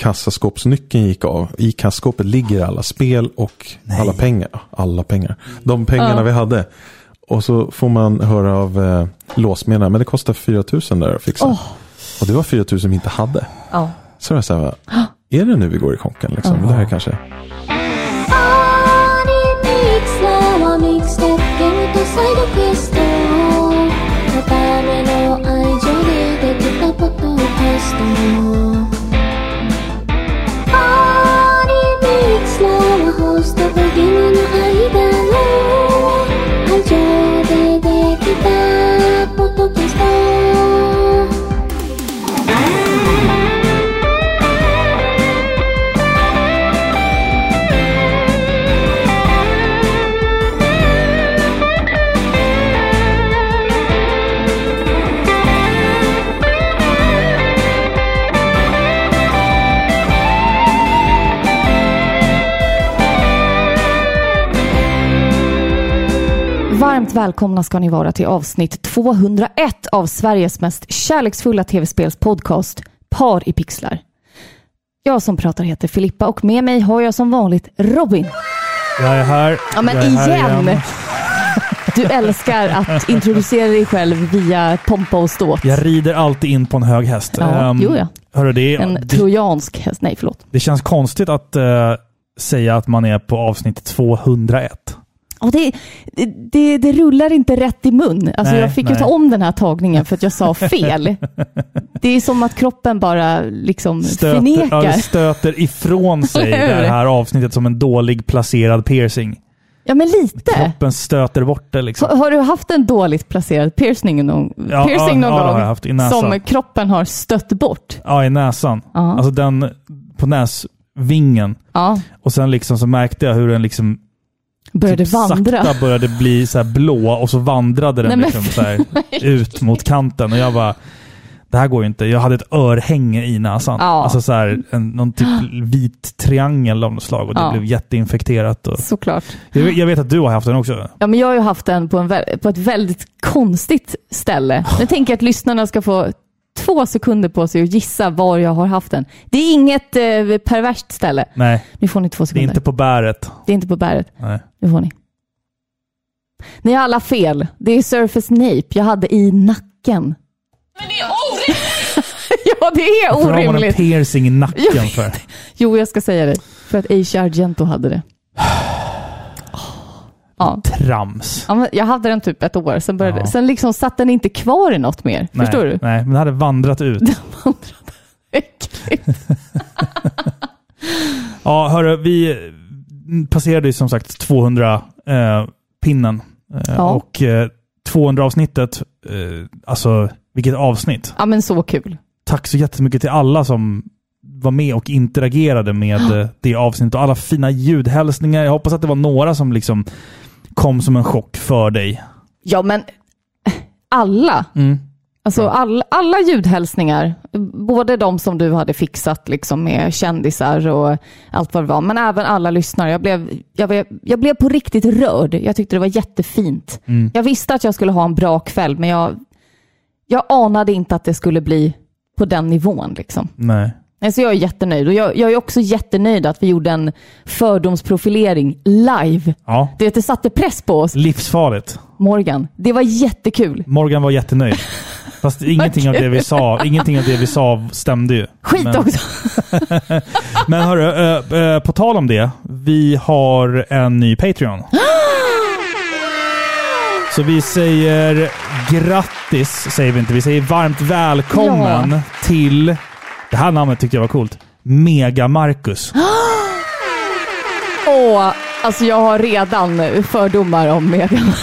kassaskåpsnyckeln gick av. I kassaskåpet ligger alla spel och alla pengar. Alla pengar. De pengarna Ja. vi hade. Och så får man höra av eh, låsmedlarna, men det kostar 4 000 där att fixa. Åh. Och det var 4 000 vi inte hade. Ja. Så jag så här, är det nu vi går i konken liksom? Det här kanske. Varmt välkomna ska ni vara till avsnitt 201 av Sveriges mest kärleksfulla tv-spelspodcast Par i pixlar. Jag som pratar heter Filippa och med mig har jag som vanligt Robin. Jag är här. Ja men jag är här igen! Du älskar att introducera dig själv via pompa och ståt. Jag rider alltid in på en hög häst. Ja, Ehm, jo ja. hörru, det, En det, trojansk häst. Nej, förlåt. det känns konstigt att eh, säga att man är på avsnitt 201. Ja, det, det, det rullar inte rätt i mun. Alltså Nej, jag fick ju nej. ta om den här tagningen för att jag sa fel. Det är som att kroppen bara liksom Stöter, ja, förnekar. det stöter ifrån sig det här avsnittet som en dålig placerad piercing. Ja, men lite. Kroppen stöter bort det liksom. Har, har du haft en dåligt placerad piercing någon, Ja, piercing ja, någon ja, gång? haft som kroppen har stött bort? Ja, i näsan. Ja. Alltså den på näsvingen. Ja, Och sen liksom så märkte jag hur den liksom började typ vandra. sakta började bli så blå och så vandrade den Nej, liksom så här ut mot kanten. Och jag bara, det här går ju inte. Jag hade ett örhänge i näsan. Ja. Alltså så här, en, någon typ vit triangel av något slag och det Ja. blev jätteinfekterat. Och, Såklart. jag, vet- jag vet att du har haft den också. Ja, men jag har ju haft den på, en, på ett väldigt konstigt ställe. Nu tänker jag att lyssnarna ska få två sekunder på sig att gissa var jag har haft den. Det är inget eh, perverst ställe. Nej, Nu får ni två det är sekunder. inte på bäret. det är inte på bäret. Nej. Nu får ni. Ni har alla fel. Det är Surface Nape jag hade i nacken. Men det är orimligt! ja, det är Varför har man en orimligt. piercing i nacken för? Jo, jag ska säga det. För att Aisha Argento hade det. Ja. Trams. Ja, jag hade den typ ett år, sen, började, Ja. sen liksom satt den inte kvar i något mer. Nej, Förstår du? Nej, men det hade vandrat ut. Äckligt. Ja, hörru, vi passerade ju som sagt 200-pinnen. Ja. Och eh, 200-avsnittet, eh, alltså vilket avsnitt. Ja, men så kul. Tack så jättemycket till alla som var med och interagerade med eh, det avsnittet och alla fina ljudhälsningar. Jag hoppas att det var några som liksom kom som en chock för dig. Ja, men alla. Mm. Alltså all, alla ljudhälsningar, både de som du hade fixat liksom med kändisar och allt vad det var, men även alla lyssnare. Jag blev, jag blev, jag blev på riktigt rörd. Jag tyckte det var jättefint. Mm. Jag visste att jag skulle ha en bra kväll, men jag, jag anade inte att det skulle bli på den nivån. Liksom. Nej. Alltså jag är jättenöjd och jag, jag är också jättenöjd att vi gjorde en fördomsprofilering live. Ja. Det, vet, det satte press på oss, Livsfarligt. Morgan. Det var jättekul. Morgan var jättenöjd. Fast ingenting av det vi sa, ingenting av det vi sa stämde ju. Skit Men- också. Men hörru, eh, eh, på tal om det. Vi har en ny Patreon. Så vi säger grattis, säger vi inte. Vi säger varmt välkommen Ja. till, det här namnet tyckte jag var coolt, Mega Marcus. Åh, alltså jag har redan fördomar om Megan.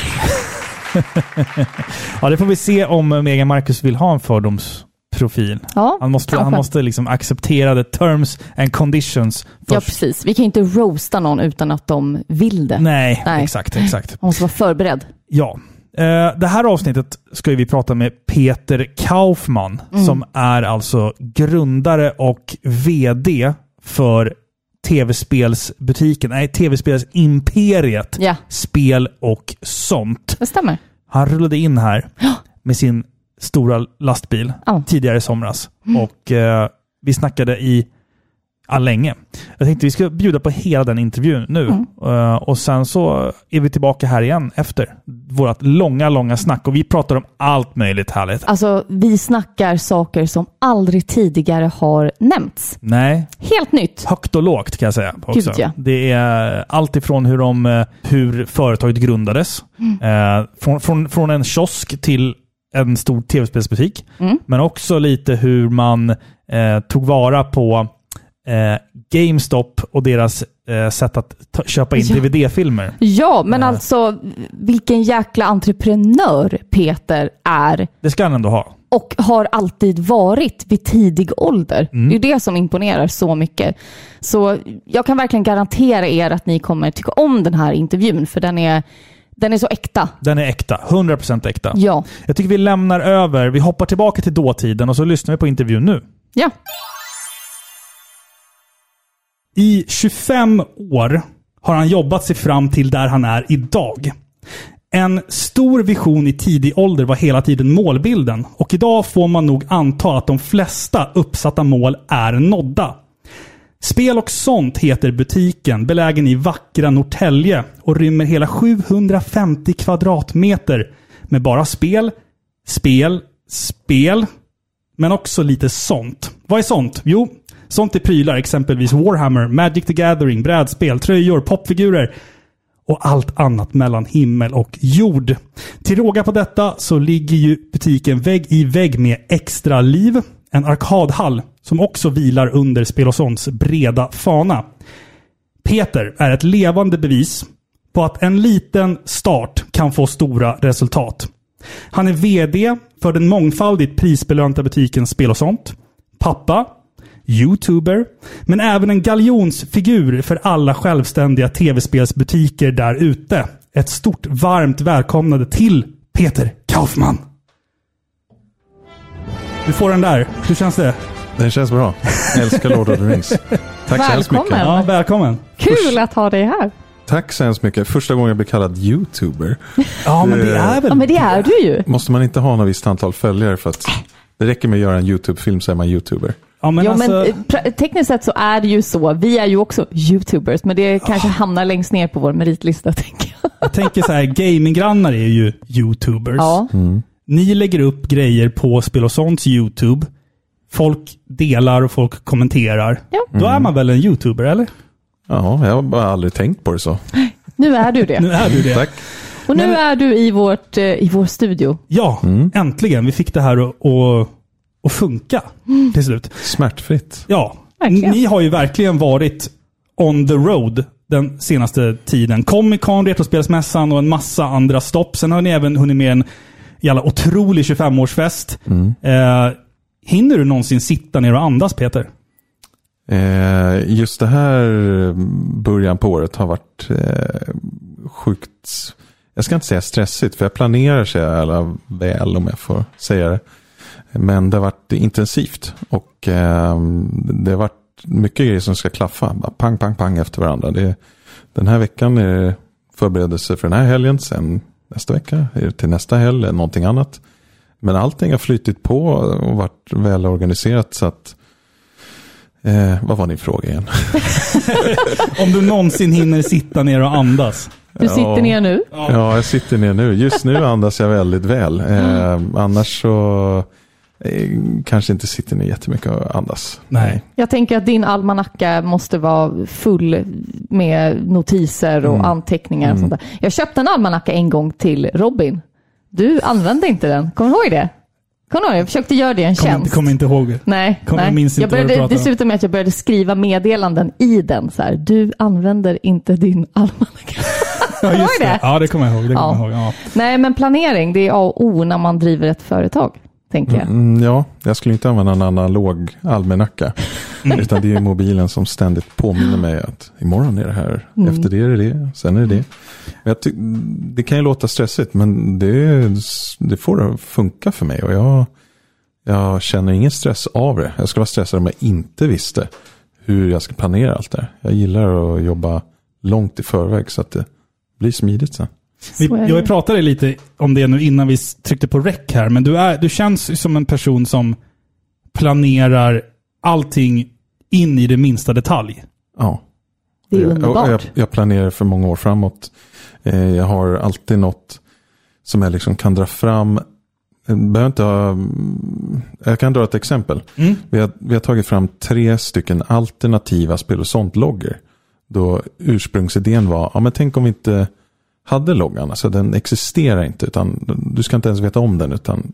Ja, det får vi se om Mega Marcus vill ha en fördomsprofil. Ja, Han måste, kanske. han måste liksom acceptera the terms and conditions Ja, först. precis. Vi kan ju inte roasta någon utan att de vill det. Nej, Nej. exakt, exakt. Man måste vara förberedd. Ja. Eh, det här avsnittet ska vi prata med Peter Kaufman, Mm. som är alltså grundare och VD för tv-spelsbutiken, nej, tv-spelsimperiet, Ja, spel och sånt. det stämmer. Han rullade in här med sin stora lastbil Ja. tidigare i somras. Mm. Och eh, vi snackade i länge. Jag tänkte vi ska bjuda på hela den intervjun nu. Mm. Eh, och sen så är vi tillbaka här igen efter vårt långa, långa snack. Och vi pratar om allt möjligt härligt. Alltså, vi snackar saker som aldrig tidigare har nämnts. Nej, Helt nytt. högt och lågt kan jag säga. Också. Gud, ja. Det är allt ifrån hur, de, eh, hur företaget grundades. Mm. Eh, från, från, från en kiosk till en stor tv-spelsbutik. Mm. Men också lite hur man eh, tog vara på eh, GameStop och deras eh, sätt att ta, köpa in Ja. DVD-filmer. Ja, men Eh. alltså vilken jäkla entreprenör Peter är Det ska han ändå ha. och har alltid varit vid tidig ålder. Mm. Det är det som imponerar så mycket. Så jag kan verkligen garantera er att ni kommer tycka om den här intervjun, för den är, den är så äkta. Den är äkta. 100% äkta. Ja. Jag tycker vi lämnar över, vi hoppar tillbaka till dåtiden och så lyssnar vi på intervjun nu. Ja. I 25 år har han jobbat sig fram till där han är idag. En stor vision i tidig ålder var hela tiden målbilden och idag får man nog anta att de flesta uppsatta mål är nådda. Spel och sånt heter butiken, belägen i vackra Norrtälje och rymmer hela 750 kvadratmeter med bara spel, spel, spel, men också lite sånt. Vad är sånt? Jo, sånt är prylar, exempelvis Warhammer, Magic the Gathering, brädspel, tröjor, popfigurer och allt annat mellan himmel och jord. Till råga på detta så ligger ju butiken vägg i vägg med Extra Liv, en arkadhall som också vilar under Spel och sånts breda fana. Peter är ett levande bevis på att en liten start kan få stora resultat. Han är VD för den mångfaldigt prisbelönta butiken Spel och sånt. Pappa, YouTuber, men även en galjonsfigur för alla självständiga tv-spelsbutiker där ute. Ett stort varmt välkomnande till Peter Kaufman. Du får den där. Hur känns det? Den känns bra. Jag älskar Lord of the Rings. Tack så hemskt mycket. Välkommen. Ja, välkommen. Kul att ha dig här. Tack så hemskt mycket. Första gången jag blir kallad YouTuber. Ja, men det är väl... Ja, men det är du ju. Måste man inte ha något visst antal följare för att det räcker med att göra en YouTube-film så är man YouTuber. Ja, men ja, alltså... men, eh, tekniskt sett så är det ju så. Vi är ju också YouTubers, men det kanske hamnar längst ner på vår meritlista, tänker jag. Jag tänker så här, gaminggrannar är ju YouTubers. Ja. Ni lägger upp grejer på Spel och sånts YouTube. Folk delar och folk kommenterar. Ja. Då är man väl en YouTuber, eller? Ja, jag har bara aldrig tänkt på det så. Nu är du det. Nu är du det. Tack. Och nu Men- är du i, vårt, eh, i vår studio. Ja, äntligen. Vi fick det här att, att, funka till slut. Smärtfritt. Ja, Verkligen. ni har ju verkligen varit on the road den senaste tiden. Comic Con, Retrospelsmässan och en massa andra stopp. Sen har ni även hunnit med en jävla otrolig 25-årsfest. Eh, hinner du någonsin sitta ner och andas, Peter? Eh, just det här början på året har varit eh, sjukt, jag ska inte säga stressigt, för jag planerar sig alla väl om jag får säga det. Men det har varit intensivt och eh, det har varit mycket grejer som ska klaffa. Pang, pang, pang efter varandra. Det, den här veckan är det förberedelse för den här helgen. Sen nästa vecka är det till nästa helg eller någonting annat. Men allting har flyttit på och varit väl organiserat så att Eh, vad var din fråga igen? Om du någonsin hinner sitta ner och andas. Du sitter Ja. ner nu. Ja, jag sitter ner nu. Just nu andas jag väldigt väl. Eh, annars så kanske inte sitter ner jättemycket och andas. Nej. Jag tänker att din almanacka måste vara full med notiser och Mm. anteckningar och sånt där. Jag köpte en almanacka en gång till Robin. Du använde inte den. Kommer du ihåg det? Kommer du? Jag försökte göra det en Kommer tjänst. inte, kommer inte ihåg det. Nej, Kommer- nej. jag minns jag inte vad du började, det med att jag började skriva meddelanden i den. Så här, du använder inte din almanacka. Ja, Kommer just du ihåg det. det? Ja, det kommer jag ihåg. Det kommer Ja. jag ihåg. Ja. Nej, men planering, det är A och O när man driver ett företag, tänker jag. Mm, ja, jag skulle inte använda en analog almanacka. Utan det är mobilen som ständigt påminner mig att imorgon är det här. Mm. Efter det är det det. Sen är det det. Men jag det kan ju låta stressigt men det, det får funka för mig. Och jag, jag känner ingen stress av det. Jag skulle vara stressad om jag inte visste hur jag ska planera allt det här. Jag gillar att jobba långt i förväg så att det blir smidigt sen. Vi, jag pratade lite om det nu innan vi tryckte på rec här, men du, är, du känns ju som en person som planerar allting in i det minsta detalj. Ja. Det är underbart. Jag, jag planerar för många år framåt. Eh, Jag har alltid något som jag liksom kan dra fram. Jag Behöver inte ha, mm, jag kan dra ett exempel. Mm. Vi, har, vi har tagit fram tre stycken alternativa spel och sånt-loggar. Då ursprungsidén var, ja men tänk om vi inte hade loggan. Alltså den existerar inte, utan du ska inte ens veta om den. Utan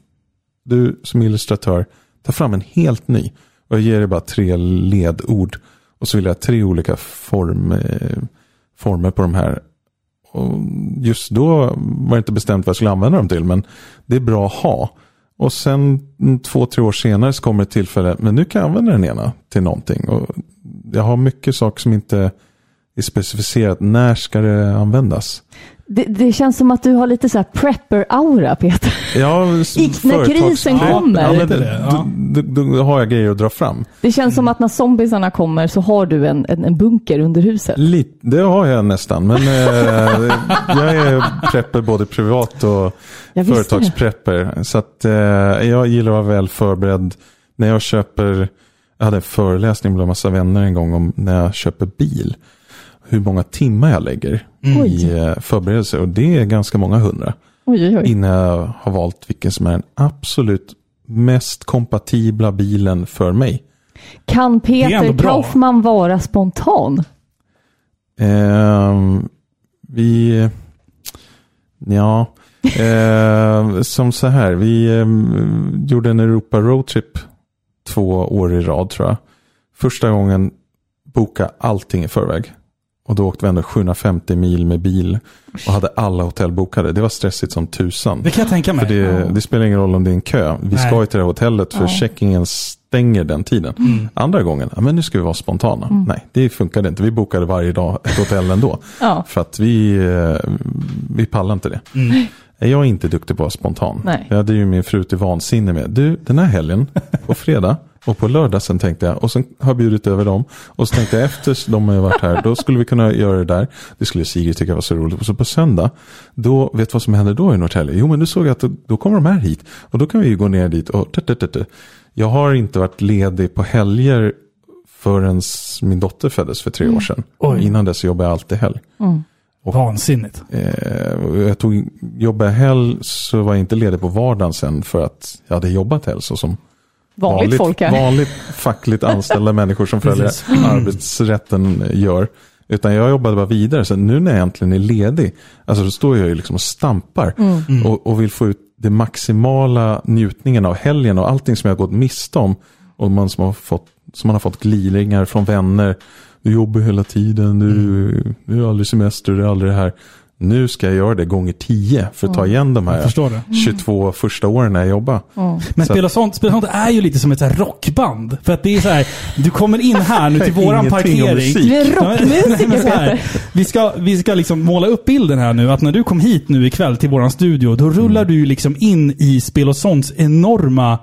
du som illustratör tar fram en helt ny. Och jag ger dig bara tre ledord. Och så vill jag ha tre olika form, eh, former på de här. Och just då var det inte bestämt vad jag skulle använda dem till. Men det är bra att ha. Och sen två, tre år senare så kommer ett tillfälle. Men nu kan jag använda den ena till någonting. Och jag har mycket saker som inte är specificerat. När ska det användas? Det, det känns som att du har lite så här prepper-aura, Peter. Ja, I- när krisen kommer. Ja, Det då, då, då har jag grejer att dra fram. Det känns som att när zombiesarna kommer så har du en, en, en bunker under huset. Lite, det har jag nästan. Men eh, jag är prepper både privat och företagsprepper. Så att, eh, jag gillar att vara väl förberedd. När jag köper, jag hade en föreläsning med en massa vänner en gång om när jag köper bil. Hur många timmar jag lägger Oj. i eh, förberedelser. Och det är ganska många hundra. Oj, oj, oj. Innan jag har valt vilken som är den absolut mest kompatibla bilen för mig. Kan Peter. Kaufman vara spontan? Ehm, vi, ja, Ehm, som så här, vi ehm, gjorde en Europa roadtrip två år i rad tror jag. Första gången boka allting i förväg. Och då åkte vi ändå 750 mil med bil och hade alla hotell bokade. Det var stressigt som tusan. Det kan jag tänka mig. För det, det spelar ingen roll om det är en kö. Vi Nej. ska ju till det här hotellet för Ja. checkingen stänger den tiden. Mm. Andra gången, ja, men nu ska vi vara spontana. Nej, det funkade inte. Vi bokade varje dag ett hotell ändå. Ja. För att vi, eh, vi pallar inte det. Mm. Jag är inte duktig på att vara spontan. Nej. Jag hade ju min fru till vansinne med. Du, den här helgen, på fredag och på lördag sen tänkte jag, och sen har jag bjudit över dem. Och så tänkte jag efter de har varit här, då skulle vi kunna göra det där. Det skulle Sigrid tycka var så roligt. Och så på söndag, då, vet du vad som händer då i Norrtälje? Jo men du såg jag att då, då kommer de här hit. Och då kan vi ju gå ner dit och tut, tut, tut, tut. Jag har inte varit ledig på helger förrän min dotter föddes för tre år sedan. Oj. Innan dess jobbade jag alltid helg. Vansinnigt. Eh, och jag tog, jobbade helg så var jag inte ledig på vardagen sen för att jag hade jobbat helg så som Vanligt, folk här. vanligt fackligt anställda människor som följer Precis. arbetsrätten gör. Utan jag jobbade bara vidare. Så nu när jag äntligen är ledig, alltså då står jag ju liksom och stampar Mm. och, och vill få ut det maximala njutningen av helgen och allting som jag har gått miste om. Och man som, har fått, som man har fått gliringar från vänner. Du jobbar hela tiden, du, Mm. du är aldrig semester, du är aldrig det här. Nu ska jag göra det gånger tio för att ta igen de här förstår det. 22 första åren när jag jobbar. Men Så- spela sånt, spela sånt är ju lite som ett så här rockband. För att det är så här, du kommer in här nu till våran parkering. Du är men- rockmusiker men vi ska, vi ska liksom måla upp bilden här nu. Att när du kom hit nu ikväll till våran studio, då rullar du ju liksom in i Spel och sånts enorma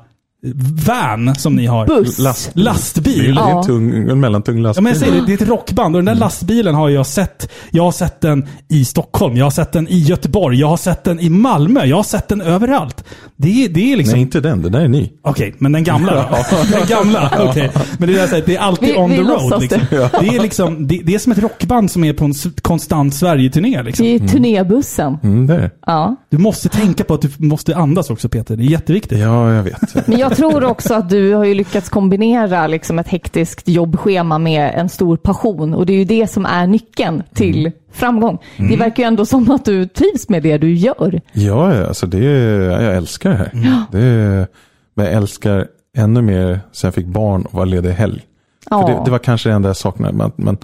van som ni har. Buss. Last, Lastbil. Det är Ja. en, tung, en mellantung Ja, lastbil. men jag säger det, det är ett rockband och den där lastbilen har jag sett. Jag har sett den i Stockholm, jag har sett den i Göteborg, jag har sett den i Malmö, jag har sett den överallt. Det, är- det är liksom... Nej, inte den. Den där är ny. Okej, men den gamla då? den gamla, okej. Men det är, så här, det är alltid Vi- on vi the road. Liksom. det. Det. är liksom, det, det är som ett rockband som är på en konstant Sverige-turné. Liksom. I turnébussen. Mm, det är det. Ja. Du måste tänka på att du måste andas också Peter. Det är jätteviktigt. Ja, jag vet. Men jag tror också att du har ju lyckats kombinera liksom ett hektiskt jobbschema med en stor passion. Och det är ju det som är nyckeln till framgång. Det verkar ju ändå som att du trivs med det du gör. Ja, alltså det är, jag älskar det här. Det är, men jag älskar ännu mer sen jag fick barn och var ledig helg. Ja. För det, det var kanske det enda jag saknade. Men, men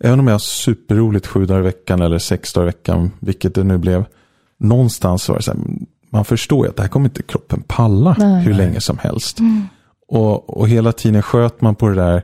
även om jag har superroligt sju dagar i veckan eller sex dagar i veckan, vilket det nu blev. Någonstans var det så här, man förstår ju att det här kommer inte kroppen palla Nej. hur länge som helst. Och, och hela tiden sköt man på det där,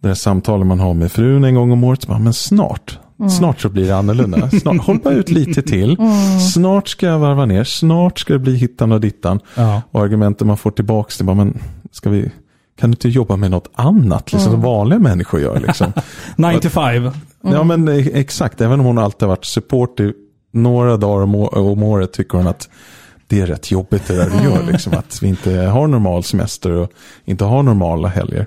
det där samtalet man har med frun en gång om året. Så bara, men snart, snart så blir det annorlunda. Snart, håll bara ut lite till. Snart ska jag varva ner, snart ska det bli hittan och dittan. Ja. Och argumenten man får tillbaka det bara, men ska vi, kan du inte jobba med något annat, liksom, som vanliga människor gör? Liksom. 9 to 5. Ja men eh, exakt, även om hon alltid har varit supportive några dagar om året tycker hon att det är rätt jobbigt det där du gör. Liksom, att vi inte har normal semester och inte har normala helger.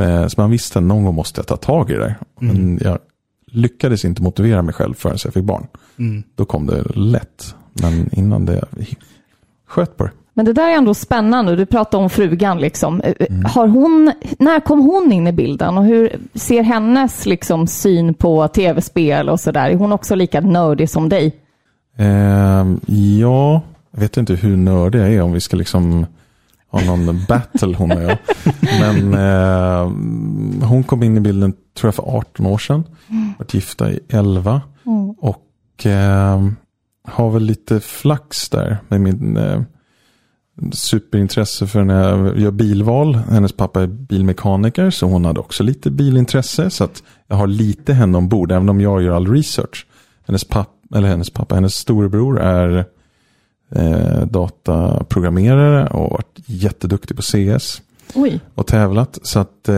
Eh, Så man visste att någon gång måste jag ta tag i det där. Men jag lyckades inte motivera mig själv förrän jag fick barn. Mm. Då kom det lätt. Men innan det, sköt på det. Men det där är ändå spännande. Du pratar om frugan. Liksom. Eh, Har hon, när kom hon in i bilden och hur ser hennes liksom, syn på tv-spel och sådär? Är hon också lika nördig som dig? Ehm, ja, jag vet inte hur nördig jag är om vi ska liksom ha någon battle hon och jag. Men ehm, hon kom in i bilden tror jag för 18 år sedan. Varit gifta i 11. Och ehm, har väl lite flax där med min eh, superintresse för när jag gör bilval. Hennes pappa är bilmekaniker så hon hade också lite bilintresse. Så att jag har lite henne ombord även om jag gör all research. Hennes pappa, eller hennes pappa, hennes storebror är eh, dataprogrammerare och varit jätteduktig på CS Oj, och tävlat. Så att... Eh,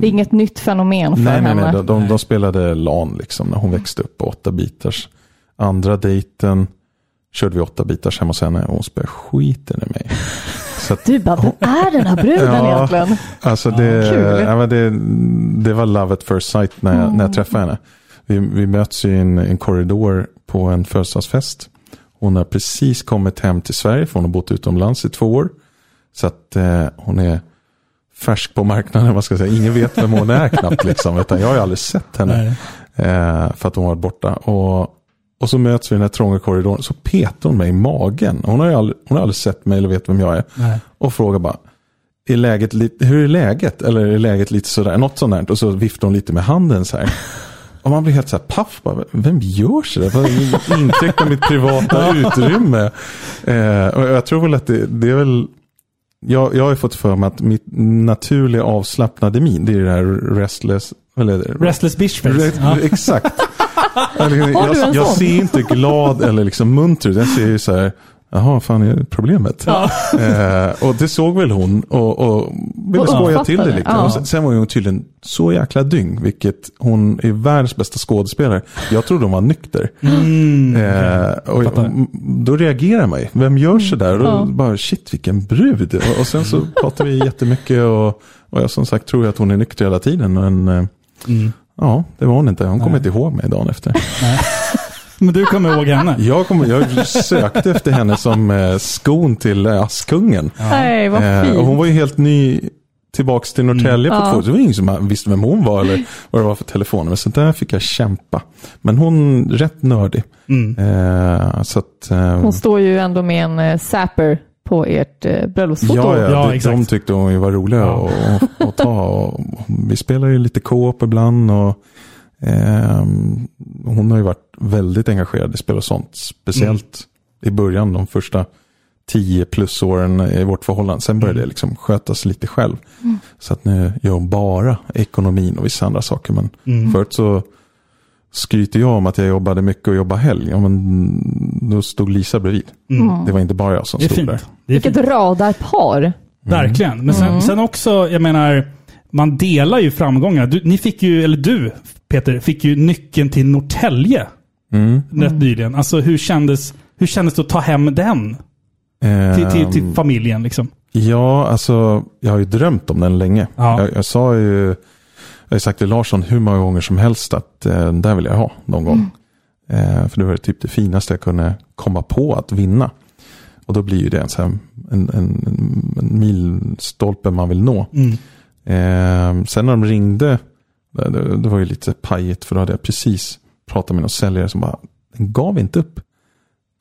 det är inget nytt fenomen för nej, nej, henne. nej, de, de, de spelade LAN liksom när hon växte upp på åtta bitars. Andra dejten körde vi åtta bitars hemma hos henne och hon spelade skiten i mig. Så att, Du bara, vem är den här bruden Ja. egentligen? Alltså det, kul. ja, men det, det var love at first sight när jag, när jag träffade henne. Vi, vi möts i en, en korridor på en födelsedagsfest. Hon har precis kommit hem till Sverige för hon har bott utomlands i två år. Så att eh, hon är färsk på marknaden, vad ska jag säga. Ingen vet vem hon är knappt liksom. Utan jag har ju aldrig sett henne. Eh, för att hon var borta. Och, och så möts vi i den här trånga korridoren. Så petar hon mig i magen. Hon har ju aldrig, hon har aldrig sett mig eller vet vem jag är. Nej. Och frågar bara. Är läget hur är läget? Eller är läget lite sådär? Något sånt där. Och så viftar hon lite med handen så här. Och man blir helt så här paff. Bara, Vem gör så där? Vad är Inkräktar mitt privata utrymme. Eh, och jag tror väl att det, det är väl. Jag, jag har ju fått för mig att mitt naturliga avslappnade min. Det är det här restless. Eller, Restless bitch face. Rätt, Ja. Exakt. Jag, jag sån? ser inte glad eller liksom munter ut. Jag ser ju så här. Jaha, fan är det problemet? Eh, och det såg väl hon och, och ville Och skoja till det lite. ja. Och sen, sen var hon tydligen så jäkla dyng, vilket hon är världens bästa skådespelare. Jag trodde hon var nykter. Mm. Eh, och, och, då reagerar man ju. Vem gör så där? Och Ja. bara shit vilken brud. Och, och sen så pratar vi jättemycket och, och jag som sagt tror att hon är nykter hela tiden. Men eh, Mm. ja, det var hon inte. Hon kommer inte ihåg mig dagen efter. Men du kommer ihåg henne? Jag, kommer, jag sökte efter henne som eh, skon till eh, Askungen. Nej, vad Eh, och hon var ju helt ny tillbaks till Norrtälje Mm. på Ja. två. Det var ingen som visste vem hon var eller vad det var för telefonnummer. Så där fick jag kämpa. Men hon rätt nördig. Mm. Eh, så att, eh, Hon står ju ändå med en eh, zapper på ert eh, bröllopsfoto. Ja, ja, Ja, de, exakt. de tyckte hon var roliga Ja. att, ta. Och vi spelar ju lite co-op ibland. Och, ehm, hon har ju varit väldigt engagerad i spel och sånt. Speciellt i början, de första 10 plus åren i vårt förhållande. Sen började det liksom skötas lite själv. Så att nu gör hon bara ekonomin och vissa andra saker. Men Mm. förut så skryter jag om att jag jobbade mycket och jobbade helg. Ja, men då stod Lisa bredvid. Mm. Det var inte bara jag som Det är stod fint. där. Det är Vilket radarpar. Verkligen. Men sen, sen också, jag menar, man delar ju framgångar. Du, ni fick ju, eller du Peter, fick ju nyckeln till Norrtälje Mm. rätt nyligen. Alltså hur kändes, hur kändes det att ta hem den till, till, till Ehm, familjen liksom? Ja, alltså jag har ju drömt om den länge. Ja. Jag, jag sa ju, jag har sagt till Larsson hur många gånger som helst att eh, den där vill jag ha någon gång. Eh, för det var typ det finaste jag kunde komma på att vinna. Och då blir ju det en, en, en, en milstolpe man vill nå. Mm. Eh, sen när de ringde, det, det, var ju lite pajigt för då hade jag precis pratat med någon säljare som bara, den gav inte upp.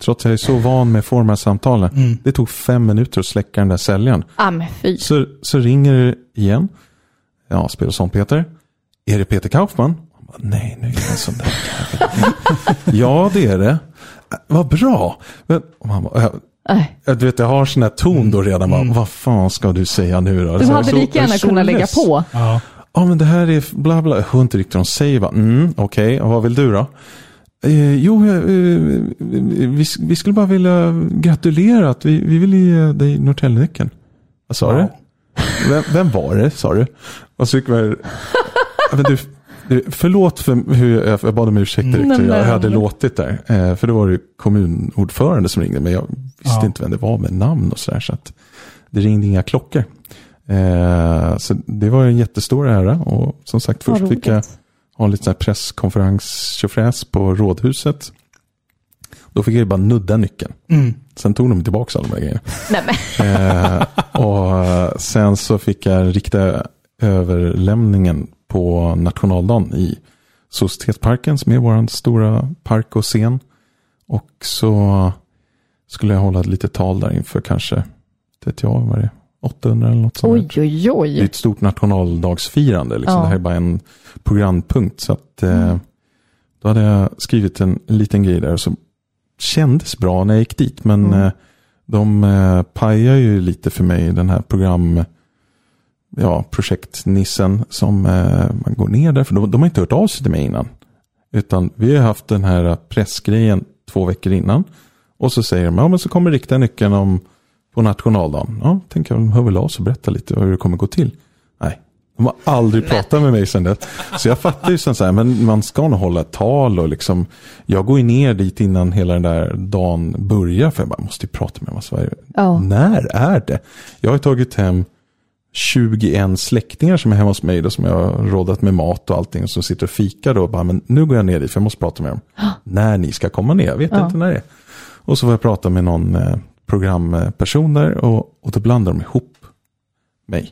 Trots att jag är så van med att få de här samtalen. Mm. Det tog fem minuter att släcka den där säljaren. Ah, men fy. Så, så ringer det igen. Ja, spel och sånt Peter. Är det Peter Kaufman? Han bara, Nej, nu är det en sån där. Ja, det är det. "Äh, Vad bra. Men, och man bara, jag, du vet, jag har sån här ton då redan. Bara, Vad fan ska du säga nu då? Du Så hade lika gärna kunnat lägga på. Ja. Ja, men det här är bla bla. Jag hör inte riktigt vad de säger. Bara, Mm, Okej, och vad vill du då? Eh, jo, eh, vi, vi skulle bara vilja gratulera att vi, vi vill ge dig Norrtäljenyckeln. Vad sa Wow. du? Vem, vem var det, sa du? Och så gick vi, Ja, men du, förlåt för hur jag, jag bad om ursäkt direkt Nej, hur jag hade låtit där. Eh, för det var det kommunordförande som ringde, men jag visste Ja. inte vem det var med namn och sådär. Så att det ringde inga klockor. Eh, så det var en jättestor ära och som sagt först fick jag ha en liten presskonferens på Rådhuset. Då fick jag ju bara nudda nyckeln. Mm. Sen tog de tillbaka alla de här grejerna. Eh, och eh, sen så fick jag rikta överlämningen på nationaldagen i Societetsparken som är vår stora park och scen. Och så skulle jag hålla ett litet tal där inför kanske, vet jag vad det är, 800 eller något sånt. där. Oj, oj, Det är oj. ett stort nationaldagsfirande. Liksom. Ja. Det här är bara en programpunkt. Så att, eh, då hade jag skrivit en, en liten grej där som kändes bra när jag gick dit. Men Mm. eh, de eh, pajar ju lite för mig den här program, ja, projektnissen som eh, man går ner där. För de, de har inte hört av sig till mig innan. Utan vi har haft den här pressgrejen två veckor innan. Och så säger de, ja men så kommer riktiga nyckeln om på nationaldagen. Ja, tänker jag, de hör väl av sig och berätta lite hur det kommer gå till. Nej, de har aldrig pratat med mig sedan dess. Så jag fattar ju sen så här, men man ska nog hålla ett tal och liksom, jag går ju ner dit innan hela den där dagen börjar, för jag bara måste ju prata med massa Sverige. När är det? Jag har ju tagit hem 21 släktingar som är hemma hos mig då, som jag har rådat med mat och allting. Som sitter och fikar då. Bara, men nu går jag ner dit för jag måste prata med dem. när ni ska komma ner, jag vet Ja. inte när det är. Och så får jag prata med någon eh, programperson där och, och då blandar de ihop mig.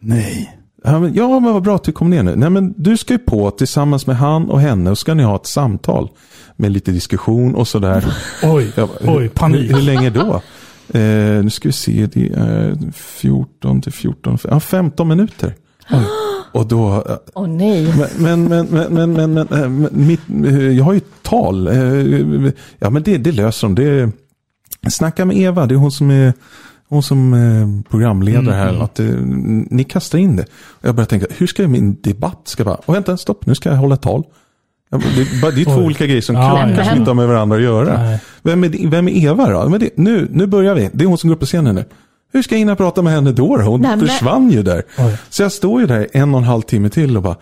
Nej. Ja men, ja, men vad bra att du kom ner nu. Nej, men du ska ju på tillsammans med han och henne och ska ni ha ett samtal. Med lite diskussion och sådär. Oj, Jag bara, oj, hur, panik. hur länge då? Eh, nu ska vi se, det är 14 till 14, ja 15 minuter. Och då, eh, Åh nej. men, men, men, men, men, men, men, men mitt, eh, jag har ju tal. Eh, Ja men det, det löser de. Det, snacka med Eva, det är hon som är hon som eh, programledare här. Något, eh, ni kastar in det. Jag börjar tänka, hur ska min debatt ska vara? Och vänta, stopp, nu ska jag hålla ett tal. Ja, men Det är, bara, det är två Oj. olika grejer som Ja, krockar ja. som inte har med varandra att göra. Nej. Vem är, vem är Eva då? Men det, nu, nu börjar vi. Det är hon som går upp på scenen nu. Hur ska jag hinna prata med henne då? då? Hon Nej, men- försvann ju där. Oj. Så jag står ju där en och en halv timme till och bara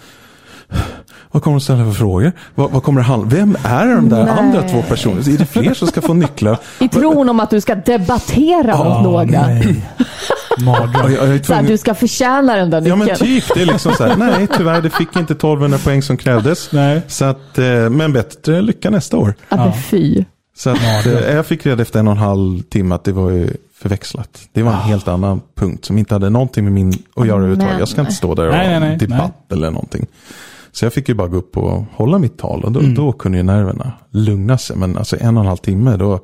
vad kommer de ställa för frågor? Vad, vad kommer det handla Vem är de där Nej. andra två personerna? Är det fler som ska få nycklar? I tron om att du ska debattera mot Ja, några. Mardröm. Så här, du ska förtjäna den där Ja men nyckeln. typ, det är liksom så här, nej tyvärr det fick inte 1200 poäng som krävdes. Nej. Så att, eh, men bättre lycka nästa år. Ja, men fy. Så att, eh, jag fick reda efter en och en halv timme att det var ju förväxlat. Det var en helt annan punkt som inte hade någonting med min att göra överhuvudtaget. Jag ska inte stå där och Nej, ha nej, nej, debatt eller någonting. Så jag fick ju bara gå upp och hålla mitt tal och då, Mm. då kunde ju nerverna lugna sig. Men alltså en och en halv timme då,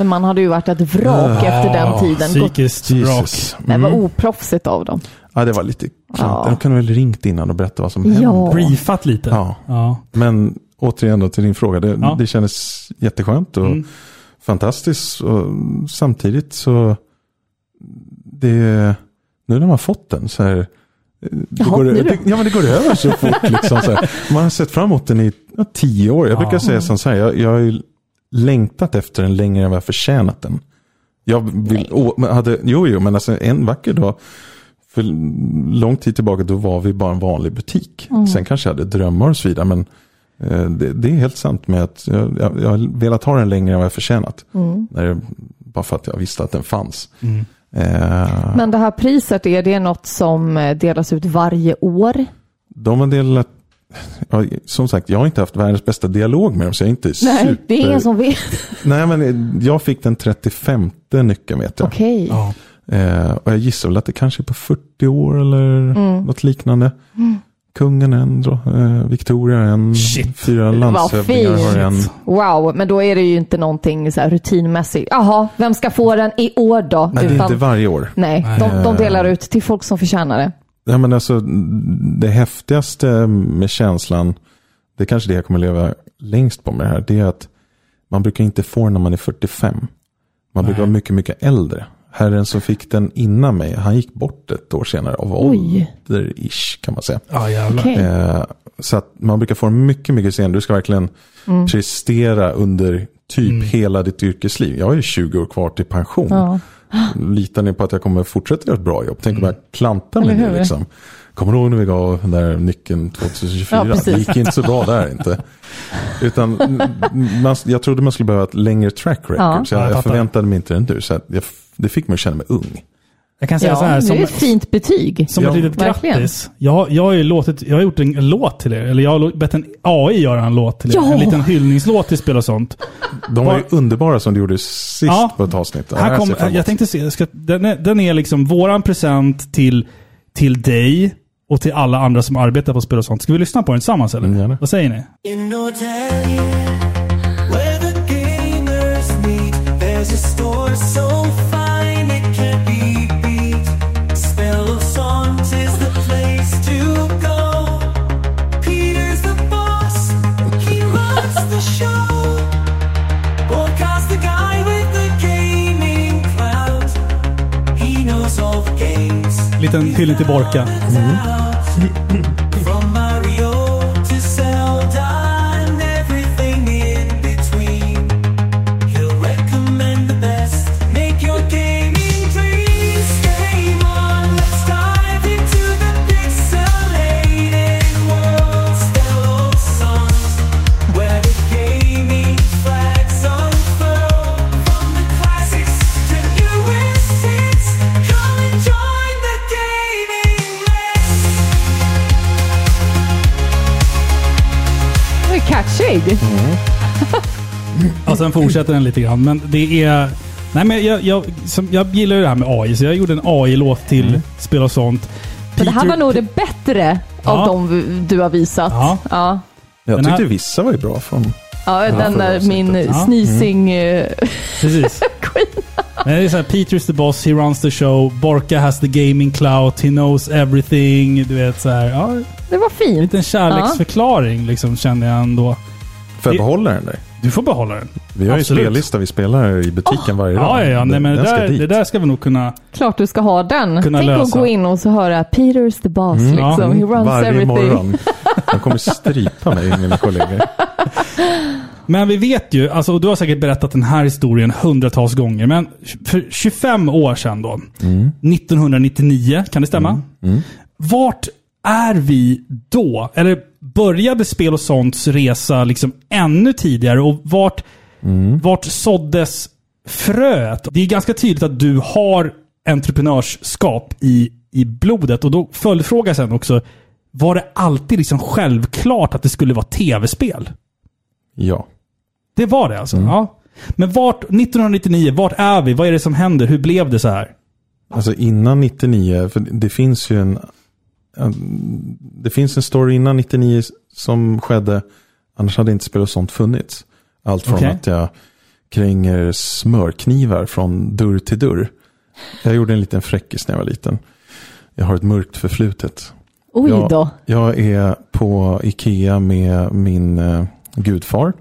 Men man hade ju varit ett vrak efter den tiden. Gått, Psykiskt rak. Jesus. men vad Mm. oproffsigt av dem. Ja, det var lite. Ja. De kunde väl ringt innan och berätta vad som Ja. hände. Briefat lite. Ja. Ja. Men återigen då till din fråga. Det, Ja. det kändes jätteskönt och Mm. fantastiskt. Och samtidigt så det, nu när man fått den så här. Det Jaha, går, det, ja, men det går över så fort. Liksom, så här. Man har sett fram emot den i ja, tio år. Jag brukar Ja. säga som så här. Jag, jag längtat efter den längre än vad jag förtjänat den. Jag vill, å, hade, jo, jo, men alltså en vacker dag. För lång tid tillbaka då var vi bara en vanlig butik. Sen kanske jag hade drömmar och så vidare. Men eh, det, det är helt sant med att jag, jag, jag har velat ha den längre än vad jag förtjänat. När det, bara för att jag visste att den fanns. Mm. Eh, Men det här priset, är det något som eh, delas ut varje år? de har delat, som sagt jag har inte haft världens bästa dialog med dem. Så jag är inte Nej, super... det är ingen som vet. Nej men eh, jag fick den 35 nyckeln vet jag. Okej. Ja. Eh, och jag gissar väl att det kanske är på 40 år eller något liknande. Kungen en, eh, Victoria en, Shit. fyra landshövdingar har en. Wow, men då är det ju inte någonting så här rutinmässigt. Jaha, vem ska få den i år då? Nej, det är inte varje år. nej, de, de delar ut till folk som förtjänar det. Ja, men alltså, det häftigaste med känslan, det är kanske det jag kommer leva längst på med det här, det är att man brukar inte få den när man är 45. Man brukar Nej. vara mycket, mycket äldre. Herren som fick den innan mig, han gick bort ett år senare av ålder-ish kan man säga. Jävlar. Okej. Eh, så att man brukar få den mycket, mycket senare. Du ska verkligen Mm. prestera under typ hela ditt yrkesliv. Jag har ju 20 år kvar till pension. Ja. Litar ni på att jag kommer fortsätta göra ett bra jobb? Tänk om jag klantar mig nu liksom. Kommer du ihåg när vi gav den där nyckeln 2024? Ja, det gick inte så bra där inte. Utan mm, man, jag trodde man skulle behöva ett längre track record. Ja. Så Ja, jag, jag förväntade mig inte det nu. Så att jag, det fick mig att känna mig ung. Jag kan säga Ja, så här, det är som, ett fint betyg. som Ja, ett litet verkligen. grattis. Jag, jag, har ju låtit, jag har gjort en låt till er. Eller jag har bett en AI göra en låt till er. Ja. En liten hyllningslåt till spel och sånt. De var ju underbara som du gjorde sist Ja. på ett avsnitt. Här kom, jag jag tänkte se, ska, den, är, den är liksom våran present till, till dig och till alla andra som arbetar på spel och sånt. Ska vi lyssna på den tillsammans eller? Mm. Vad säger ni? In Norrtälje, Hyllen till Borka. Mm. Sen fortsätter den lite grann. Men det är... Nej men jag, jag, som, jag gillar ju det här med AI, så jag gjorde en AI-låt till Mm. spel och sånt. Men det här Peter- var nog det bättre Ja. av de du har visat. Ja. Ja. Jag Den tyckte här- vissa var ju bra. Från, Ja, den förra där min. Ja. sneezing... eh, Precis. Queen. Men det är så här, Peter's the boss, he runs the show. Borka has the gaming clout, he knows everything. Du vet så här, ja, en Det var fint. liten kärleksförklaring liksom kände jag ändå. får jag Det- behålla den där? Du får behålla den. Vi har ju Absolut. spellista vi spelar i butiken varje dag. Ja, ja. Nej, men det, där, det där ska vi nog kunna... Klart du ska ha den. Tänk att lösa. gå in och så höra Peter's the boss. Mm. liksom. Ja. He runs Varje everything. morgon. De kommer strypa mig, mina kollegor. Men vi vet ju, alltså, och du har säkert berättat den här historien hundratals gånger, men för 25 år sedan då, 1999, kan det stämma? Vart är vi då? Eller började spel och sånts resa liksom ännu tidigare? Och vart, vart såddes fröet? Det är ganska tydligt att du har entreprenörskap i, i blodet. Och då följdfråga sen också, var det alltid liksom självklart att det skulle vara tv-spel? Ja. Det var det alltså? Ja. Men vart, 1999, vart är vi? Vad är det som händer? Hur blev det så här? Alltså innan 99, för det finns ju en... en- Det finns en story innan 99 som skedde. Annars hade inte spel och sånt funnits. Allt från Okej. att jag kränger smörknivar från dörr till dörr. Jag gjorde en liten fräckis när jag var liten. Jag har ett mörkt förflutet. Oj Ja. då. Jag är på Ikea med min eh, gudfar.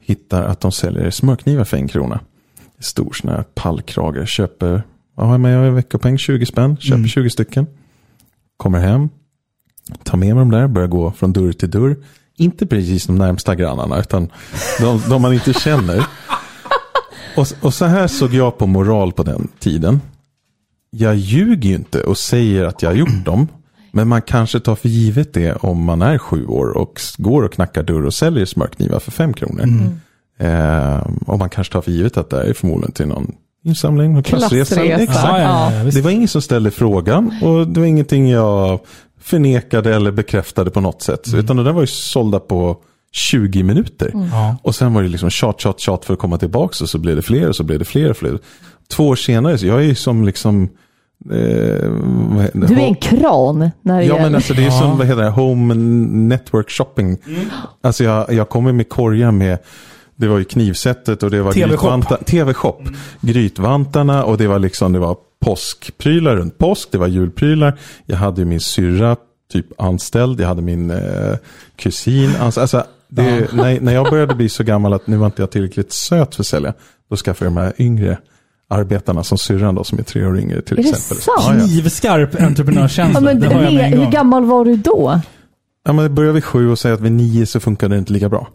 Hittar att de säljer smörknivar för en krona. Stor sån här pallkrage. Köper, vad har jag? Jag har veckopeng 20 spänn. Köper Mm. 20 stycken. Kommer hem. Tar med mig dem där. Börjar gå från dörr till dörr. Inte precis de närmsta grannarna. Utan de, de man inte känner. Och, och så här såg jag på moral på den tiden. Jag ljuger ju inte och säger att jag har gjort dem. Men man kanske tar för givet det om man är sju år och går och knackar dörr och säljer smörknivar för fem kronor. Eh, och man kanske tar för givet att det är förmodligen till någon insamling, klassresa. Klassresa. Exakt. Ja, ja. Det var ingen som ställde frågan och det var ingenting jag förnekade eller bekräftade på något sätt. Utan det där var ju sålda på 20 minuter. Ja. Och sen var det liksom tjat, tjat, tjat för att komma tillbaka och så blev det fler och så blev det fler och fler. Två år senare, så jag är ju som liksom... Eh? Du är en kran när det Ja men alltså det är som, vad heter det, home network shopping. Alltså jag, jag kommer med korgar med, det var ju knivsättet och det var TV-shop. grytvanta- TV-shop. Grytvantarna och det var liksom, det var påskprylar runt påsk, det var julprylar. Jag hade ju min syrra typ anställd, jag hade min eh, kusin anställd. Alltså, det, när, när jag började bli så gammal att nu var inte jag tillräckligt söt för att sälja, då skaffade jag de här yngre arbetarna som syrran då, som är tre år yngre till Är det exempel. sant? Ja, ja. Knivskarp entreprenörskänsla. Ja, men det hur gammal var du då? Ja, men det börjar vid sju och säga att vid nio så funkar det inte lika bra.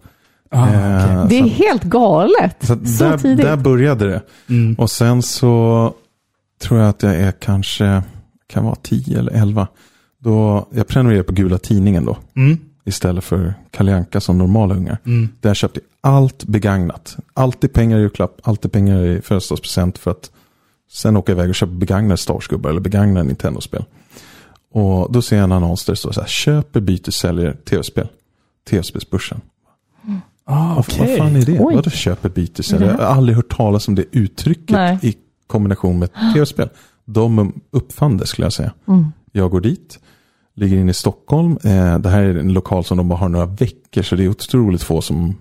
Ah, okej. Eh, Det är så, helt galet. så, Så, där, tidigt. där började det. Mm. Och sen så tror jag att jag är kanske, kan vara tio eller elva. Då, jag prenumererade på Gula Tidningen då. Mm. Istället för Kalle Anka som normala ungar. Mm. Där jag köpte allt begagnat. Alltid pengar i julklapp, alltid pengar i födelsedagspresent för att Sen åker jag iväg och köper begagnade Star Wars-gubbar eller begagnade Nintendo-spel. Och då ser jag en annons där det står så här, köper, byter, säljer tv-spel. Tv-spelsbörsen. Ah, Vad- Vad fan är det? Oj. Vadå köper, byter, säljer? Jag har aldrig hört talas om det uttrycket Nej. i kombination med tv-spel. De uppfann det skulle jag säga. Mm. Jag går dit, ligger inne i Stockholm. Eh, det här är en lokal som de bara har några veckor så det är otroligt få som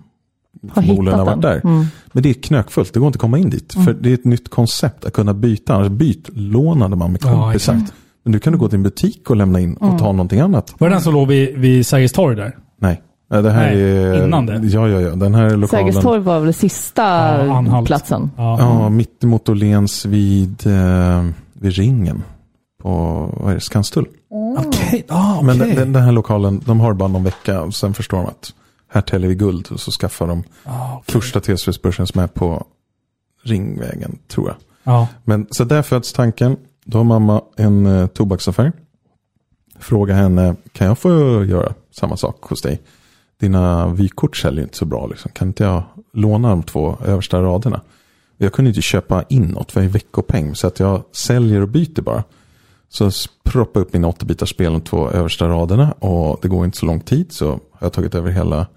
Har förmodligen har varit där. Mm. Men det är knökfullt, det går inte att komma in dit. För det är ett nytt koncept att kunna byta. Annars bytlånade man med Ja, kompisar. exakt. Men nu kan du gå till en butik och lämna in och Mm. ta någonting annat. Var det den som låg vid, vid Sergels torg där? Nej. Ja, Det här Nej, är... innan det. Ja, ja, ja. Den här lokalen. Sergels torg var väl sista Ja, platsen. Ja. Ja, mitt emot Åhléns vid, eh, vid ringen. På, vad är det, Skanstull. Okej. Ah, Men okej. den, den, den här lokalen, de har bara någon vecka och sen förstår de att här täljer vi guld och så skaffar de Ah, okej. första TSV-börsen som är på Ringvägen, tror jag. Ja. Men så där föds tanken. Då har mamma en eh, tobaksaffär. Fråga henne, kan jag få göra samma sak hos dig? Dina vykort säljer inte så bra. Liksom. Kan inte jag låna de två översta raderna? Jag kunde inte köpa in något för jag är veckopeng. Så att jag säljer och byter bara. Så s- proppar jag upp mina 8-bitars spel de två översta raderna. Och det går inte så lång tid så har jag tagit över hela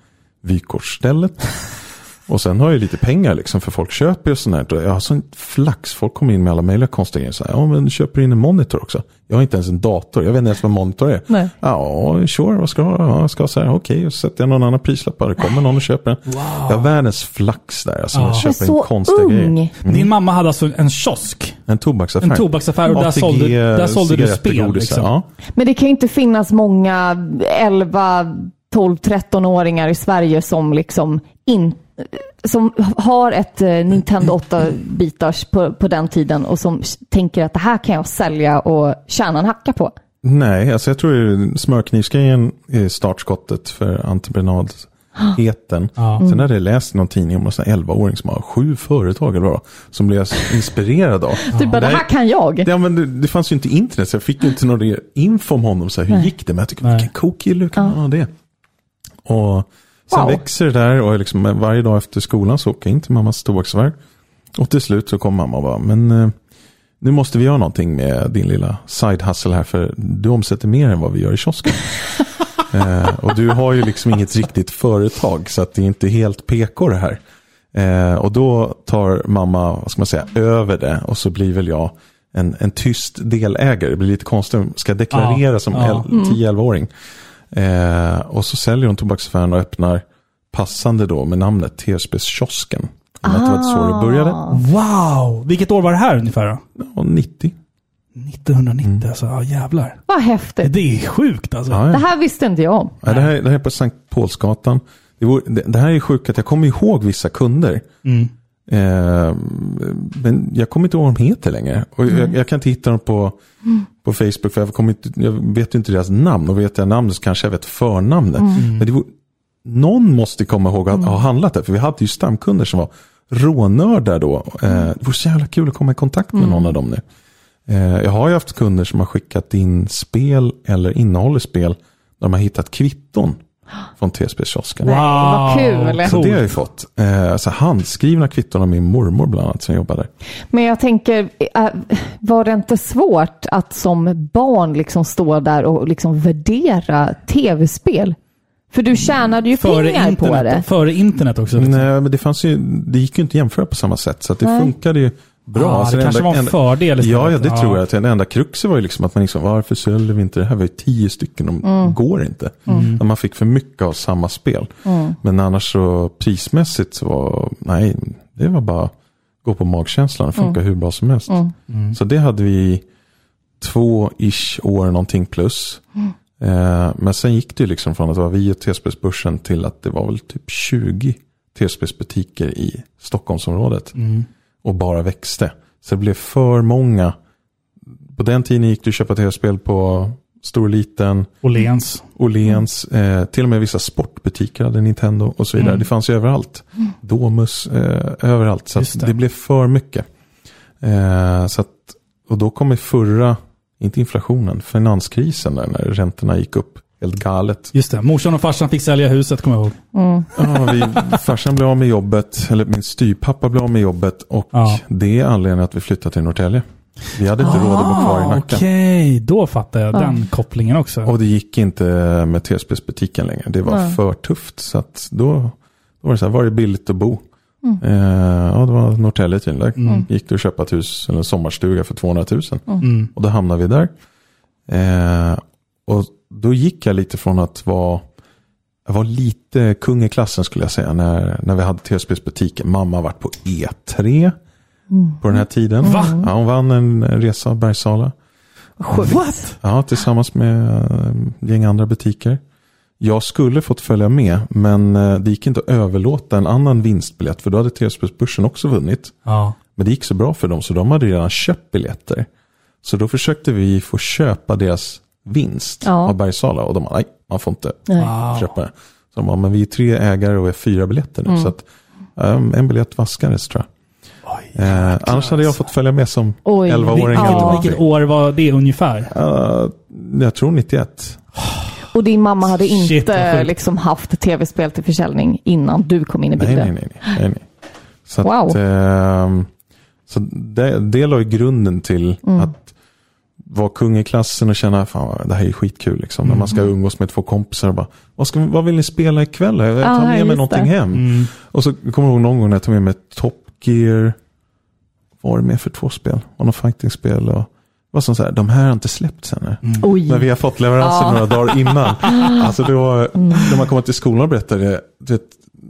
vykortsstället. Och sen har jag lite pengar liksom för folk köper ju sånt här. Jag har sån flax. Folk kommer in med alla möjliga konstiga grejer. Så här, ja men du köper in en monitor också. Jag har inte ens en dator. Jag vet inte ens vad en monitor är. Nej. Ja, sure. Vad ska du ha? Ja, jag ska ha så här. Okej, och så sätter jag någon annan prislapp det. kommer någon och köper den. Jag har världens flax där. Alltså, Ja. jag köper in konstiga ung. grejer. Din mamma hade alltså en kiosk. En tobaksaffär. En tobaksaffär och där ATG, sålde, där sålde du spel. Liksom. Ja. Men det kan ju inte finnas många 11, 12, 13-åringar i Sverige som liksom in, som har ett eh, Nintendo 8-bitars på, på den tiden och som tänker att det här kan jag sälja och tjäna en hacka på. Nej, alltså jag tror smörknivsgrejen är startskottet för entreprenadheten. Ja. Sen hade jag läst någon tidning om en sån här 11-åring som har sju företag eller vad som blev inspirerad av. Typ bara, det här kan jag. Ja, men det, det fanns ju inte internet så jag fick ju inte någon info om honom. Så här, hur Nej. gick det? Men jag tycker, vilken cool kille, hur kan man ha det? Och sen Wow. växer det där och liksom, varje dag efter skolan så åker jag in till mammas tobaksaffär. Och till slut så kommer mamma och bara, men eh, nu måste vi göra någonting med din lilla side hustle här för du omsätter mer än vad vi gör i kiosken. eh, och du har ju liksom inget riktigt företag så att det är inte helt PK det här. Eh, och då tar mamma, vad ska man säga, över det och så blir väl jag en, en tyst delägare. Det blir lite konstigt, ska deklarera Ja, som ja. el- 10-11-åring. Eh, och så säljer hon tobaksaffären och öppnar passande då med namnet TSBs-kiosken. Om det var så det började. Wow! Vilket år var det här ungefär då? Ja, 90. 1990 alltså. Ja jävlar. Vad häftigt. Det är sjukt alltså. Ja, Det ja. här visste inte jag om. Ja, det, här, det här är på Sankt Paulsgatan. Det, vore, det, det här är sjukt att jag kommer ihåg vissa kunder. Mm. Eh, men jag kommer inte ihåg vad de heter längre. Och jag, jag kan inte hitta dem på, på Facebook för jag, kommer inte, jag vet inte deras namn. Och vet jag namnet så kanske jag vet förnamnet. Men det någon måste komma ihåg att ha handlat det. För vi hade ju stamkunder som var rånördar då. Eh, det vore så jävla kul att komma i kontakt med någon av dem nu. Eh, jag har ju haft kunder som har skickat in spel eller innehåll i spel. Där de har hittat kvitton från TSB-kiosken. Nej, vad kul. Så det har jag ju fått. Eh, alltså handskrivna kvitton av min mormor bland annat som jobbar där. Men jag tänker, äh, var det inte svårt att som barn liksom stå där och liksom värdera tv-spel? För du tjänade ju Före pengar på det. internet, före internet också. Nej, men det fanns ju, det gick ju inte att jämföra på samma sätt. Så att det Nej. funkade ju bra. Ah, Alltså det kanske enda- var en fördel istället. Ja, ja, det Ja. tror jag. Att det enda kruxet var ju liksom att man liksom, varför säljer vi inte det här? Vi har ju tio stycken, de Mm. går inte. Men Man fick för mycket av samma spel. Men annars så prismässigt så var, nej, det var bara gå på magkänslan. Det funkar Mm. hur bra som helst. Så det hade vi två-ish år någonting plus. Eh, men sen gick det ju liksom från att det var vi och TSB-börsen till att det var väl typ 20 TSB-butiker i Stockholmsområdet. Och bara växte. Så det blev för många. På den tiden gick det att köpa tv-spel på stor och liten, Åhléns. Åhléns, eh, till och med vissa sportbutiker hade Nintendo och så vidare. Mm. Det fanns ju överallt. Domus, eh, överallt. Så det. det. blev för mycket. Eh, så att, och då kom i förra, inte inflationen, finanskrisen där när räntorna gick upp helt galet. Just det. Morsan och farsan fick sälja huset, kommer jag ihåg. Ja, vi, farsan blev av med jobbet, eller min styvpappa blev av med jobbet och Ja. det är anledningen att vi flyttade till Norrtälje. Vi hade inte råd att bo kvar i Nacka. Okej, då fattar jag den kopplingen också. Och det gick inte med TSB-butiken längre. Det var Nej. för tufft. Så att då, då var det så här, var det billigt att bo? Mm. Eh, ja, det var Norrtälje tydligen. Där gick det att köpa ett hus eller en sommarstuga för 200 000. Mm. Och då hamnade vi där. Eh, och då gick jag lite från att vara jag var lite kung i klassen skulle jag säga när, när vi hade TSBs butiken. Mamma varit på E3 på den här tiden. Va? Ja, hon vann en resa av Bergsala. Sjukt. Ja, tillsammans med eh, ett gäng andra butiker. Jag skulle fått följa med, men eh, det gick inte att överlåta en annan vinstbiljett, för då hade TSB-börsen också vunnit. Ja. Men det gick så bra för dem, så de hade redan köpt biljetter. Så då försökte vi få köpa deras vinst Ja. av Bergsala, och de bara, nej, man får inte Nej. Wow. köpa det. Så de bara, men vi är tre ägare och är fyra biljetter nu, Mm. så att um, en biljett vaskades tror jag. Eh, annars hade jag fått följa med som Oj. 11-åring. Ja. Vilket år var det ungefär? Eh, jag tror 91. Och din mamma hade Shit, inte liksom haft tv-spel till försäljning innan du kom in i Nej, bilden? nej, nej. nej, nej. Så, Wow. att, ehm, så det, det la ju grunden till Mm. att vara kung i klassen och känna fan det här är skitkul. Liksom. När man ska umgås med två kompisar och bara, vad, ska, vad vill ni spela ikväll? Jag tar Ah, med mig någonting det. hem. Mm. Och så kommer jag ihåg någon gång när jag tog med mig Top Gear. Vad var det med för två spel? Och något fighting-spel. Och, var som så här, de här har inte släppts ännu. Oj. När vi har fått leveranser Ja. några dagar innan. Alltså det var, när man kommer till skolan och berättar det,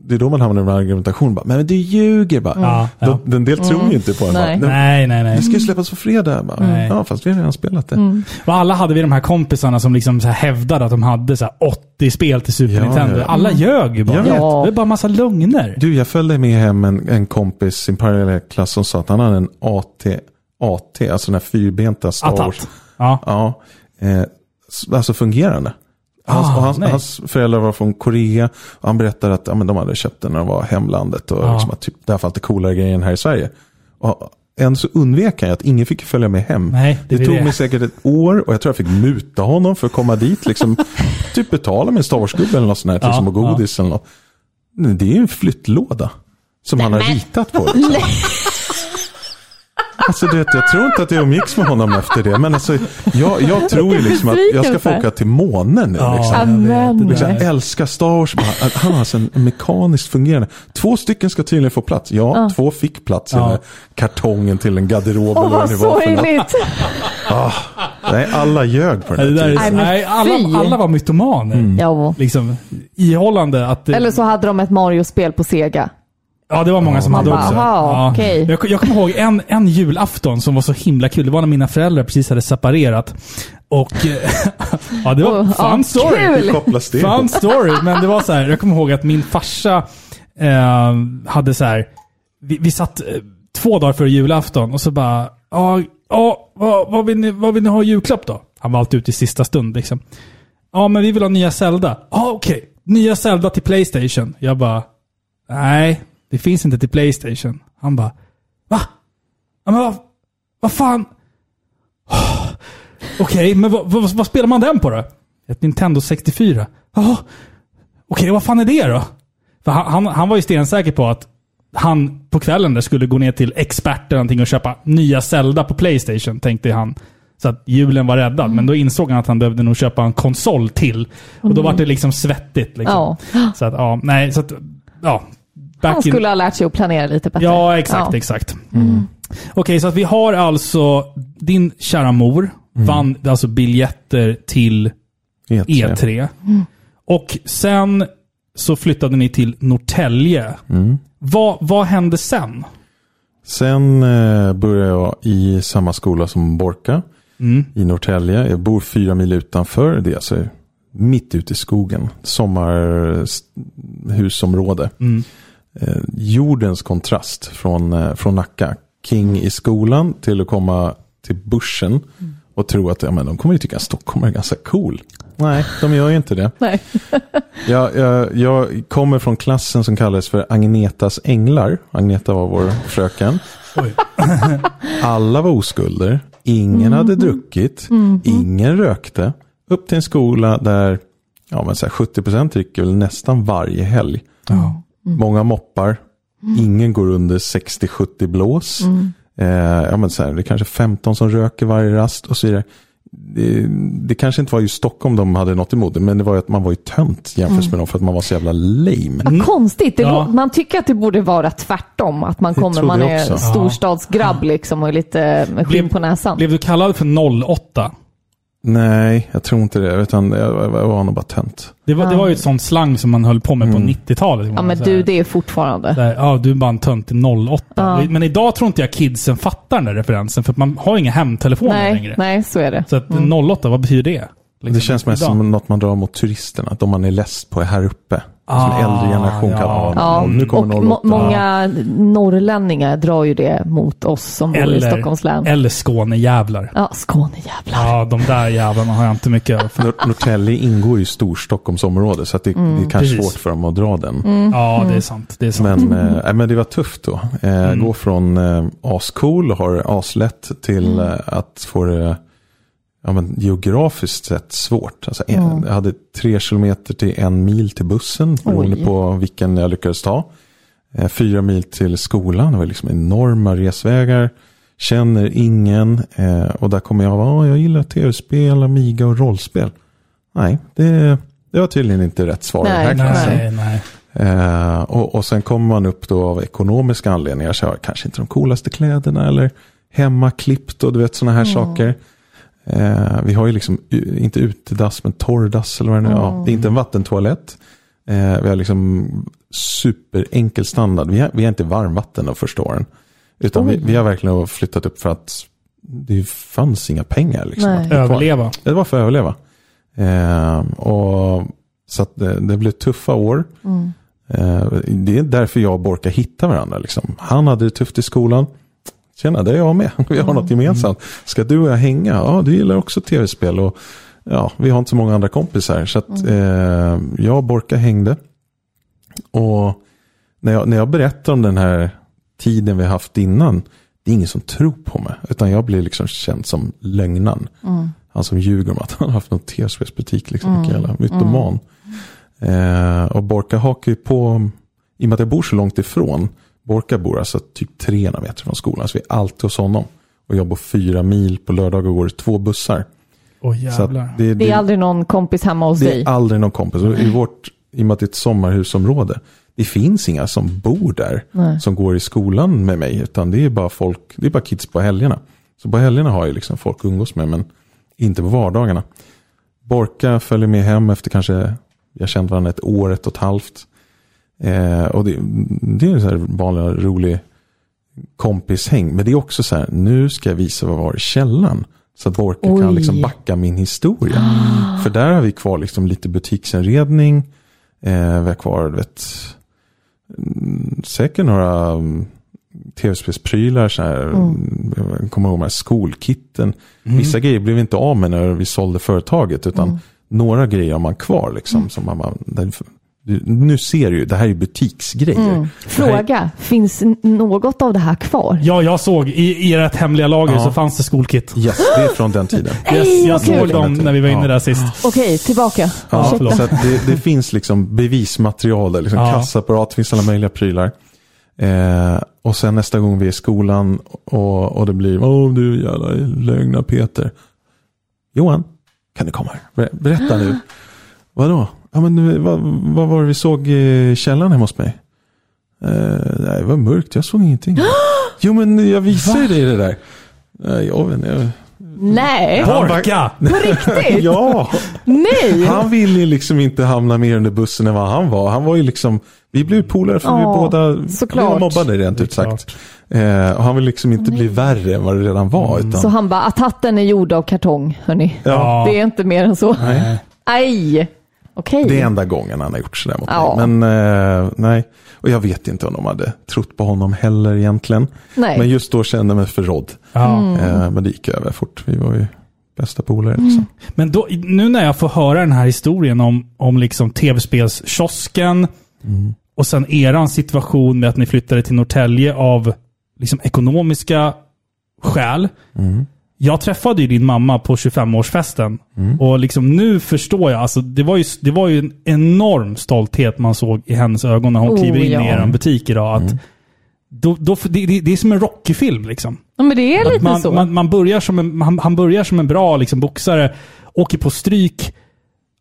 det, är då man hamnar i en argumentation. Bara, men du ljuger bara. Ja, ja. De, den del tror ju inte på en. Bara, Nej. "Nej, Nej, nej, nej. Det ska ju släppas på fredag. Bara, Nej. Ja, fast vi har redan spelat det. Och alla hade vi de här kompisarna som liksom så här hävdade att de hade så här 80 spel till Super Ja, Nintendo. ja. Alla ljög ju bara. Det är bara massa lögner. Du, jag följde med hem en, en kompis i en parallellklass som sa att han hade en AT, AT alltså den här fyrbenta Star Wars. Ja. Ja, eh, alltså fungerande. Hans, Ah, hans, nej. hans föräldrar var från Korea och han berättade att ja, men de hade köpt den när de var hemlandet och Ja. liksom, att typ, det här fanns det coolare grejer än här i Sverige. Och än så undvek han att ingen fick följa med hem. Nej, det det tog det. mig säkert ett år och jag tror jag fick muta honom för att komma dit. Liksom, typ betala med en Star Wars-gubbe eller något sånt här, Ja, liksom, och godis eller något. Det är ju en flyttlåda som han har ritat på. Liksom. Alltså du vet, jag tror inte att jag umgicks med honom efter det. Men alltså, jag, jag tror ju liksom att jag ska få åka till månen nu. Ja, Liksom. jag Liksom, älskar Star Wars. Han har alltså en mekaniskt fungerande. Två stycken ska tydligen få plats. Ja, två fick plats i Ja. den här kartongen till en garderob. Åh, eller vad sorgligt. Nej, alla ljög på den det här tiden. är, Nej, nej, alla, alla var mytomaner. Ja. Liksom, ihållande att... Eller så hade de ett Mario-spel på Sega. Ja, det var många som Man hade bara, också. aha, ja. okej. jag, jag kommer ihåg en, en julafton som var så himla kul. Det var när mina föräldrar precis hade separerat. Och... eh, ja, det var Oh, fun ja, story. kul. Hur kopplas det Fun ihop? story. Men det var så här, jag kommer ihåg att min farsa eh, hade så här, vi, vi satt eh, två dagar före julafton och så bara, ja, ja vad, vad, vill ni, vad vill ni ha i julklapp då? Han var alltid ute i sista stund liksom. Ja, men vi vill ha nya Zelda. Ja, okej. Nya Zelda till Playstation. Jag bara, nej, det finns inte till Playstation. Han bara, va? Ja, men vad, vad fan? Okej, men vad, vad, vad spelar man den på då? Ett Nintendo 64. Ja, okej, vad fan är det då? För han, han, han var ju stensäker på att han på kvällen där skulle gå ner till expert eller någonting och köpa nya Zelda på Playstation, tänkte han. Så att julen var räddad. Men då insåg han att han behövde nog köpa en konsol till. Och då var det liksom svettigt. Liksom. Ja. Så att, ja, nej, så att, ja. Back Han skulle ha lärt sig att planera lite bättre. Ja, exakt, Ja. exakt. Okej, så att vi har alltså din kära mor vann alltså biljetter till E3. E3. Och sen så flyttade ni till Norrtälje. Mm. Vad, vad hände sen? Sen eh, började jag i samma skola som Borka Mm. i Norrtälje. Jag bor fyra mil utanför. Det är alltså mitt ute i skogen. Sommarhusområde. Mm. Eh, jordens kontrast från, eh, från Nacka. King i skolan till att komma till börsen och tro att ja, men de kommer ju tycka att Stockholm är ganska cool. Nej, de gör ju inte det. Nej. Jag, jag, jag kommer från klassen som kallades för Agnetas änglar. Agneta var vår fröken. Alla var oskulder. Ingen hade druckit. Ingen rökte. Upp till en skola där ja men så här, 70% dricker väl nästan varje helg. Ja. Många moppar. Ingen går under 60-70 blås. Eh, ja, men så här, det är kanske 15 som röker varje rast och så vidare. Det, det kanske inte var just Stockholm de hade något emot men det var ju att man var ju tönt jämfört med dem för att man var så jävla lame. Vad konstigt. Det Ja. Man tycker att det borde vara tvärtom. Att man kommer, man är också. storstadsgrabb liksom och är lite skinn på näsan. Blev du kallad för 08? Nej, jag tror inte det. Utan jag, jag var nog bara tönt. Det var, det var ju ett sånt slang som man höll på med på Mm. 90-talet. Ja men du, det är fortfarande. Där, ja, du är bara en tönt till 08. Ja. Men idag tror inte jag kidsen fattar den där referensen, för att man har inga hemtelefoner Nej, längre. nej, så är det. Så att 08, vad betyder det? Liksom, det känns mest idag. som något man drar mot turisterna. Att de man är less på är här uppe. som Ah, en äldre generation ja. kan ha. Ja, nu och kommer må 08. många norrlänningar drar ju det mot oss som bor i Eller, Stockholms län. eller Skånejävlar. Ja, Skånejävlar. Ja, de där jävlarna har jag inte mycket. Nor- Norrtälje ingår i Storstockholmsområdet så att det, det är kanske Precis. svårt för dem att dra den. Ja, det är sant. Det är sant. Men, eh, nej, men det var tufft då. Eh, Gå från eh, ascool och har det aslätt till eh, att få det ja, men, geografiskt sett svårt. Alltså, en, Jag hade tre kilometer till en mil till bussen beroende Oj. på vilken jag lyckades ta. Eh, fyra mil till skolan, det var liksom enorma resvägar. Känner ingen eh, och där kommer jag vara, jag gillar tv-spel, Amiga och rollspel. Nej, det, det var tydligen inte rätt svar Nej, klassen. Nej, nej. Eh, och, och sen kommer man upp då av ekonomiska anledningar. Så jag har kanske inte de coolaste kläderna eller hemmaklippt och du vet sådana här saker. Eh, vi har ju liksom, inte utedass men torrdass eller vad det nu är. Ja, det är inte en vattentoalett. Eh, vi har liksom superenkel standard. Vi har, vi har inte varmvatten de första åren. Utan vi, vi har verkligen flyttat upp för att det fanns inga pengar. Liksom, Nej. att. Överleva. Det var för att överleva. Eh, och, så att det, det blev tuffa år. Eh, det är därför jag och Borka hittar varandra. Liksom. Han hade det tufft i skolan. Tjena, det är jag med. Vi har något gemensamt. Ska du och jag hänga? Ja, du gillar också tv-spel. Och, ja, vi har inte så många andra kompisar. Så att, eh, jag och Borka hängde. Och när jag, när jag berättar om den här tiden vi haft innan. Det är ingen som tror på mig. Utan jag blir liksom känd som lögnan. Han som ljuger om att han har haft någon tv-spelsbutik. Liksom, Vilken jävla mytoman. Eh, och Borka hakar ju på, i och med att jag bor så långt ifrån. Borka bor alltså typ 300 meter från skolan. Så vi är alltid hos honom. Och jag bor fyra mil. På lördagar går det två bussar. Åh Så jävlar. det, Det är aldrig någon kompis hemma hos det dig. är aldrig någon kompis. Och I vårt, i och med att det är ett sommarhusområde. Det finns inga som bor där. Nej. Som går i skolan med mig. Utan det är bara folk, det är bara kids på helgerna. Så på helgerna har jag liksom folk att umgås med. Men inte på vardagarna. Borka följer med hem efter kanske, jag känt varandra ett år, ett och ett halvt. Eh, och det, det är en så här vanlig rolig kompishäng. Men det är också så här, nu ska jag visa vad vi har i källaren. Så att Borka Oj. kan liksom backa min historia. För där har vi kvar liksom lite butiksinredning. Eh, vi har kvar, vet, mm, säkert några mm, tv-spelsprylar. Så här, mm. Jag kommer ihåg de här skolkitten. Vissa grejer blev vi inte av med när vi sålde företaget. Utan några grejer har man kvar. Liksom, som man, nu ser du ju, det här är butiksgrejer. Här är- Fråga, finns n- något av det här kvar? Ja, jag såg i, i ert hemliga lager Ja. så fanns det skolkit. Yes, det är från den tiden. Jag, Nej, jag såg dem när vi var inne Ja. där sist. Okej, tillbaka. Ja, så att det, det finns liksom bevismaterial där. Liksom Ja. Kassaapparat, finns alla möjliga prylar. Eh, och sen nästa gång vi är i skolan och, och det blir, åh du jävla lögna Peter. Johan, kan du komma här? Ber- Berätta nu. Vadå? Ja, men, nu, vad, vad var det vi såg i källaren hemma hos mig? Eh, nej, det var mörkt, jag såg ingenting. jo men jag visade ju dig det där. Nej, jag vet inte. jag- Nej, Han var- Orka! på riktigt? Ja! Nej! Han ville ju liksom inte hamna mer under bussen än vad han var. Han var ju liksom, vi blev polare för vi båda såklart. mobbade rent ut sagt. Eh, och han vill liksom inte bli värre än vad det redan var. Utan, Så han bara, att hatten är gjord av kartong, hörni. ja, Det är inte mer än så. nej, Aj! Okej. det är enda gången han har gjort sådär mot Ja. mig. Men eh, nej, och jag vet inte om de hade trott på honom heller egentligen. Nej. Men just då kände jag mig förrådd. Ja. Eh, men det gick över fort. Vi var ju bästa polare. Liksom. Men då, nu när jag får höra den här historien om, om liksom tv-spelskiosken och sen eran situation med att ni flyttade till Norrtälje av liksom ekonomiska skäl. Jag träffade ju din mamma på 25-årsfesten. Mm. Och liksom nu förstår jag. Alltså, det, var ju, det var ju en enorm stolthet man såg i hennes ögon när hon Oh, kliver in ja. i er butik idag. Mm. Att då, då, det, det, det är som en Rocky-film. Liksom. Ja, men det är lite Man, så. man, man, börjar som en, han, han börjar som en bra liksom, boxare, åker på stryk,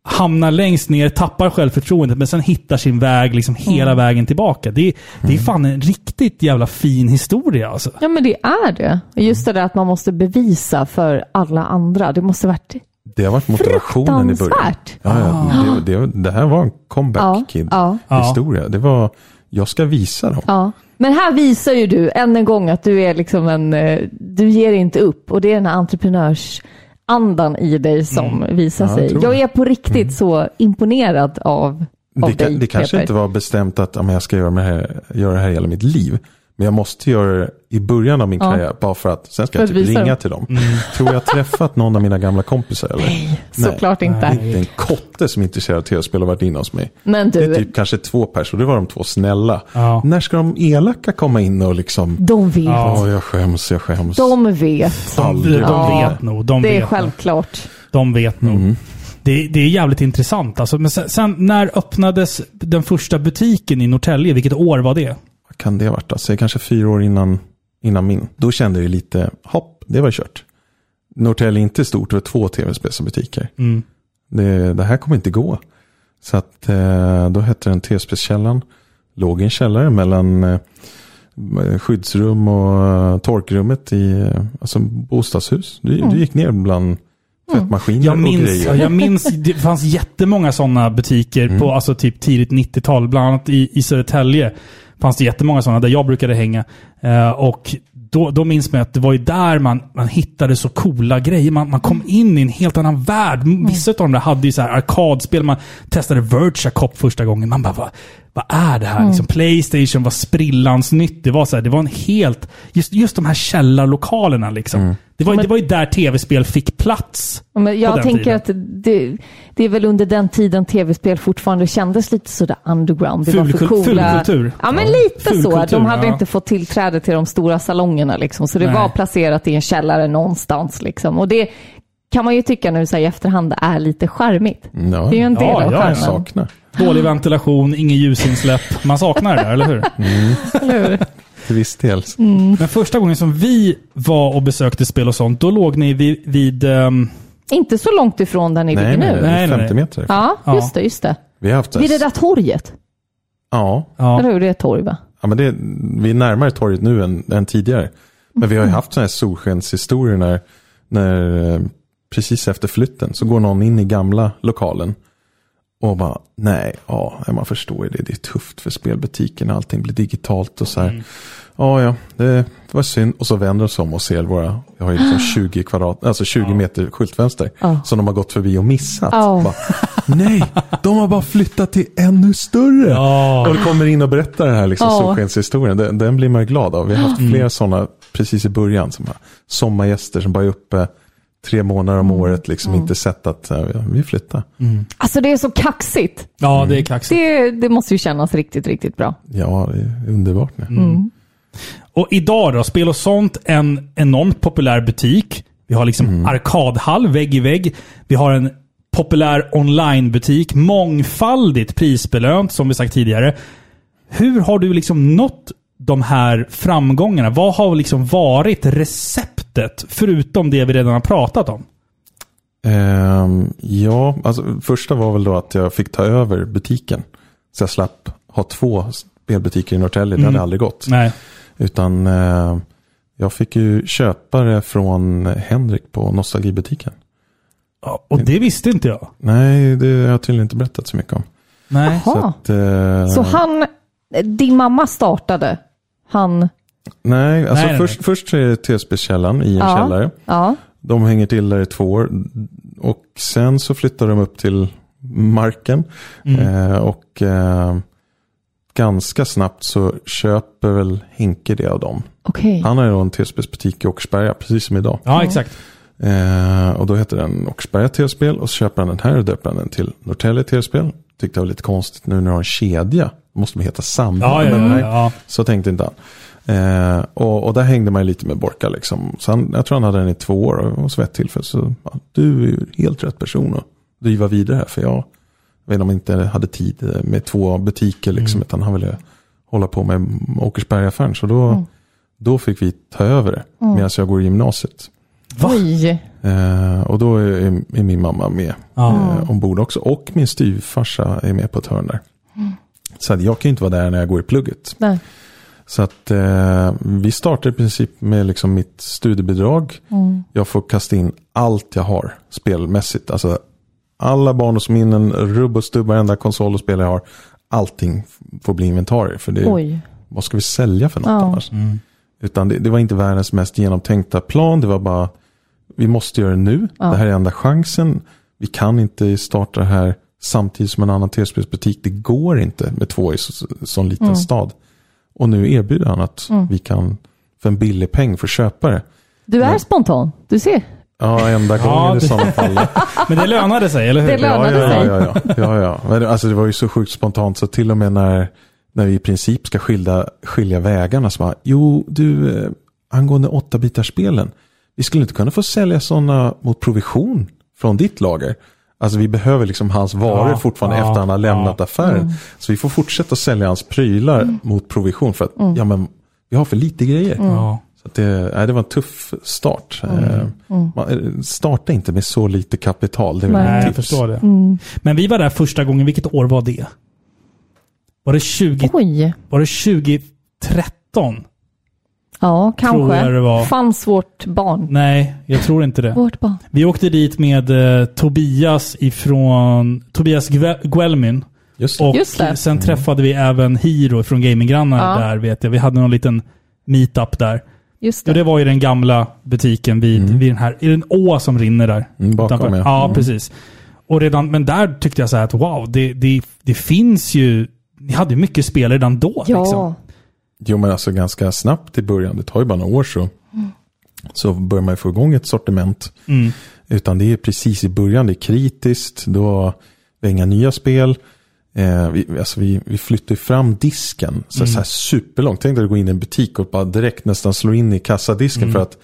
hamnar längst ner, tappar självförtroendet, men sen hittar sin väg liksom hela Mm. vägen tillbaka. Det, det är fan en riktigt jävla fin historia alltså. Ja, men det är det. Just det där att man måste bevisa för alla andra. Det måste varit... Det har varit motivationen i början. Ja, ja. Det, det, det här var en Ja, comeback kid ja. historia. Det var, jag ska visa dem. Ja. Men här visar ju du än en gång att du är liksom en... eh, Du ger inte upp. Och det är den här entreprenörsandan i dig som visar Mm. Ja, jag sig. tror Jag är på riktigt så imponerad av, av Det, dig, det kanske Peter. inte var bestämt att ja, jag ska göra, det här, göra det här hela mitt liv. Men jag måste göra det i början av min Ja. karriär. Bara för att sen ska jag typ ringa dem. till dem. Tror jag träffat någon av mina gamla kompisar? Eller? Nej, såklart inte. Inte en kotte som är intresserad av tv-spel har varit inne hos mig. Men Det är du, typ kanske två personer. Det var de två snälla. Ja. När ska de elaka komma in och liksom... de vet. Ja, jag skäms, jag skäms. De vet. De, de Ja. vet nog. De Det är vet nog. självklart. De vet nog. Mm. Det, det är jävligt intressant. Alltså, men sen, sen, när öppnades den första butiken i Norrtälje? Vilket år var det? Kan det ha varit? Alltså, kanske fyra år innan, innan min. Då kände jag lite, hopp, det var kört. Norrtälje är inte stort, det var två tv-spelsbutiker. Mm. Det, det här kommer inte gå. Så att eh, då hette den tv-spelskällaren. Låg i en källare mellan eh, skyddsrum och eh, torkrummet i alltså, bostadshus. Du, du gick ner bland tvättmaskiner Jag och minns, grejer. jag minns, det fanns jättemånga sådana butiker Mm. på alltså, typ tidigt 90-tal. Bland annat i, i Södertälje fanns det jättemånga sådana där jag brukade hänga. Eh, och då, då minns man att det var ju där man, man hittade så coola grejer. Man, man kom in i en helt annan värld. Vissa av dem där hade ju så här arkadspel. Man testade Virtua Cop första gången. Man bara, vad är det här? Liksom Playstation var sprillans nytt. Det var, så här, det var en helt... Just, just de här källarlokalerna liksom. Det, var, det var ju där tv-spel fick plats. Men jag tänker tiden. att det, det är väl under den tiden tv-spel fortfarande kändes lite sådär underground. Det var för coola. fulkultur. Ja, men lite så. Fulkultur, De hade ja. inte fått tillträde till de stora salongerna liksom. Så det Nej. var placerat i en källare någonstans liksom. Och det kan man ju tycka nu så här, i efterhand är lite charmigt. Ja, Det är ju en del Ja, av ja, jag charmen. Dålig ventilation, ingen ljusinsläpp. Man saknar det där, eller hur? Eller hur? Till viss del. Men första gången som vi var och besökte spel och sånt, då låg ni vid... vid ehm, Inte så långt ifrån där ni Nej, ligger nej, nu. Nej, nej, 50 nej. meter. Ja, Ja. just det, just det. Vi har haft Vid det där torget. Ja, ja. Eller hur? Det är ett torg va? Ja, men det, vi är närmare torget nu än, än tidigare. Men vi har ju haft sådana här solskenshistorier när, när eh, precis efter flytten så går någon in i gamla lokalen och bara, nej, ja, man förstår ju det, det är tufft för spelbutiken, allting blir digitalt och så här. Ja, ja, det, var synd. Och så vänder de sig om och ser våra, jag har ju liksom 20 kvadrat, alltså 20 meter skyltfönster Ja. som de har gått förbi och missat. Ja. Bara, nej, de har bara flyttat till ännu större. Ja. Och kommer in och berättar den här liksom Ja. solskenshistorien. Den, den blir man ju glad av. Vi har haft flera sådana precis i början. Som här, sommargäster som bara är uppe tre månader om året. Liksom inte sett att äh, vi flyttar. Alltså det är så kaxigt. ja, det är kaxigt. Det, det måste ju kännas riktigt, riktigt bra. Ja, det är underbart nu. Mm. Och idag då, Spel och sånt, en enormt populär butik. Vi har liksom arkadhall vägg i vägg. Vi har en populär onlinebutik. Mångfaldigt prisbelönt, som vi sagt tidigare. Hur har du liksom nått de här framgångarna? Vad har liksom varit receptet, förutom det vi redan har pratat om? Ehm, ja, alltså första var väl då att jag fick ta över butiken. Så jag slapp ha två spelbutiker i Norrtälje. Det hade aldrig gått. Nej. Utan eh, jag fick ju köpa det från Henrik på Nostalgibutiken. Ja, Och det visste inte jag. Nej, det har jag tydligen inte berättat så mycket om. Nej. Så Jaha. att, eh, Så han, din mamma startade, han, Nej, alltså Nej, nej, först, först så är det TSB-källan i en Ja. källare. ja, De hänger till där i två år. Och sen så flyttar de upp till marken. Eh, och eh, ganska snabbt så köper väl Henke det av dem. okej. Han har ju då en TSB-butik i Åkersberga, precis som idag. Ja, exakt. Eh, och då heter den Åkersberga TV-spel och så köper han den här och döper den till Norrtälje TV-spel. Tyckte det var lite konstigt nu när de har en kedja. Måste de heta samma. Ja, ja, ja. Så tänkte inte han. Eh, och, och där hängde man lite med Borka liksom. Så han, jag tror han hade den i två år och så vid ett tillfälle så, ja, du är ju helt rätt person att driva vidare här. För jag, jag vet inte om han inte hade tid med två butiker liksom, utan han ville hålla på med Åkersbergaaffären. Så då, då fick vi ta över det medan jag går i gymnasiet. Oj. Eh, och då är, är min mamma med Ja. eh, ombord också. Och min styvfarsa är med på ett hörn där. Så att jag kan ju inte vara där när jag går i plugget. Nej. Så att eh, vi startar i princip med liksom mitt studiebidrag. Jag får kasta in allt jag har spelmässigt. Alltså alla barndomsminnen, rubb och stubb, varenda konsol och spel jag har. Allting får bli inventarier. För det, Oj. vad ska vi sälja för något Ja. annars? Utan det, det var inte världens mest genomtänkta plan. Det var bara, vi måste göra det nu. Ja. Det här är enda chansen. Vi kan inte starta det här samtidigt som en annan tv-spelsbutik. Det går inte med två i så, sån liten Mm. stad. Och nu erbjuder han att vi kan för en billig peng för köpare. Du är spontan. Du ser. Ja, enda Ja, gången i det- sådana fall. Men det lönade sig, eller hur? Det lönade ja, ja, sig. ja, ja, ja, ja. Men det- alltså, det var ju så sjukt spontant så till och med när, när vi i princip ska skilja, skilja vägarna så bara, jo du, eh, angående åtta spelen vi skulle inte kunna få sälja sådana mot provision från ditt lager. Alltså vi behöver liksom hans varor Ja, fortfarande ja, efter han har lämnat ja. affären. Så vi får fortsätta sälja hans prylar mot provision för att, ja men vi har för lite grejer. Ja. Så att det, nej, det var en tuff start. Eh, Man, eh, starta inte med så lite kapital. Det är Nej. Nej, jag tips. förstår det. Men vi var där första gången. Vilket år var det? Var det, 20, Oj. var det 2013? Ja, kanske. Tror jag det var. Fanns vårt barn. Nej, jag tror inte det. Vårt barn. Vi åkte dit med eh, Tobias ifrån Tobias Guelmin. Just det. Och Just det. sen träffade vi även Hiro från Gaminggrannar Ja. där vet jag. Vi hade någon liten meetup där. Just Ja, det. det var ju den gamla butiken vid, vid den här, är det en å som rinner där? Mm, bakom, Utanför? ja. Ja, Mm. precis. Och redan, men där tyckte jag så här att wow, det, det, det finns ju, ni hade ju mycket spel redan då. Ja. Liksom. Jo men alltså ganska snabbt i början. Det tar ju bara några år så. Så börjar man ju få igång ett sortiment. Mm. Utan det är precis i början. Det är kritiskt. Då det är inga nya spel. Eh, vi, alltså vi, vi flyttar fram disken. Så, så här superlångt. Tänk dig att gå in i en butik och bara direkt nästan slå in i kassadisken. För att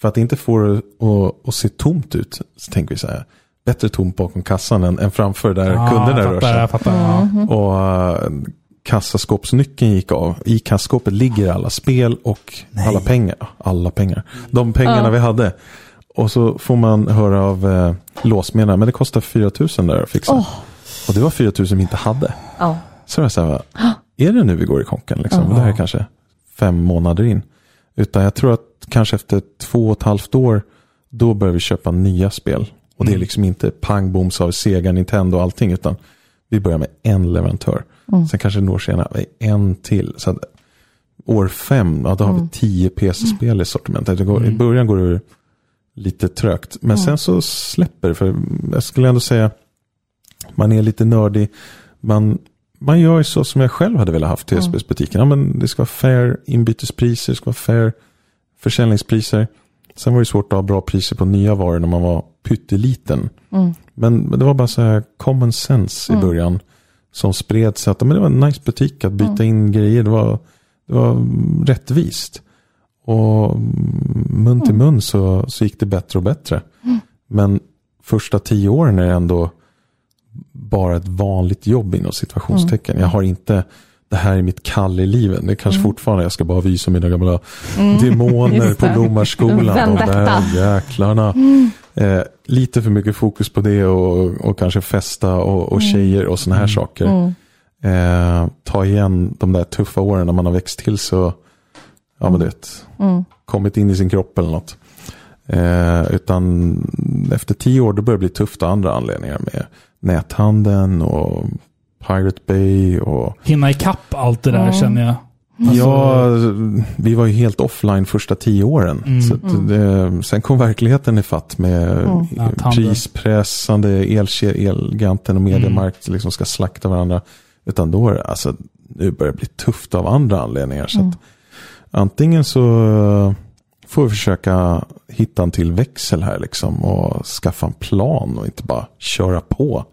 för att inte få det att, att se tomt ut. Så tänker vi så här. Bättre tomt bakom kassan än, än framför där Ja, kunderna jag rör fattar, sig. jag fattar. Ja. Och kassaskåpsnyckeln gick av. I kassaskåpet ligger alla spel och alla pengar. Alla pengar. De pengarna Ja. vi hade. Och så får man höra av uh, låsmedlarna, men det kostar 4 000 där att fixa. Åh. Och det var 4 000 vi inte hade. Ja. Så jag här, är det nu vi går i konken? Liksom? Det här är kanske fem månader in. Utan jag tror att kanske efter två och ett halvt år, då börjar vi köpa nya spel. Och det är liksom inte pang bom så har vi Sega, Nintendo och allting, utan vi börjar med en leverantör. Sen kanske några år senare, en till. Så att år fem, ja, då har vi tio PC-spel i sortimentet. Går, I början går det lite trögt. Men sen så släpper det. För jag skulle ändå säga, man är lite nördig. Man, man gör ju så som jag själv hade velat haft tv-spelsbutiken. Ja, men det ska vara fair inbytespriser, det ska vara fair försäljningspriser. Sen var det svårt att ha bra priser på nya varor när man var pytteliten. Men, men det var bara så här common sense i början. Som spred sig att men det var en nice butik att byta in grejer. Det var, det var mm, rättvist. Och mm, mun till mun så, så gick det bättre och bättre. Men första tio åren är det ändå bara ett vanligt jobb inom situationstecken. Jag har inte det här är mitt kall i livet. Det kanske fortfarande jag ska bara visa mina gamla demoner Just på det. Blommarskolan. De där jäklarna. Eh, lite för mycket fokus på det och, och kanske festa och, och tjejer och sådana här saker. Eh, ta igen de där tuffa åren när man har växt till så, ja men det, kommit in i sin kropp eller något. Eh, utan efter tio år då börjar det bli tufft av andra anledningar med näthandeln och Pirate Bay och Hinna ikapp allt det där känner jag. Alltså- Ja, vi var ju helt offline första tio åren. Mm. Så att det, sen kom verkligheten i fatt med Näthandel. prispressande elke- Elgiganten och Mediamarkt liksom ska slakta varandra. Utan då är det, alltså, nu börjar det bli tufft av andra anledningar. Så att antingen så får vi försöka hitta en till växel här liksom och skaffa en plan och inte bara köra på.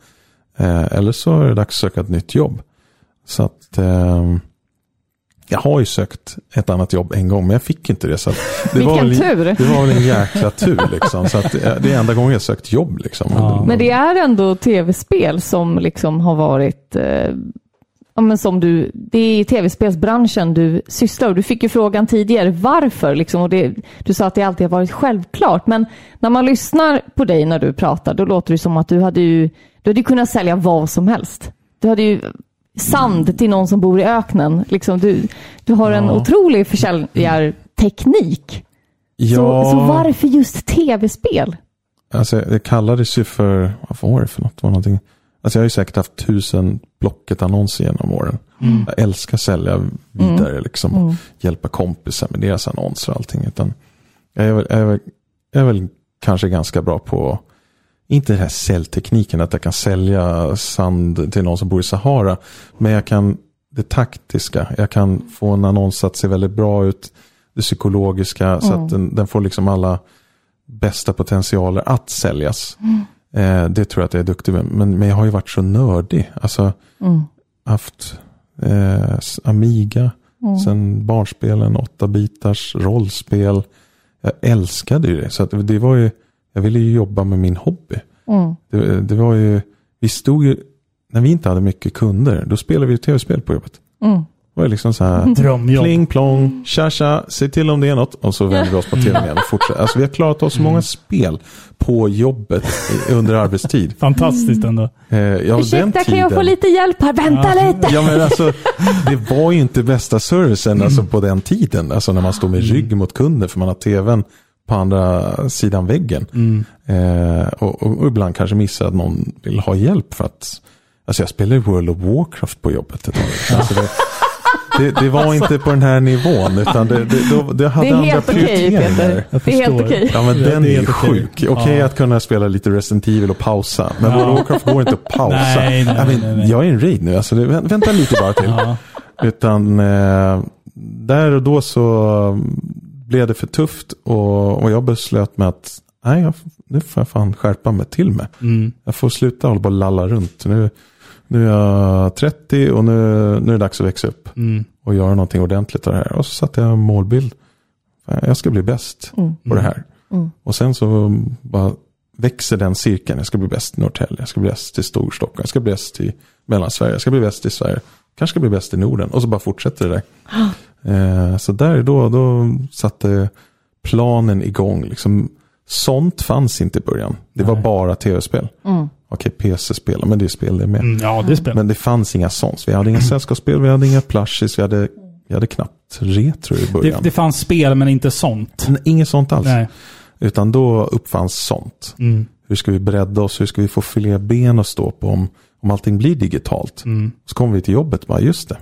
Eh, eller så är det dags att söka ett nytt jobb. Så att eh, jag har ju sökt ett annat jobb en gång, men jag fick inte det. Så det Vilken var väl, tur. Det var väl en jäkla tur liksom. Så att det är enda gången jag sökt jobb liksom. Ja. Men det är ändå tv-spel som liksom har varit eh, Ja, men som du, det är i tv-spelsbranschen du sysslar och du fick ju frågan tidigare varför liksom, och det, du sa att det alltid har varit självklart men när man lyssnar på dig när du pratar då låter det som att du hade ju du hade ju kunnat sälja vad som helst. Du hade ju sand till någon som bor i öknen. Liksom, du, du har en Ja. otrolig försäljarteknik. Ja, Så, så varför just tv-spel? Alltså, det kallades ju för, vad var det för något? Det var någonting. Alltså jag har ju säkert haft tusen Blocket-annonser genom åren. Jag älskar att sälja vidare liksom. Och hjälpa kompisar med deras annonser och allting. Utan jag är väl, jag är väl, jag är väl kanske ganska bra på, inte den här säljtekniken att jag kan sälja sand till någon som bor i Sahara. Men jag kan det taktiska. Jag kan få en annons att se väldigt bra ut. Det psykologiska så att den, den får liksom alla bästa potentialer att säljas. Eh, det tror jag att jag är duktig med. Men, men jag har ju varit så nördig. Alltså haft eh, Amiga, sen barnspelen, åtta bitars rollspel. Jag älskade ju det. Så det var ju, jag ville ju jobba med min hobby. Det, det var ju, vi stod ju, när vi inte hade mycket kunder, då spelade vi tv-spel på jobbet. Det var liksom så här, Drömjobb. Pling plong, tja tja, se till om det är något. Och så vänder vi oss på tv igen och fortsätter. Alltså vi har klarat oss många spel på jobbet under arbetstid. Fantastiskt ändå. Eh, ja, den Ursäkta, kan jag få tiden- lite hjälp här? Vänta lite! Ja men alltså, det var ju inte bästa servicen alltså, på den tiden. Alltså när man står med rygg mot kunden för man har tvn på andra sidan väggen. Eh, och, och, och ibland kanske missar att någon vill ha hjälp för att, alltså jag spelade World of Warcraft på jobbet ett tag. Alltså det, det, det var inte på den här nivån utan det, det, det hade andra prioriteringar. Det är helt okej. Ja men Ja, den det är är sjuk. Okej Ja. att kunna spela lite Resident Evil och pausa. Men Ja. World of Warcraft går inte att pausa. Nej, nej, nej, nej. Jag är en raid nu, alltså vänta lite bara till. Ja. Utan eh, där och då så blev det för tufft och, och jag beslöt mig att nej, jag, nu får jag fan skärpa mig till mig. Mm. Jag får sluta hålla på och lalla runt. Nu, nu är jag 30 och nu, nu är det dags att växa upp Mm. och göra någonting ordentligt av det här. Och så satte jag en målbild. Jag ska bli bäst på det här. Och sen så bara växer den cirkeln. Jag ska bli bäst i Norrtälje, jag ska bli bäst i Storstockholm, jag ska bli bäst i Mellansverige, jag ska bli bäst i Sverige. Kanske ska bli bäst i Norden. Och så bara fortsätter det där. Eh, så där då, då satte planen igång. Liksom, sånt fanns inte i början. Det var bara tv-spel. Okej, PC-spel, men det är spel det med. Mm, ja, det spelar. Men det fanns inga sånt. Vi hade inga sällskapsspel, vi hade inga plushies, vi hade, vi hade knappt retro i Det, början. det fanns spel, men inte sånt. Men Inget sånt alls. Nej. Utan då uppfanns sånt. Mm. Hur ska vi bredda oss? Hur ska vi få fler ben att stå på om, om allting blir digitalt? Mm. Så kommer vi till jobbet och bara, just det.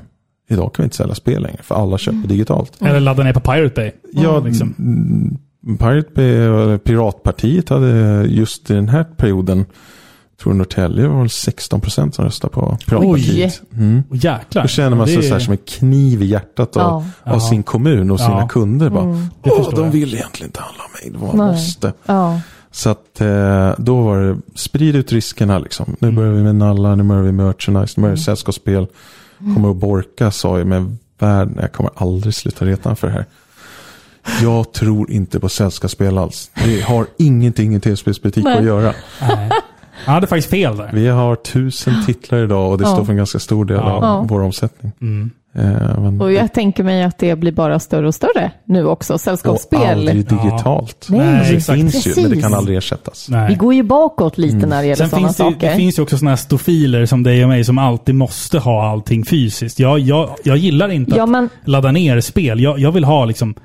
Idag kan vi inte sälja spel längre för alla köper digitalt. Eller ladda ner på Pirate Bay. Ja, liksom. mm, Pirate Bay, eller Piratpartiet hade just i den här perioden, tror Norrtälje var väl 16 procent som röstade på Piratpartiet. Mm. Och jäklar. Då känner man Det sig är- så här som en kniv i hjärtat av, Ja. av sin kommun och sina Ja. kunder. Bara, Det Åh, de jag. vill egentligen inte handla av mig, de måste. Ja. Så att eh, då var det, sprid ut riskerna liksom. Mm. Nu börjar vi med nallar, nu börjar vi med merchandise, nu börjar vi sällskapsspel. Kommer att Borka sa ju med världen, jag kommer aldrig sluta reta för det här. Jag tror inte på sällskapsspel alls. Det har ingenting i tv-spelsbutik att göra. Nej. Han hade faktiskt fel där. Vi har tusen titlar idag och det Ja. står för en ganska stor del Ja. av Ja. vår omsättning. Mm. Eh, men, Och jag tänker mig att det blir bara större och större nu också. och Sällskapsspel. aldrig digitalt. Nej, Nej, Det exakt. finns ju, men det kan Precis. aldrig ersättas. Vi Nej. går ju bakåt lite när det gäller Sen sådana finns det, ju- saker. det finns ju också sådana här stofiler som dig och mig som alltid måste ha allting fysiskt. Jag, jag, jag gillar inte Ja, att men ladda ner spel. Jag, jag vill ha liksom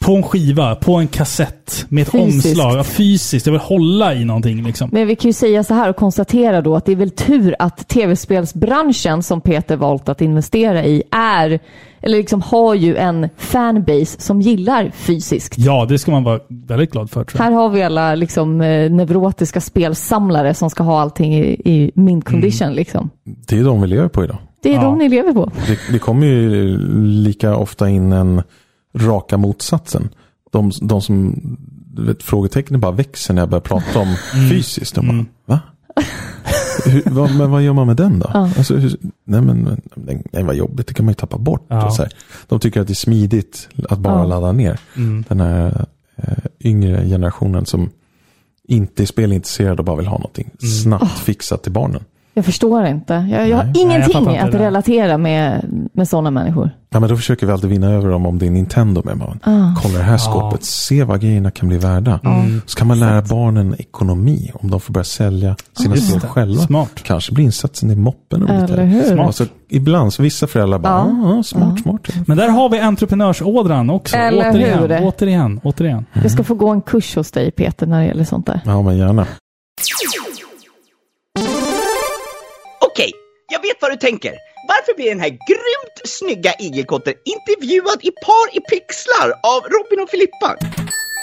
på en skiva, på en kassett, med ett Fysiskt. omslag. Ja, fysiskt. Jag vill hålla i någonting liksom. Men vi kan ju säga så här och konstatera då att det är väl tur att tv-spelsbranschen som Peter valt att investera i är, eller liksom har ju en fanbase som gillar fysiskt. Ja, det ska man vara väldigt glad för tror jag. Här har vi alla liksom, eh, neurotiska spelsamlare som ska ha allting i, i mint condition. Liksom. Det är de vi lever på idag. Det är Ja. de ni lever på. Det, det kommer ju lika ofta in en raka motsatsen. De, de som, vet, frågetecknen bara växer när jag börjar prata om fysiskt. De bara, va? Hur, vad, men vad gör man med den då? Ja. Alltså, hur, nej men nej, nej, vad jobbigt, det kan man ju tappa bort. Ja. Och så här. De tycker att det är smidigt att bara Ja. ladda ner. Mm. Den här eh, yngre generationen som inte är spelintresserad och bara vill ha någonting Mm. snabbt fixat till barnen. Jag förstår inte. Jag, jag har Nej. Nej, jag ingenting att relatera med, med sådana människor. Ja, men då försöker vi alltid vinna över dem om det är Nintendo med. Man, Ah. Kolla det här skåpet, se vad grejerna kan bli värda. Mm. Så kan man lära barnen ekonomi om de får börja sälja sina spel själva. Smart. Kanske blir insatsen i moppen och lite. Eller hur? Smart. Och så, ibland, så vissa föräldrar bara, Ja. ja, smart, smart. Men där har vi entreprenörsådran också. Eller återigen, hur? återigen, återigen. Jag ska få gå en kurs hos dig Peter när det gäller sånt där. Ja, men gärna. Okej, jag vet vad du tänker. Varför blir den här grymt snygga igelkotten intervjuad i par i pixlar av Robin och Filippa?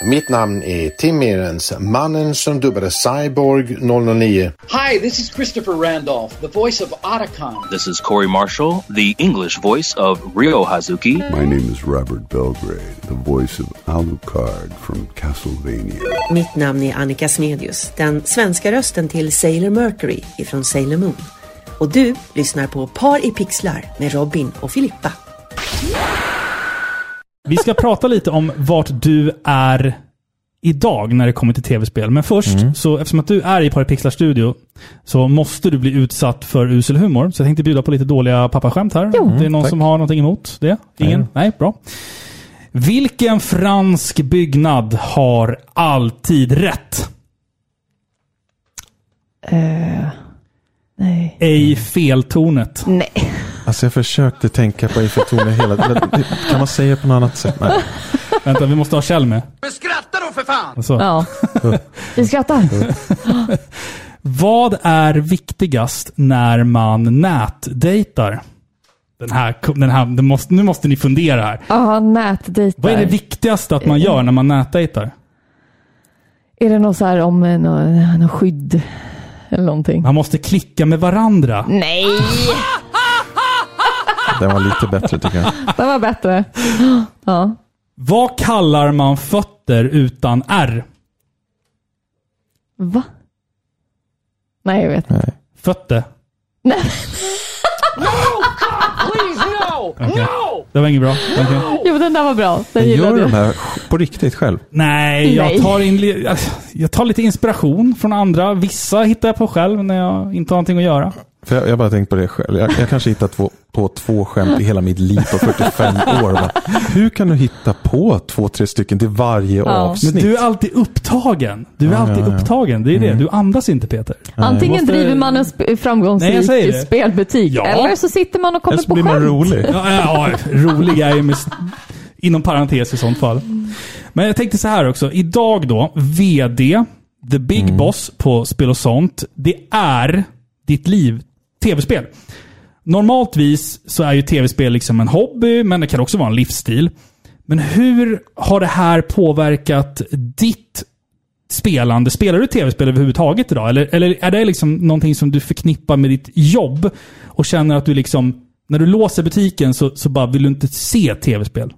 Mitt namn är Tim Ehrens, mannen som dubbade Cyborg 009. Hi, this is Christopher Randolph, the voice of Otacon. This is Corey Marshall, the English voice of Ryo Hazuki. My name is Robert Belgrade, the voice of Alucard from Castlevania. Mitt namn är Annika Smedius, den svenska rösten till Sailor Mercury ifrån Sailor Moon. Och du lyssnar på Par i pixlar med Robin och Filippa. Vi ska prata lite om vart du är idag när det kommer till tv-spel. Men först, så eftersom att du är i Paripixlar studio så måste du bli utsatt för usel humor. Så jag tänkte bjuda på lite dåliga pappaskämt här. Jo. det är någon tack. som har någonting emot det? Ingen? Nej. Nej, bra. Vilken fransk byggnad har alltid rätt? Eh, nej. Eiffeltornet. Nej. Alltså jag försökte tänka på Eiffeltornet hela tiden. Kan man säga det på något annat sätt? Nej. Vänta, vi måste ha Kjell med. Men skratta då för fan! Alltså. Ja. Vi skrattar. Vad är viktigast när man nätdejtar? Den här, den här, det måste, nu måste ni fundera här. Ja, nätdejtar. Vad är det viktigaste att man gör när man nätdejtar? Är det något så här om eh, något skydd eller någonting? Man måste klicka med varandra. Nej, Den var lite bättre tycker jag. det var bättre. Ja. Vad kallar man fötter utan R? Va? Nej, jag vet inte. Nej. Fötter. Nej. Please no! No! Det var inget bra. Okej. Jo, den där var bra. Den gillade gör jag. de här på riktigt själv? Nej, jag Nej. tar, in, jag tar lite inspiration från andra. Vissa hittar jag på själv när jag inte har någonting att göra. För jag, jag har bara tänkt på det själv. Jag, jag kanske hittat två, på två skämt i hela mitt liv på 45 år. Bara, hur kan du hitta på två, tre stycken till varje avsnitt? Men du är alltid upptagen. Du är Ja, alltid ja, ja. upptagen. Det är det. Du andas inte Peter. Antingen Måste- driver man en sp- Nej, framgångsrik det. spelbutik Ja. eller så sitter man och kommer Eller så på blir man skämt. rolig. Ja, ja, rolig är ju med, inom parentes i sånt fall. Men jag tänkte så här också. Idag då, VD, the big boss på spel och sånt. Det är ditt liv, tv-spel. Normaltvis så är ju tv-spel liksom en hobby, men det kan också vara en livsstil. Men hur har det här påverkat ditt spelande? Spelar du tv-spel överhuvudtaget idag? Eller, eller är det liksom någonting som du förknippar med ditt jobb och känner att du liksom, när du låser butiken så, så bara vill du inte se tv-spel?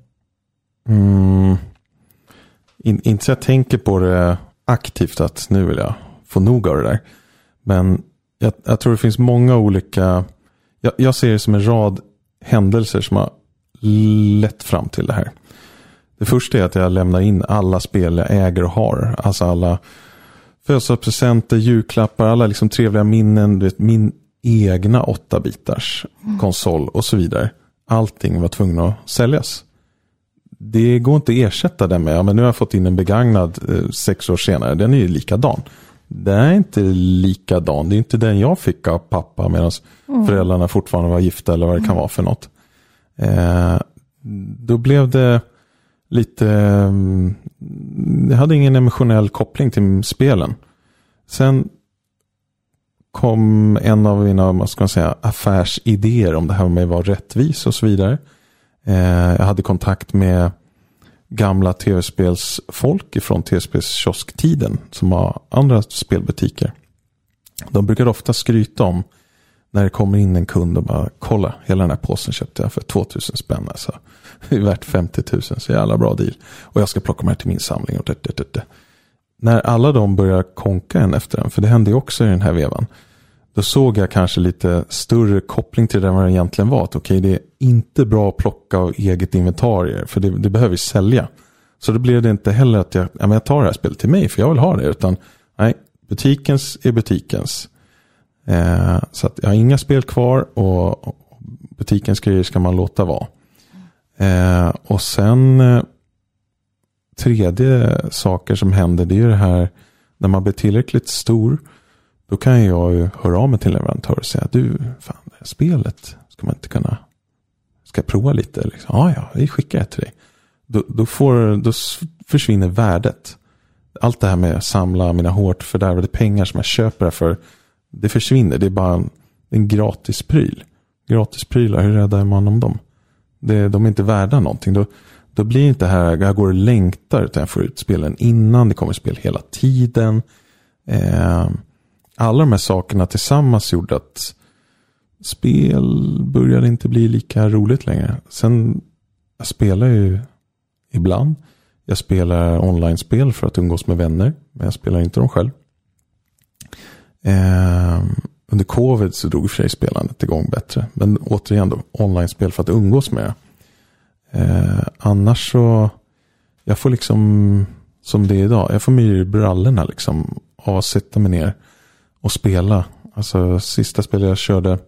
Mm. In, inte så jag tänker på det aktivt att nu vill jag få nog av det där. Men jag, jag tror det finns många olika, jag, jag ser det som en rad händelser som har lett fram till det här. Det första är att jag lämnar in alla spel jag äger och har. Alltså alla födelsedagspresenter, julklappar, alla liksom trevliga minnen. Vet, min egna åtta bitars konsol och så vidare. Allting var tvungen att säljas det går inte att ersätta den med, ja, men nu har jag fått in en begagnad eh, sex år senare, den är ju likadan. Den är inte likadan, det är inte den jag fick av pappa medan föräldrarna fortfarande var gifta eller vad det kan vara för något. Eh, då blev det lite, mm, jag hade ingen emotionell koppling till spelen. Sen kom en av mina vad ska man säga, affärsidéer om det här med att vara rättvis och så vidare. Eh, jag hade kontakt med gamla tv-spelsfolk från tv-spelskiosktiden som har andra spelbutiker. De brukar ofta skryta om när det kommer in en kund och bara kolla, hela den här påsen köpte jag för 2000 spänn. Alltså. Det är värt 50 000, så jävla bra deal. Och jag ska plocka de här till min samling. Och det, det, det, det. När alla de börjar konka en efter en, för det hände ju också i den här vevan då såg jag kanske lite större koppling till det än vad det egentligen var. Att okej, det är inte bra att plocka av eget inventarier, för det, det behöver vi sälja. Så då blev det inte heller att jag, ja, men jag tar det här spelet till mig, för jag vill ha det. Utan nej, butikens är butikens. Eh, så att jag har inga spel kvar och och butikens grejer ska man låta vara. Eh, och sen eh, tredje saker som händer, det är ju det här när man blir tillräckligt stor. Då kan jag ju höra av mig till en leverantör och säga du, fan det här spelet ska man inte kunna, ska jag prova lite? Liksom, ja, ja, vi skickar ett till dig. Då, då, får, då försvinner värdet. Allt det här med att samla mina hårt fördärvade pengar som jag köper det för, det försvinner. Det är bara en, en gratis pryl. Gratis prylar, hur räddar man om dem? Det, de är inte värda någonting. Då, då blir inte det här, jag går och längtar, utan jag får ut spelen innan, det kommer spel hela tiden. Eh, alla de här sakerna tillsammans gjorde att spel började inte bli lika roligt längre. Sen, jag spelar ju ibland. Jag spelar online-spel för att umgås med vänner, men jag spelar inte dem själv. Eh, under covid så drog i och för sig spelandet igång bättre. Men återigen då, online-spel för att umgås med. Eh, annars så, jag får liksom, som det är idag, jag får myror i brallorna liksom. Av att sätta mig ner och spela. Alltså sista spelet jag körde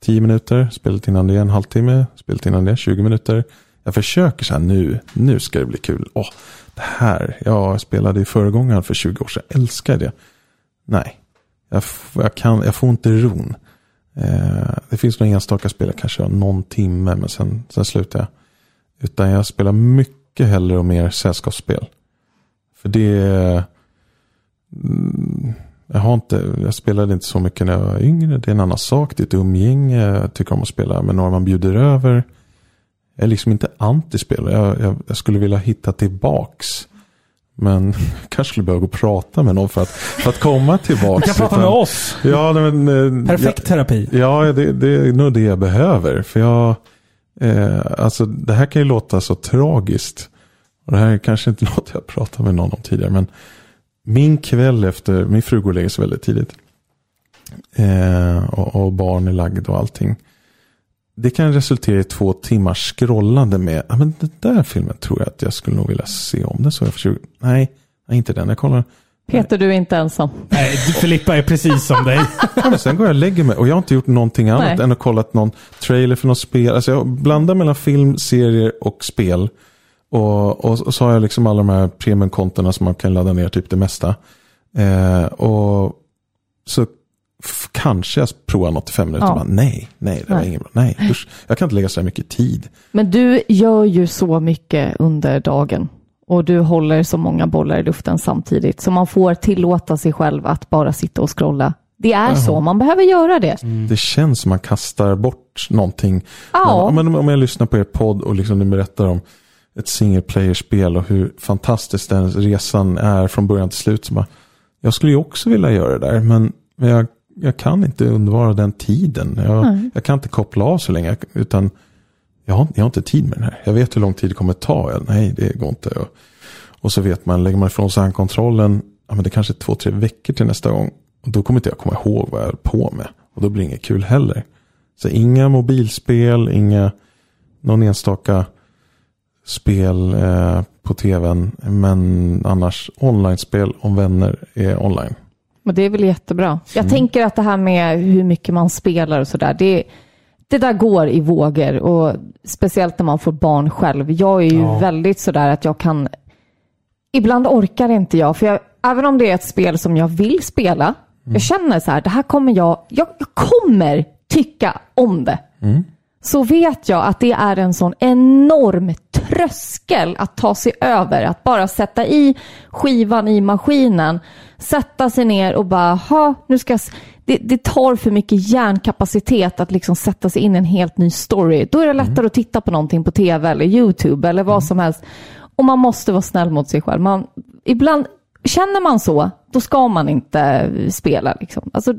10 minuter, spelet innan det en halvtimme, spelet innan det 20 minuter. Jag försöker så här nu, nu ska det bli kul. Åh, det här, jag spelade i föregångaren för 20 år sedan, jag älskar det. Nej, jag, jag, kan, jag får inte ron. Eh, det finns några enstaka spel jag kanske har någon timme, men sen, sen slutar jag. Utan jag spelar mycket hellre och mer sällskapsspel. För det... Mm, jag, har inte, jag spelade inte så mycket när jag var yngre. Det är en annan sak. Det är ett umgänge. Jag tycker om att spela med några man bjuder över. Jag är liksom inte antispel. Jag, jag, jag skulle vilja hitta tillbaks. Men jag kanske skulle behöva gå och prata med någon för att, för att komma tillbaks. Du kan prata med oss. Ja, men, eh, Perfekt jag- terapi. Ja, det, det är nog det jag behöver. För jag, eh, alltså det här kan ju låta så tragiskt. Och det här är kanske inte något jag pratat med någon om tidigare. Men min kväll efter, min fru går och lägger sig väldigt tidigt. Eh, och, och barn är lagd och allting. Det kan resultera i två timmars scrollande med, ja men den där filmen tror jag att jag skulle nog vilja se om. Den såg jag för 20, nej, inte den. Jag kollar, Peter, du är inte ensam. Nej, Filippa är precis som dig. Ja, men sen går jag och lägger mig och jag har inte gjort någonting annat Nej. än att kollat någon trailer för något spel. Alltså jag blandar mellan film, serier och spel. Och, och, och så har jag liksom alla de här premiumkontona som man kan ladda ner typ det mesta. Eh, och så kanske jag provar något i fem minuter. Ja. och Bara, nej, nej, det var Nej. inget bra. Nej, usch, jag kan inte lägga så här mycket tid. Men du gör ju så mycket under dagen och du håller så många bollar i luften samtidigt så man får tillåta sig själv att bara sitta och scrolla. Det är så, man behöver göra det. Det känns som man kastar bort någonting. Ja. Men, men om jag lyssnar på er podd och liksom ni berättar om ett single player-spel och hur fantastiskt den resan är från början till slut. Så bara, jag skulle ju också vilja göra det där, men, men jag, jag kan inte undvara den tiden. Jag, jag kan inte koppla av så länge, utan jag har, jag har inte tid med den här. Jag vet hur lång tid det kommer ta. Jag, nej, det går inte. Och, och så vet man, lägger man ifrån sig handkontrollen, ja, men det kanske är två, tre veckor till nästa gång. Och då kommer inte jag komma ihåg vad jag höll på med. Och då blir det inget kul heller. Så inga mobilspel, inga, någon enstaka spel eh, på tvn. Men annars online-spel om vänner är online. Men det är väl jättebra. Jag tänker att det här med hur mycket man spelar och sådär, det, det där går i vågor och speciellt när man får barn själv. Jag är ju Ja. väldigt sådär att jag kan, ibland orkar inte jag, för jag, även om det är ett spel som jag vill spela, jag känner så här, det här kommer jag, jag, jag kommer tycka om det. Så vet jag att det är en sån enorm tröskel att ta sig över. Att bara sätta i skivan i maskinen, sätta sig ner och bara, ha, nu ska jag... s-" Det, det tar för mycket hjärnkapacitet att liksom sätta sig in i en helt ny story. Då är det lättare att titta på någonting på tv eller YouTube eller vad som helst. Och man måste vara snäll mot sig själv. Man, ibland känner man så, då ska man inte spela. Liksom. Alltså,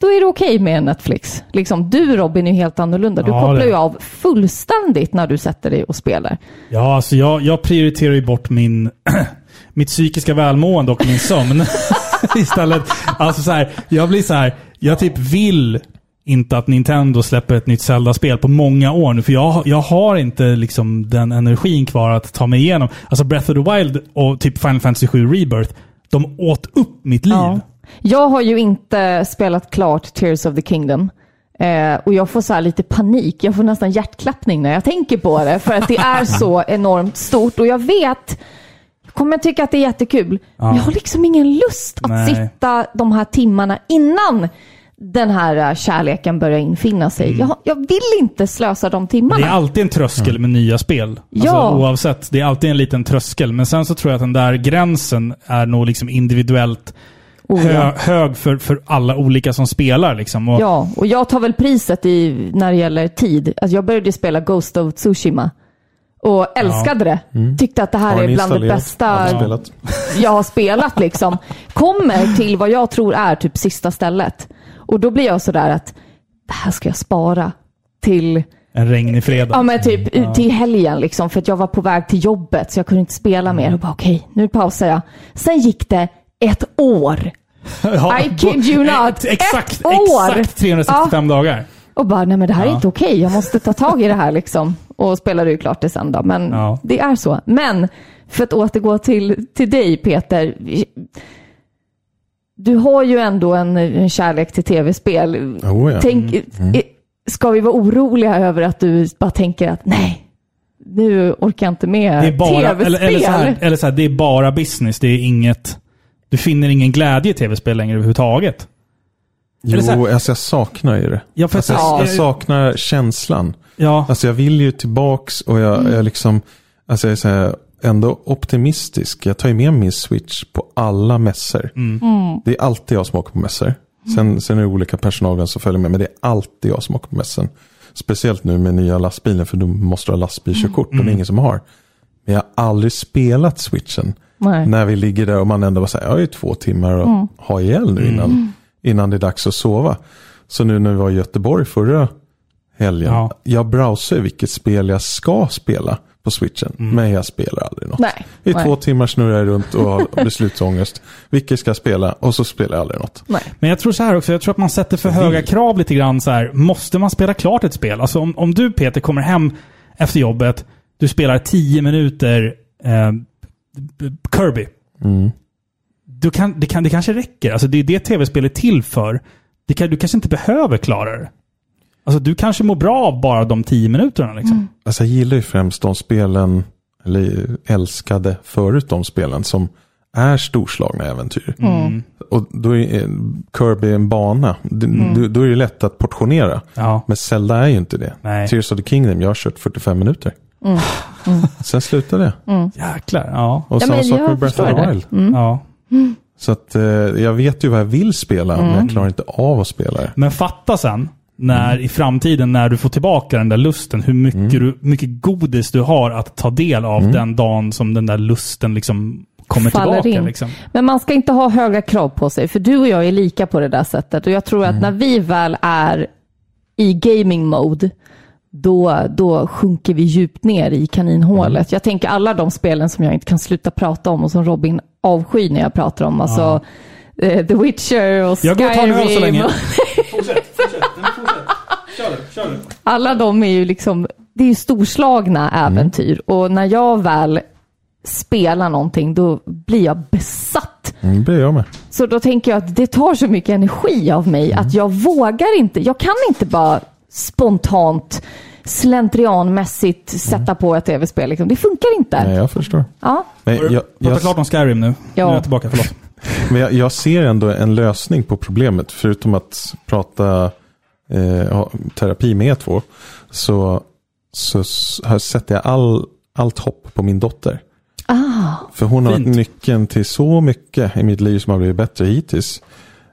då är det okej med Netflix. Liksom, du Robin är ju helt annorlunda. Du Ja, kopplar det- ju av fullständigt när du sätter dig och spelar. Ja, alltså jag, jag prioriterar ju bort min, mitt psykiska välmående och min sömn. Istället. Alltså så här, jag blir så här, jag typ vill inte att Nintendo släpper ett nytt Zelda-spel på många år nu. För jag, jag har inte liksom den energin kvar att ta mig igenom. Alltså Breath of the Wild och typ Final Fantasy 7 Rebirth. De åt upp mitt liv. Ja. Jag har ju inte spelat klart Tears of the Kingdom. Eh, och jag får så här lite panik. Jag får nästan hjärtklappning när jag tänker på det. För att det är så enormt stort. Och jag vet, jag kommer tycka att det är jättekul. Men jag har liksom ingen lust att Nej. sitta de här timmarna innan den här eh, kärleken börjar infinna sig. Jag, jag vill inte slösa de timmarna. Det är alltid en tröskel med nya spel. Alltså, Ja. Oavsett. Det är alltid en liten tröskel. Men sen så tror jag att den där gränsen är nog liksom individuellt hö, ja. hög för, för alla olika som spelar. Liksom. Och, Ja, och jag tar väl priset i, när det gäller tid. Alltså jag började spela Ghost of Tsushima och älskade det. Tyckte att det här är bland det bästa spelat. jag har spelat. liksom. Kommer till vad jag tror är typ sista stället. Och då blir jag sådär att det här ska jag spara till En regnig fredag. Ja men typ till helgen liksom för att jag var på väg till jobbet så jag kunde inte spela mer och bara okej, nu pausar jag. Sen gick det år. Ja, I kid you not. Exakt, Ett år. exakt 365 dagar. Och bara, nej men det här är Ja. inte okej, jag måste ta tag i det här liksom. Och spelade ju klart det sen då, men Ja. det är så. Men för att återgå till, till dig Peter. Du har ju ändå en, en kärlek till tv-spel. Oh, ja. Tänk, i- Ska vi vara oroliga över att du bara tänker att nej, nu orkar jag inte med tv-spel? eller, eller, så här, eller så här, det är bara business. Det är inget... Du finner ingen glädje i tv-spel längre överhuvudtaget. Jo, här- alltså jag saknar ju det. Ja, för alltså, jag, jag Ja. saknar känslan. Ja. Alltså jag vill ju tillbaks och jag, Mm. jag liksom, alltså jag är så här, ändå optimistisk. Jag tar ju med min switch på alla mässor. Mm. Det är alltid jag som åker på mässor. Sen, sen är det olika personal som följer med, men det är alltid jag som åker på mässan. Speciellt nu med nya lastbilen, för du måste ha lastbilskörkort och det är ingen som har. Men jag har aldrig spelat switchen. Nej. När vi ligger där och man ändå var så här, jag har ju två timmar att Mm. ha ihjäl nu innan, innan det är dags att sova. Så nu när vi var i Göteborg förra helgen, Ja. jag browsar vilket spel jag ska spela på switchen. Men jag spelar aldrig något. Nej. I Nej. två timmar snurrar jag runt och har beslutsångest. Vilket ska jag spela? Och så spelar jag aldrig något. Nej. Men jag tror så här också, jag tror att man sätter för höga krav lite grann så här. Måste man spela klart ett spel? Alltså om, om du Peter kommer hem efter jobbet, du spelar 10 minuter eh, Kirby. Mm. Du kan, det, kan, det kanske räcker. Alltså det är det tv-spel är till för. Det kan, du kanske inte behöver klara det. Alltså du kanske mår bra av bara de 10 minuterna liksom. Alltså jag gillar ju främst de spelen, eller älskade förut de spelen som är storslagna äventyr. Mm. Och då är eh, Kirby en bana. D- då- Då är det lätt att portionera. Ja. Men Zelda är ju inte det. Nej. Tears of the Kingdom, jag har kört 45 minuter. Mm. Sen slutade det. Jäklar. Ja. Och Ja, samma sak jag med Breath of the. Wild. Mm. ja. Så att eh, jag vet ju vad jag vill spela, men jag klarar inte av att spela det. Men fatta sen, när, i framtiden när du får tillbaka den där lusten, hur mycket, du, mycket godis du har att ta del av den dagen som den där lusten liksom kommer Faller tillbaka. in. Liksom. Men man ska inte ha höga krav på sig, för du och jag är lika på det där sättet. Och jag tror att när vi väl är i gaming mode, då, då sjunker vi djupt ner i kaninhålet. Jag tänker alla de spelen som jag inte kan sluta prata om och som Robin avskyr när jag pratar om. Alltså eh, The Witcher och Jag går och tar en öl så Skyrim. länge. och- Fortsätt, fortsätt. Kör du, kör du. Alla de är ju liksom, det är ju storslagna äventyr. Och när jag väl spelar någonting, då blir jag besatt. Mm, det blir jag med. Så då tänker jag att det tar så mycket energi av mig att jag vågar inte. Jag kan inte bara spontant, slentrianmässigt sätta på ett tv-spel. Liksom. Det funkar inte. Nej, jag förstår. Ja. Men jag, Prata jag, klart om Skyrim nu. Ja. Nu är jag tillbaka, förlåt. Men jag, jag ser ändå en lösning på problemet. Förutom att prata eh, terapi med er två. Så, så har- sätter jag all, allt hopp på min dotter. Ah, För hon har Fint. varit nyckeln till så mycket i mitt liv som har blivit bättre hittills.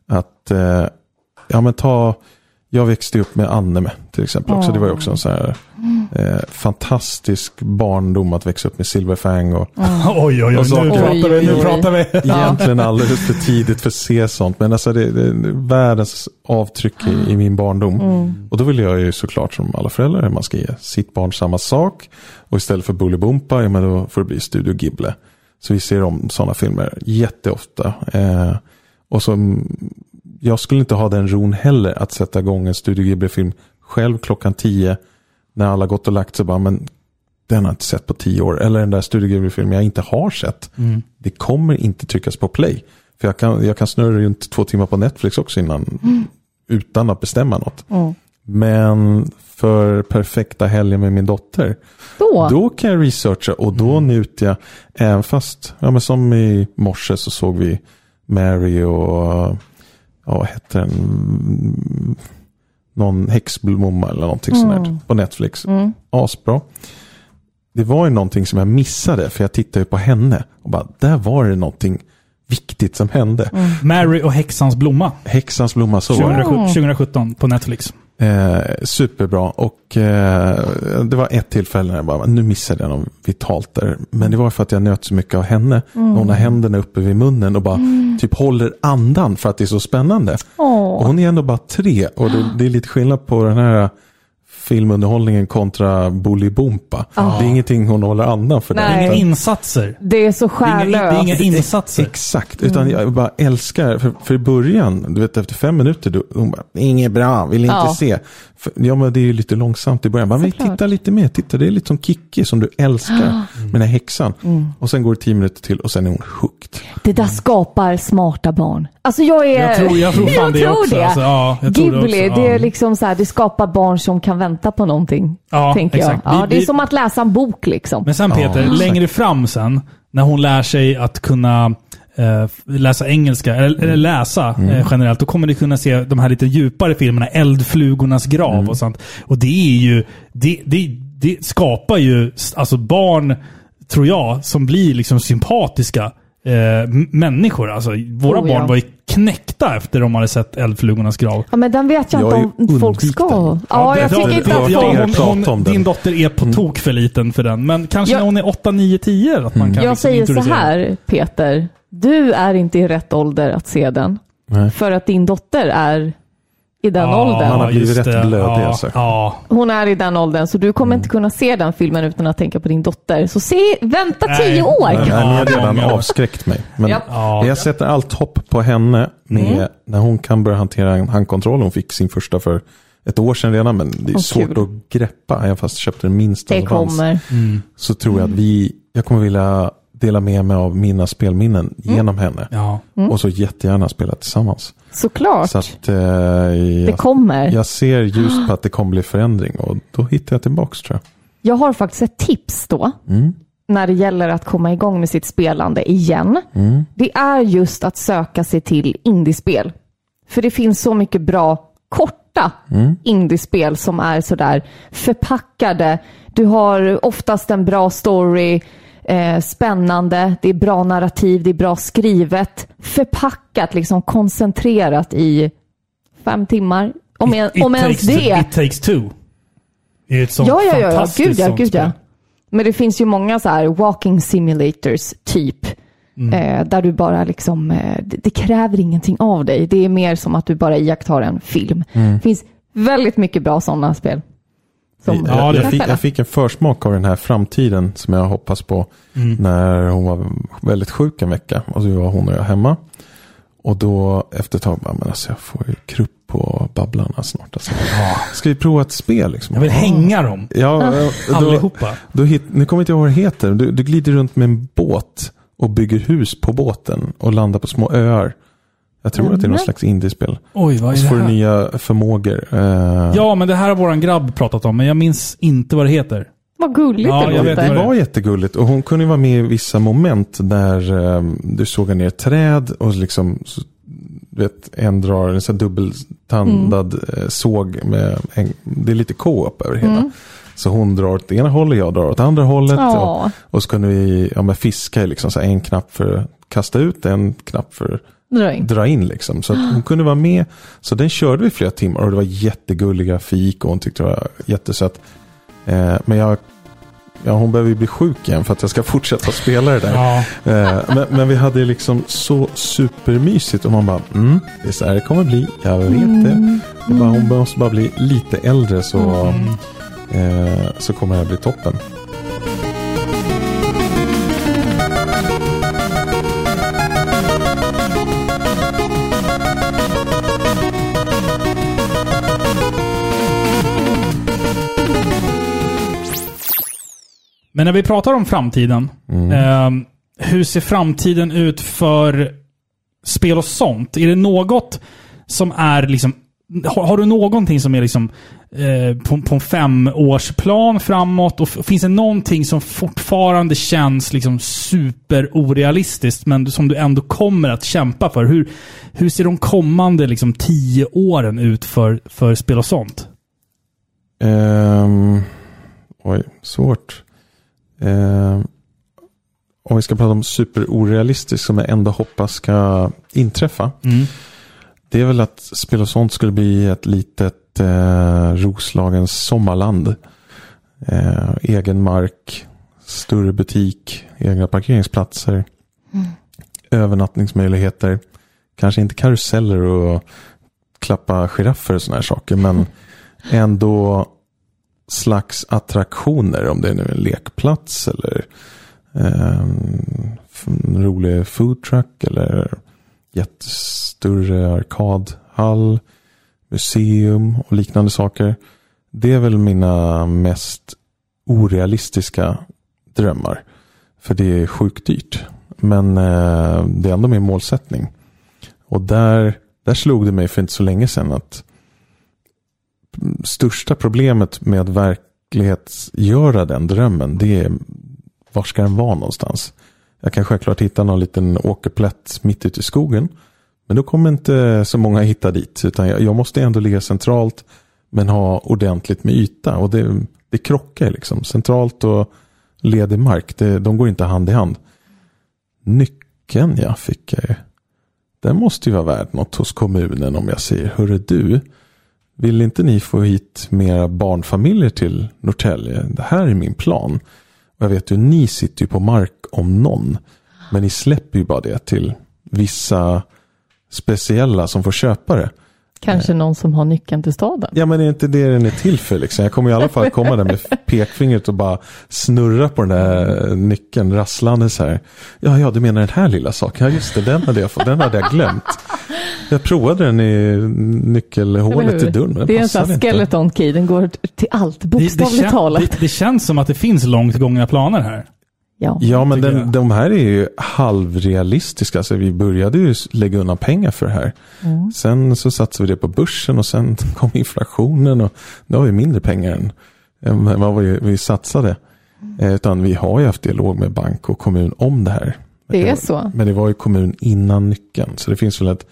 Att, eh, ja men ta, jag växte upp med anime till exempel också. Det var ju också en sån här eh, fantastisk barndom att växa upp med Silverfang och oj, oj, oj. Och så- Nu Oj, pratar vi. Nu oj. pratar vi. Egentligen alldeles för tidigt för att se sånt. Men alltså det, det är världens avtryck i, i min barndom. Och då vill jag ju såklart som alla föräldrar, man ska ge sitt barn samma sak. Och istället för Bolibompa, ja, men då får det bli Studio Ghibli. Så vi ser om sådana filmer jätteofta. Eh, och så mm, jag skulle inte ha den ron heller att sätta igång en Studio Ghibli-film själv klockan tio när alla gått och lagt sig bara, men den har jag inte sett på tio år. Eller den där Studio Ghibli-filmen jag inte har sett. Mm. Det kommer inte tryckas på play. För jag kan, jag kan snurra runt två timmar på Netflix också innan, utan att bestämma något. Mm. Men för perfekta helger med min dotter, Då? då kan jag researcha och då njuter jag. Även fast, ja men som i morse så såg vi Mary och, ja vad hette den? Någon häxblomma eller någonting sånt där på Netflix. Mm. Asbra. Det var ju någonting som jag missade för jag tittade ju på henne och bara, där var det någonting viktigt som hände. Mary och häxans blomma. Häxans blomma så var det. 2017 2017 på Netflix. Eh, superbra. Och eh, det var ett tillfälle när jag bara, nu missade jag något vitalt där. Men det var för att jag nöt så mycket av henne. Mm. Hon har händerna uppe vid munnen och bara typ håller andan för att det är så spännande. Åh. Och hon är ändå bara tre. Och det, det är lite skillnad på den här filmunderhållningen kontra Bolibompa. Det är ingenting hon håller andan för. Nej. där, Inga insatser. Det är så Det är inga, det är skärlöst. inga insatser. Exakt, utan jag bara älskar, för, för i början, du vet efter fem minuter, då, hon bara, inget bra, vill inte Ja. se. För, ja men det är ju lite långsamt i början, bara, men titta lite mer, titta det är lite som Kikki som du älskar med den här häxan. Och sen går det tio minuter till och sen är hon hooked. Det där skapar smarta barn. Alltså jag är... Jag tror- jag tror fan det tror också. Alltså, ja, jag tror det Ghibli, också, det, är liksom så här, det skapar barn som kan vänta på någonting. Ja, tänker exakt. jag. Ja, Vi- det är vi- som att läsa en bok liksom. Men sen Peter, Ja, längre fram sen, när hon lär sig att kunna eh, läsa engelska, eller, eller läsa eh, generellt, då kommer ni kunna se de här lite djupare filmerna, Eldflugornas grav och sånt. Och det är ju, det, det, det skapar ju alltså barn, tror jag, som blir liksom sympatiska eh, människor. Alltså, våra Oh, ja. barn var ju knäckta efter de hade sett Eldflugornas grav. Ja, men den vet jag, Jag inte om folk ska. den. Ja, jag tycker inte att ja, folk... hon, hon. Din dotter är på tok för liten för den. Men kanske Jag- när hon är 8, 9, 10 att man kan Jag liksom säger så här, Peter. Du är inte i rätt ålder att se den. Nej. För att din dotter är i den Ja, åldern. Man har blivit rätt det. blödig, ja, alltså. Ja, Hon är i den åldern, så du kommer inte kunna se den filmen utan att tänka på din dotter. Så se, vänta Nej. tio år! Nej, Ja, ni har redan avskräckt mig. Men. Ja. jag sätter allt hopp på henne med, när hon kan börja hantera handkontroll. Hon fick sin första för ett år sedan redan, men det är Åh, svårt kul. att greppa. Även fast jag köpte den minsta Det kommer. Så tror jag att vi, jag kommer vilja dela med mig av mina spelminnen genom henne. ja. Och så jättegärna spela tillsammans. Såklart. Så att eh, det jag, kommer. jag ser just på att det kommer bli förändring. Och då hittar jag tillbaks tror jag. Jag har faktiskt ett tips då. Mm. När det gäller att komma igång med sitt spelande igen. Mm. Det är just att söka sig till indiespel. För det finns så mycket bra korta Mm. indiespel som är sådär förpackade. Du har oftast en bra story, eh, spännande, det är bra narrativ, det är bra skrivet. Förpackat, liksom koncentrerat i fem timmar. Om, en, It om ens det. It takes two. Det är ett sånt Ja, ja, ja, ja. Gud ja, gud ja. Men det finns ju många så här walking simulators typ. Mm. Eh, där du bara liksom, eh, det, det kräver ingenting av dig. Det är mer som att du bara iakttar en film. Mm. Det finns väldigt mycket bra sådana spel. Som Ja, jag, jag, fick, jag fick en försmak av den här framtiden som jag hoppas på Mm. när hon var väldigt sjuk en vecka. Och så var hon och jag hemma. Och då efter ett tag, bara, men alltså jag får ju krupp på Babblarna snart. Alltså. Ska vi prova ett spel liksom? Jag vill hänga dem. Ja, då, Allihopa. då hit, nu kommer jag inte ihåg vad det heter. Du, du glider runt med en båt och bygger hus på båten och landar på små öar. Jag tror att det är någon slags indiespel. Oj, vad Och är så det får du nya förmågor. Eh, Ja, men det här har våran grabb pratat om, men jag minns inte vad det heter. Vad gulligt Ja, det jag låter. vet Det var jättegulligt och hon kunde vara med i vissa moment där um, du sågar ner ett träd och liksom så, vet, en drar en sån dubbeltandad eh, såg med en, det är lite co-op över hela. Så hon drar åt det ena hållet, jag drar åt andra hållet. Ja. Och, och så kunde vi ja, men fiska, liksom, så här, en knapp för att kasta ut, en knapp för Dra in. dra in liksom. Så att hon kunde vara med. Så den körde vi flera timmar och det var jättegullig grafik och hon tyckte det var jättesött. Eh, men jag, ja, hon behöver ju bli sjuk igen för att jag ska fortsätta spela det där. Ja. Eh, men, men vi hade liksom så supermysigt och man bara, mm, det är så här det kommer bli, jag vet det. det bara, hon måste bara bli lite äldre så, eh, så kommer det här bli toppen. Men när vi pratar om framtiden. Eh, hur ser framtiden ut för spel och sånt? Är det något som är liksom... Har, har du någonting som är liksom eh, på, på en femårsplan framåt? Och finns det någonting som fortfarande känns liksom superorealistiskt, men som du ändå kommer att kämpa för? Hur, hur ser de kommande liksom, tio åren ut för, för spel och sånt? Ehm, oj, svårt. Ehm, om vi ska prata om superorealistiskt som jag ändå hoppas ska inträffa. Mm. Det är väl att spel och sånt skulle bli ett litet eh, Roslagens sommarland. Eh, egen mark, större butik, egna parkeringsplatser, övernattningsmöjligheter. Kanske inte karuseller och klappa giraffer och sådana här saker. Men ändå slags attraktioner. Om det är nu en lekplats eller ehm, en rolig foodtruck eller jättestörre arkadhall, museum och liknande saker. Det är väl mina mest orealistiska drömmar. För det är sjukt dyrt. Men eh, det är ändå min målsättning. Och där, där slog det mig för inte så länge sedan att största problemet med att verklighetsgöra den drömmen det är var ska den vara någonstans? Jag kan självklart hitta någon liten åkerplätt mitt ute i skogen. Men då kommer inte så många hitta dit. Utan jag, jag måste ändå ligga centralt men ha ordentligt med yta. Och det, det krockar liksom. Centralt och ledig mark, det, de går inte hand i hand. Nyckeln jag fick jag ju. Den måste ju vara värd något hos kommunen om jag säger, hörru du, vill inte ni få hit mera barnfamiljer till Norrtälje? Det här är min plan. Och jag vet ju, ni sitter ju på mark om någon. Men ni släpper ju bara det till vissa speciella som får köpa det. Kanske någon som har nyckeln till staden. Ja men är inte det den är till för liksom? Jag kommer i alla fall komma där med pekfingret och bara snurra på den där nyckeln rasslande så här. Ja, ja, du menar den här lilla saken. Ja, just det, den hade jag fått. Den hade jag glömt. Jag provade den i nyckelhålet i dörren. men den Det är en sån passade här inte. skeleton key, den går till allt, Det, det, bokstavligt kän- talat. det, det känns som att det finns långt gångna planer här. Ja. Ja, men den, de här är ju halvrealistiska. Alltså, vi började ju lägga undan pengar för det här. Mm. Sen så satsade vi det på börsen och sen kom inflationen och nu har vi mindre pengar än, än vad vi, vi satsade. Eh, utan vi har ju haft dialog med bank och kommun om det här. Det är så. Men det var ju kommun innan nyckeln. Så det finns väl ett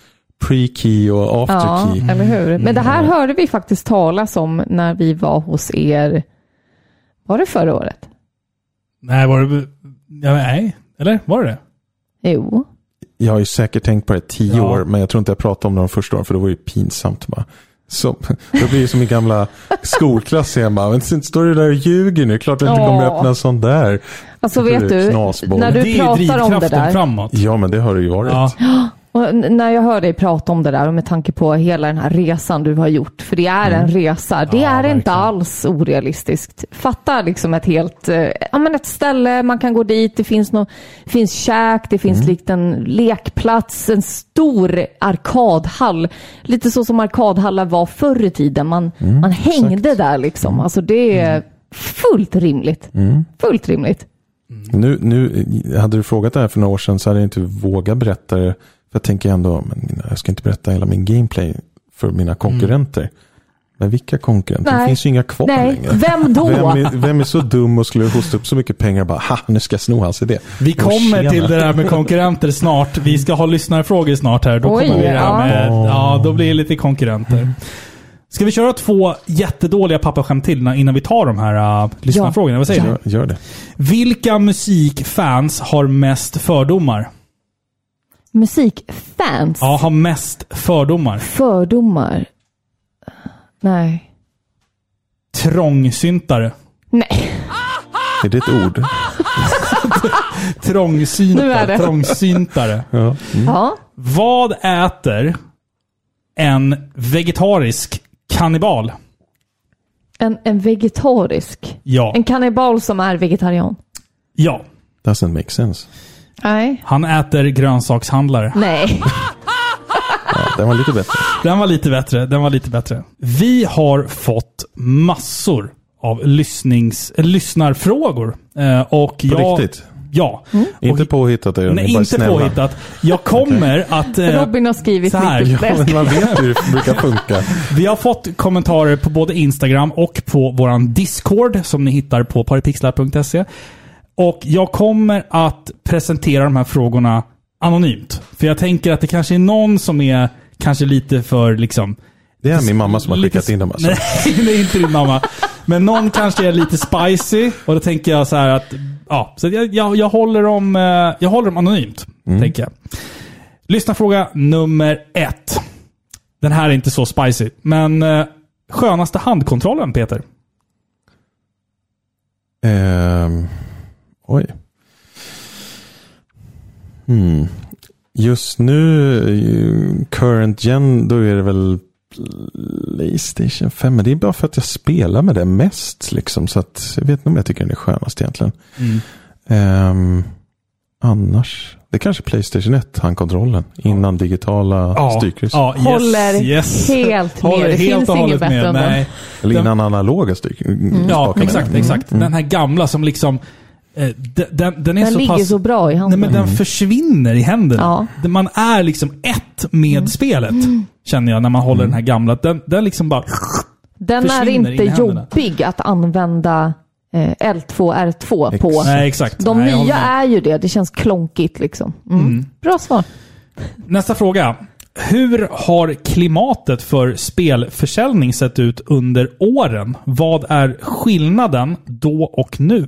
pre-key och Ja, after-key. eller hur? Men det här hörde vi faktiskt talas om när vi var hos er, var det förra året? Nej, var det... Ja, nej. Eller? Var det det? Jo. Jag har ju säkert tänkt på det tio Ja. år, men jag tror inte jag pratade om det de första åren, för det var ju pinsamt. Bara. Så, det blir ju som i gamla skolklass igen. Bara, men sen står du där och ljuger nu. Klart att du inte kommer öppna en sån där. Alltså Det är vet du, knasboll. när du det är pratar om det drivkraften där. framåt. Ja, men det har det ju varit. Ja. Och när jag hör dig prata om det där och med tanke på hela den här resan du har gjort, för det är en resa, det Ja, är inte verkligen. alls orealistiskt. Fatta liksom ett helt, eh, ja men ett ställe, man kan gå dit, det finns, det finns käk, det finns likt en lekplats, en stor arkadhall. Lite så som arkadhallar var förr i tiden, man, man hängde där liksom. Alltså det är fullt rimligt. Fullt rimligt. Nu, nu, hade du frågat det här för några år sedan så hade jag inte vågat berätta det. För jag tänker ändå, men mina, jag ska inte berätta hela min gameplay för mina konkurrenter. Men vilka konkurrenter? Det Nej. finns ju inga kvar Nej, längre. vem då? Vem är, vem är så dum och skulle hosta upp så mycket pengar bara, ha, nu ska jag sno hans idé. Vi kommer till det där med konkurrenter snart. Vi ska ha lyssnarfrågor snart här. Då Oj, kommer vi det ja. här med... Ja, då blir det lite konkurrenter. Ska vi köra två jättedåliga pappaskämt till innan vi tar de här uh, lyssnarfrågorna? Vad säger Gör, gör det. du? Vilka musikfans har mest fördomar? Musikfans? Ja, har mest fördomar. Fördomar? Nej. Trångsyntare. Nej. Är det ett ord? Trångsynta. Trångsyntare. Ja. Mm. Ja. Vad äter en vegetarisk kannibal? En, en vegetarisk? Ja. En kannibal som är vegetarian? Ja. Doesn't make sense. Nej. Han äter grönsakshandlare. Nej. Ja, den var lite bättre. Den var lite bättre. Den var lite bättre. Vi har fått massor av lyssnings, äh, lyssnarfrågor. Eh, och På jag, riktigt? Ja. Inte påhittat är det, Nej, inte snälla. påhittat. Jag kommer att... eh, Robin har skrivit så här. lite Ja, men man vet hur det brukar funka. Vi har fått kommentarer på både Instagram och på våran Discord som ni hittar på paripixlar.se. Och jag kommer att presentera de här frågorna anonymt. För jag tänker att det kanske är någon som är kanske lite för liksom... Det är min mamma som har lite- skickat in dem alltså. Nej, det är inte din mamma. Men någon kanske är lite spicy och då tänker jag så här att... Ja, så jag, jag, jag, håller, dem, eh, jag håller dem anonymt. Tänker jag. Lyssna nummer ett. Den här är inte så spicy, men eh, skönaste handkontrollen, Peter? Ehm, oj. Hmm. Just nu, current gen, då är det väl Playstation 5. Men det är bara för att jag spelar med det mest. Liksom, så att jag vet inte om jag tycker den är skönast egentligen. Ehm, annars, det är kanske Playstation 1, handkontrollen. Innan digitala styrkryss. ja yes, Håller yes. helt med. Håller Det helt finns inget bättre med. än den. Eller Den- innan analoga styr. Ja, spakarna. exakt, Mm, exakt. mm. Den här gamla som liksom... Eh, den, den, den är Den så ligger pass... så bra i Nej, handen. men den försvinner i händerna. Ja. Man är liksom ett med Mm. spelet. Känner jag när man håller den här gamla. Den, den liksom bara... Den är inte jobbig att använda eh, L2, R2 på. Exakt. Nej, exakt. De Nej, nya är ju det. Det känns klonkigt liksom. Mm. Bra svar. Nästa fråga. Hur har klimatet för spelförsäljning sett ut under åren? Vad är skillnaden då och nu?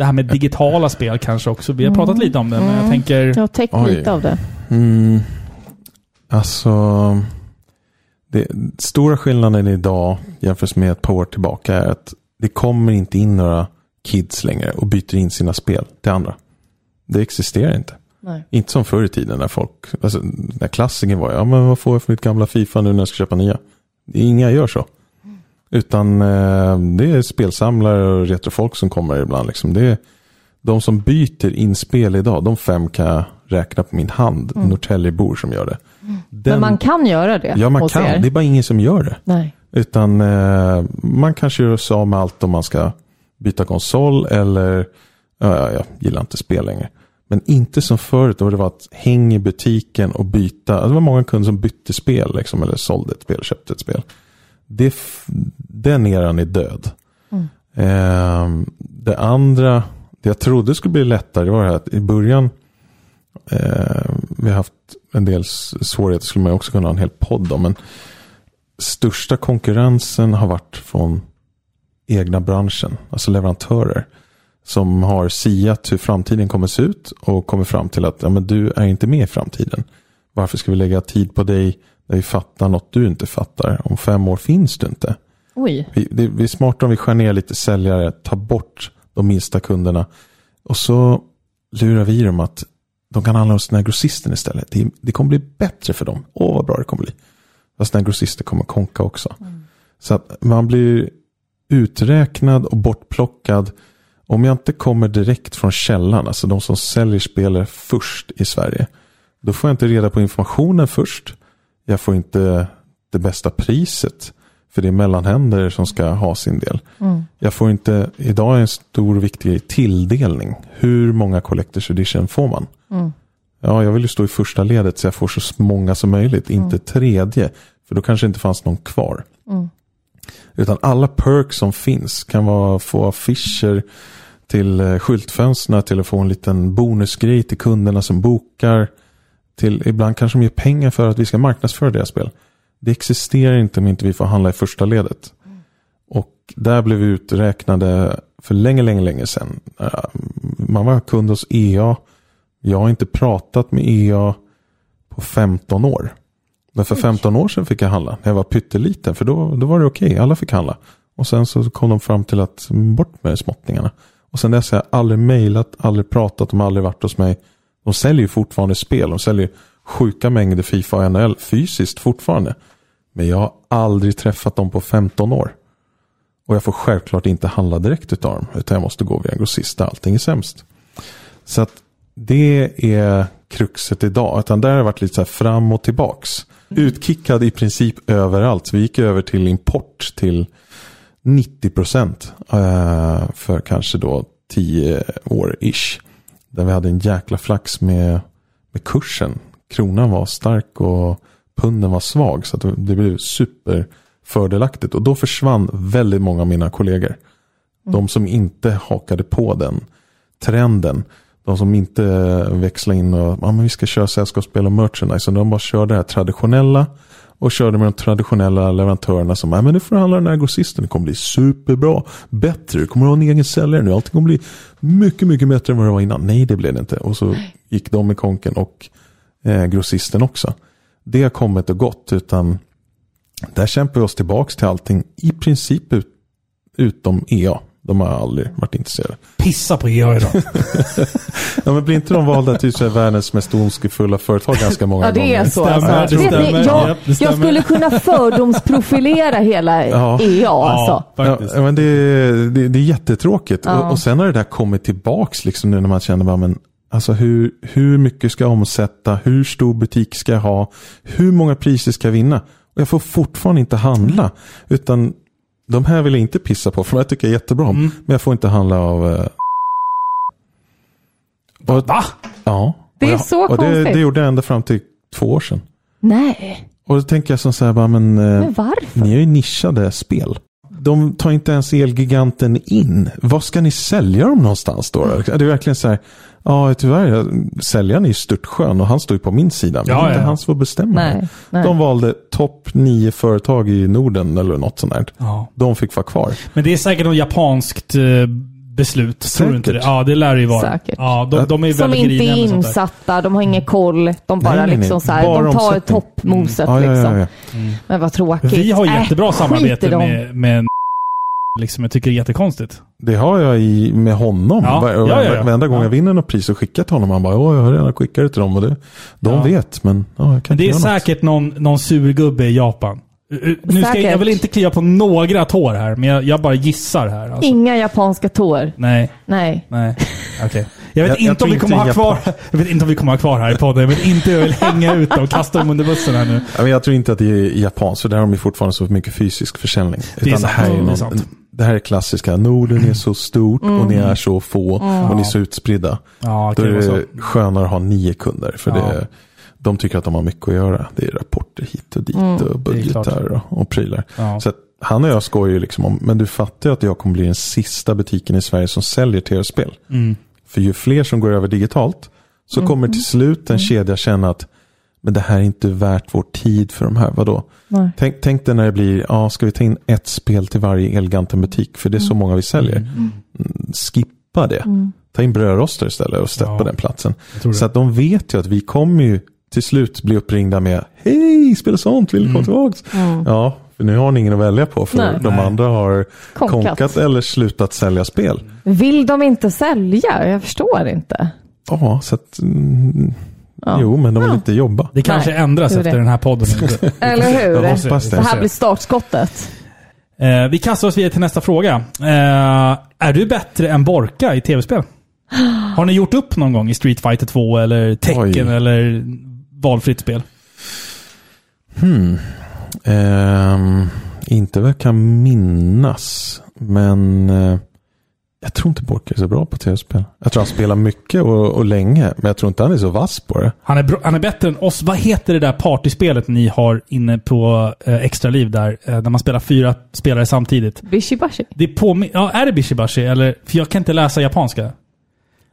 Det här med digitala spel kanske också. Vi har pratat lite om det, men jag tänker... Jag har täckt Oj. lite av det. Mm, alltså, det, stora skillnaden idag jämfört med ett par år tillbaka är att det kommer inte in några kids längre och byter in sina spel till andra. Det existerar inte. Nej. Inte som förr i tiden när folk, alltså, när klassiken var, ja men vad får jag för mitt gamla Fifa nu när jag ska köpa nya? Inga gör så. Utan eh, det är spelsamlare och retrofolk som kommer ibland. Liksom. Det är, de som byter in spel idag, de fem kan jag räkna på min hand. Norrtäljebor som gör det. Den, Men man kan göra det ja, man kan. er. Det är bara ingen som gör det. Nej. Utan eh, man kanske gör sig av med allt om man ska byta konsol eller ja, ja, jag gillar inte spel längre. Men inte som förut då det var att häng i butiken och byta. Alltså, det var många kunder som bytte spel liksom, eller sålde ett spel, köpte ett spel. Det, den eran är död. Eh, det andra, det jag trodde skulle bli lättare var att i början eh, vi har haft en del svårigheter skulle man också kunna ha en hel podd om. Men största konkurrensen har varit från egna branschen, alltså leverantörer. Som har siat hur framtiden kommer se ut och kommer fram till att ja, men du är inte med i framtiden. Varför ska vi lägga tid på dig där vi fattar något du inte fattar? Om fem år finns du inte. Oj. Vi, det, vi är smarta om vi skär ner lite säljare, tar bort de minsta kunderna. Och så lurar vi dem att de kan handla hos den här grossisten istället. Det, det kommer bli bättre för dem. Åh, vad bra det kommer bli. Fast den här grossisten kommer konka också. Så att man blir uträknad och bortplockad. Om jag inte kommer direkt från källan, alltså de som säljer spelare först i Sverige. Då får jag inte reda på informationen först. Jag får inte det bästa priset. För det är mellanhänder som ska ha sin del. Jag får inte, idag är en stor och viktig tilldelning. Hur många Collectors Edition får man? Ja, jag vill ju stå i första ledet så jag får så många som möjligt, inte tredje. För då kanske inte fanns någon kvar. Utan alla perks som finns kan vara få affischer till eh, skyltfönsterna, till att få en liten bonusgrej till kunderna som bokar. Till, ibland kanske de ger pengar för att vi ska marknadsföra deras spel. Det existerar inte om inte vi får handla i första ledet. Och där blev vi uträknade för länge, länge, länge sedan. Eh, Man var kund hos EA. Jag har inte pratat med EA på 15 år. Men för 15 år sedan fick jag handla. När jag var pytteliten. För då, då var det okej. Alla fick handla. Och sen så kom de fram till att mm, bort med småttingarna. Och sen dess har jag aldrig mejlat, aldrig pratat, de har aldrig varit hos mig. De säljer ju fortfarande spel. De säljer sjuka mängder Fifa och NHL fysiskt fortfarande. Men jag har aldrig träffat dem på 15 år. Och jag får självklart inte handla direkt utav dem. Utan jag måste gå via en grossist där allting är sämst. Så att det är kruxet idag. Utan där har det varit lite så här fram och tillbaks. Utkickad i princip överallt. Så vi gick över till import till 90 procent. Eh, för kanske då 10 år ish. Där vi hade en jäkla flax med, med kursen. Kronan var stark och punden var svag. Så att det blev superfördelaktigt. Och då försvann väldigt många av mina kollegor. De som inte hakade på den trenden. De som inte växlade in och ja, men vi ska köra sällskapsspel och merchandise. Så de bara körde det här traditionella. Och körde med de traditionella leverantörerna som, ja men nu får du handla den här grossisten, det kommer bli superbra, bättre, du kommer ha en egen säljare nu, allting kommer bli mycket, mycket bättre än vad det var innan. Nej, det blev det inte. Och så gick de i konken och eh, grossisten också. Det har kommit och gått, utan där kämpar vi oss tillbaka till allting, i princip ut, utom EA. De har aldrig varit intresserade. Pissa på EA idag. Ja, men blir inte de valda till så världens mest ondskefulla företag ganska många Ja, det gånger? är så. Stämmer, alltså. det Vet ni, stämmer. jag, det jag stämmer. skulle kunna fördomsprofilera hela Ja. EA alltså. Ja, men det, är- det, det är jättetråkigt. Ja. Och, och sen har det där kommit tillbaks liksom nu när man känner bara, men alltså hur, hur mycket ska jag omsätta? Hur stor butik ska jag ha? Hur många priser ska jag vinna? Och jag får fortfarande inte handla. Utan de här vill jag inte pissa på, för de här tycker jag är jättebra om. Mm. Men jag får inte handla av... eh, och, Va? Ja. Det är och jag, så och det, konstigt. det gjorde jag ända fram till två år sedan. Nej, Och då tänker jag som så här, bara, men, eh, men varför? ni är ju nischade spel. De tar inte ens Elgiganten in. Vad ska ni sälja dem någonstans då? Mm. Det är verkligen så här, ja tyvärr, säljaren är ju störtskön och han står ju på min sida. Men Ja, det är inte han som får bestämma. Nej, nej. De valde topp nio företag i Norden eller något sånt där. Ja. De fick vara kvar. Men det är säkert något japanskt beslut. Tror du inte det? Säkert. Ja, det lär det ju vara. Säkert. Ja, de, de är Som inte är insatta, de har ingen koll. De bara Nej, nej, nej. liksom så här, Bara de tar toppmoset Ja, ja, liksom. ja, ja. Men vad tråkigt. Vi har Äh, jättebra i samarbete med, med liksom, jag tycker det är jättekonstigt. Det har jag i, med honom. Ja, Var- ja, ja, ja. Varenda gång Ja. jag vinner något pris så skickar jag till honom. Han bara, åh jag har redan skickat det till dem. Och det, de Ja. vet, men ja, jag kan Det inte är säkert någon, någon surgubbe i Japan. Uh, uh, Nu ska jag, jag vill inte klia på några tår här, men jag, jag bara gissar här. Alltså. Inga japanska tår. Nej, Nej. nej. Okej. Jag vet Jag- jag inte om vi kommer inte ha kvar Jag vet inte om vi kommer ha kvar här i podden. Jag vet inte hur jag vill hänga ut dem och kasta dem under bussen här nu. Men jag tror inte att det är japanskt, för där har de ju fortfarande så mycket fysisk försäljning. Det är Utan sant. här är Det är någon, sant. det här är klassiska, Norden är så stort och ni är så få och ni är så utspridda. Ja, Då är det skönare att ha nio kunder, för Ja. det, de tycker att de har mycket att göra. Det är rapporter hit och dit och budgetar och, och prylar. Ja. Så han och jag skojar ju liksom om, men du fattar ju att jag kommer bli den sista butiken i Sverige som säljer tv-spel. Mm. För ju fler som går över digitalt så kommer till slut en kedja känna att men det här är inte värt vår tid för de här. Vadå? Nej. Tänk, tänk dig när det blir, ja, ska vi ta in ett spel till varje Elganten-butik? För det är så många vi säljer. Mm, skippa det. Ta in brödrostar istället och sätta Ja. på den platsen. Så att de vet ju att vi kommer ju till slut bli uppringda med Hej, spela sånt, vill du komma tillbaks? Ja, för nu har ni ingen att välja på för Nej. de andra har Konkat. konkat. eller slutat sälja spel. Vill de inte sälja? Jag förstår inte. Ja, så att... Mm, Ja. Jo, men de vill inte jobba. Det kanske Nej, ändras efter den här podden. Eller hur? Jag hoppas det. Det här blir startskottet. Eh, vi kastar oss vidare till nästa fråga. Eh, är du bättre än Borka i tv-spel? Har ni gjort upp någon gång i Street Fighter 2 eller Tekken Oj. eller valfritt spel? Hmm. Ehm, inte vad jag kan minnas. Men eh, jag tror inte Bork är så bra på tv-spel. Jag tror han spelar mycket och, och länge. Men jag tror inte han är så vass på det. Han är, bra, han är bättre än oss. Vad heter det där partyspelet ni har inne på eh, Extra Liv där? Eh, där man spelar fyra spelare samtidigt. Bishibashi. Det är påmin- ja, är det Bishibashi? Eller, för jag kan inte läsa japanska.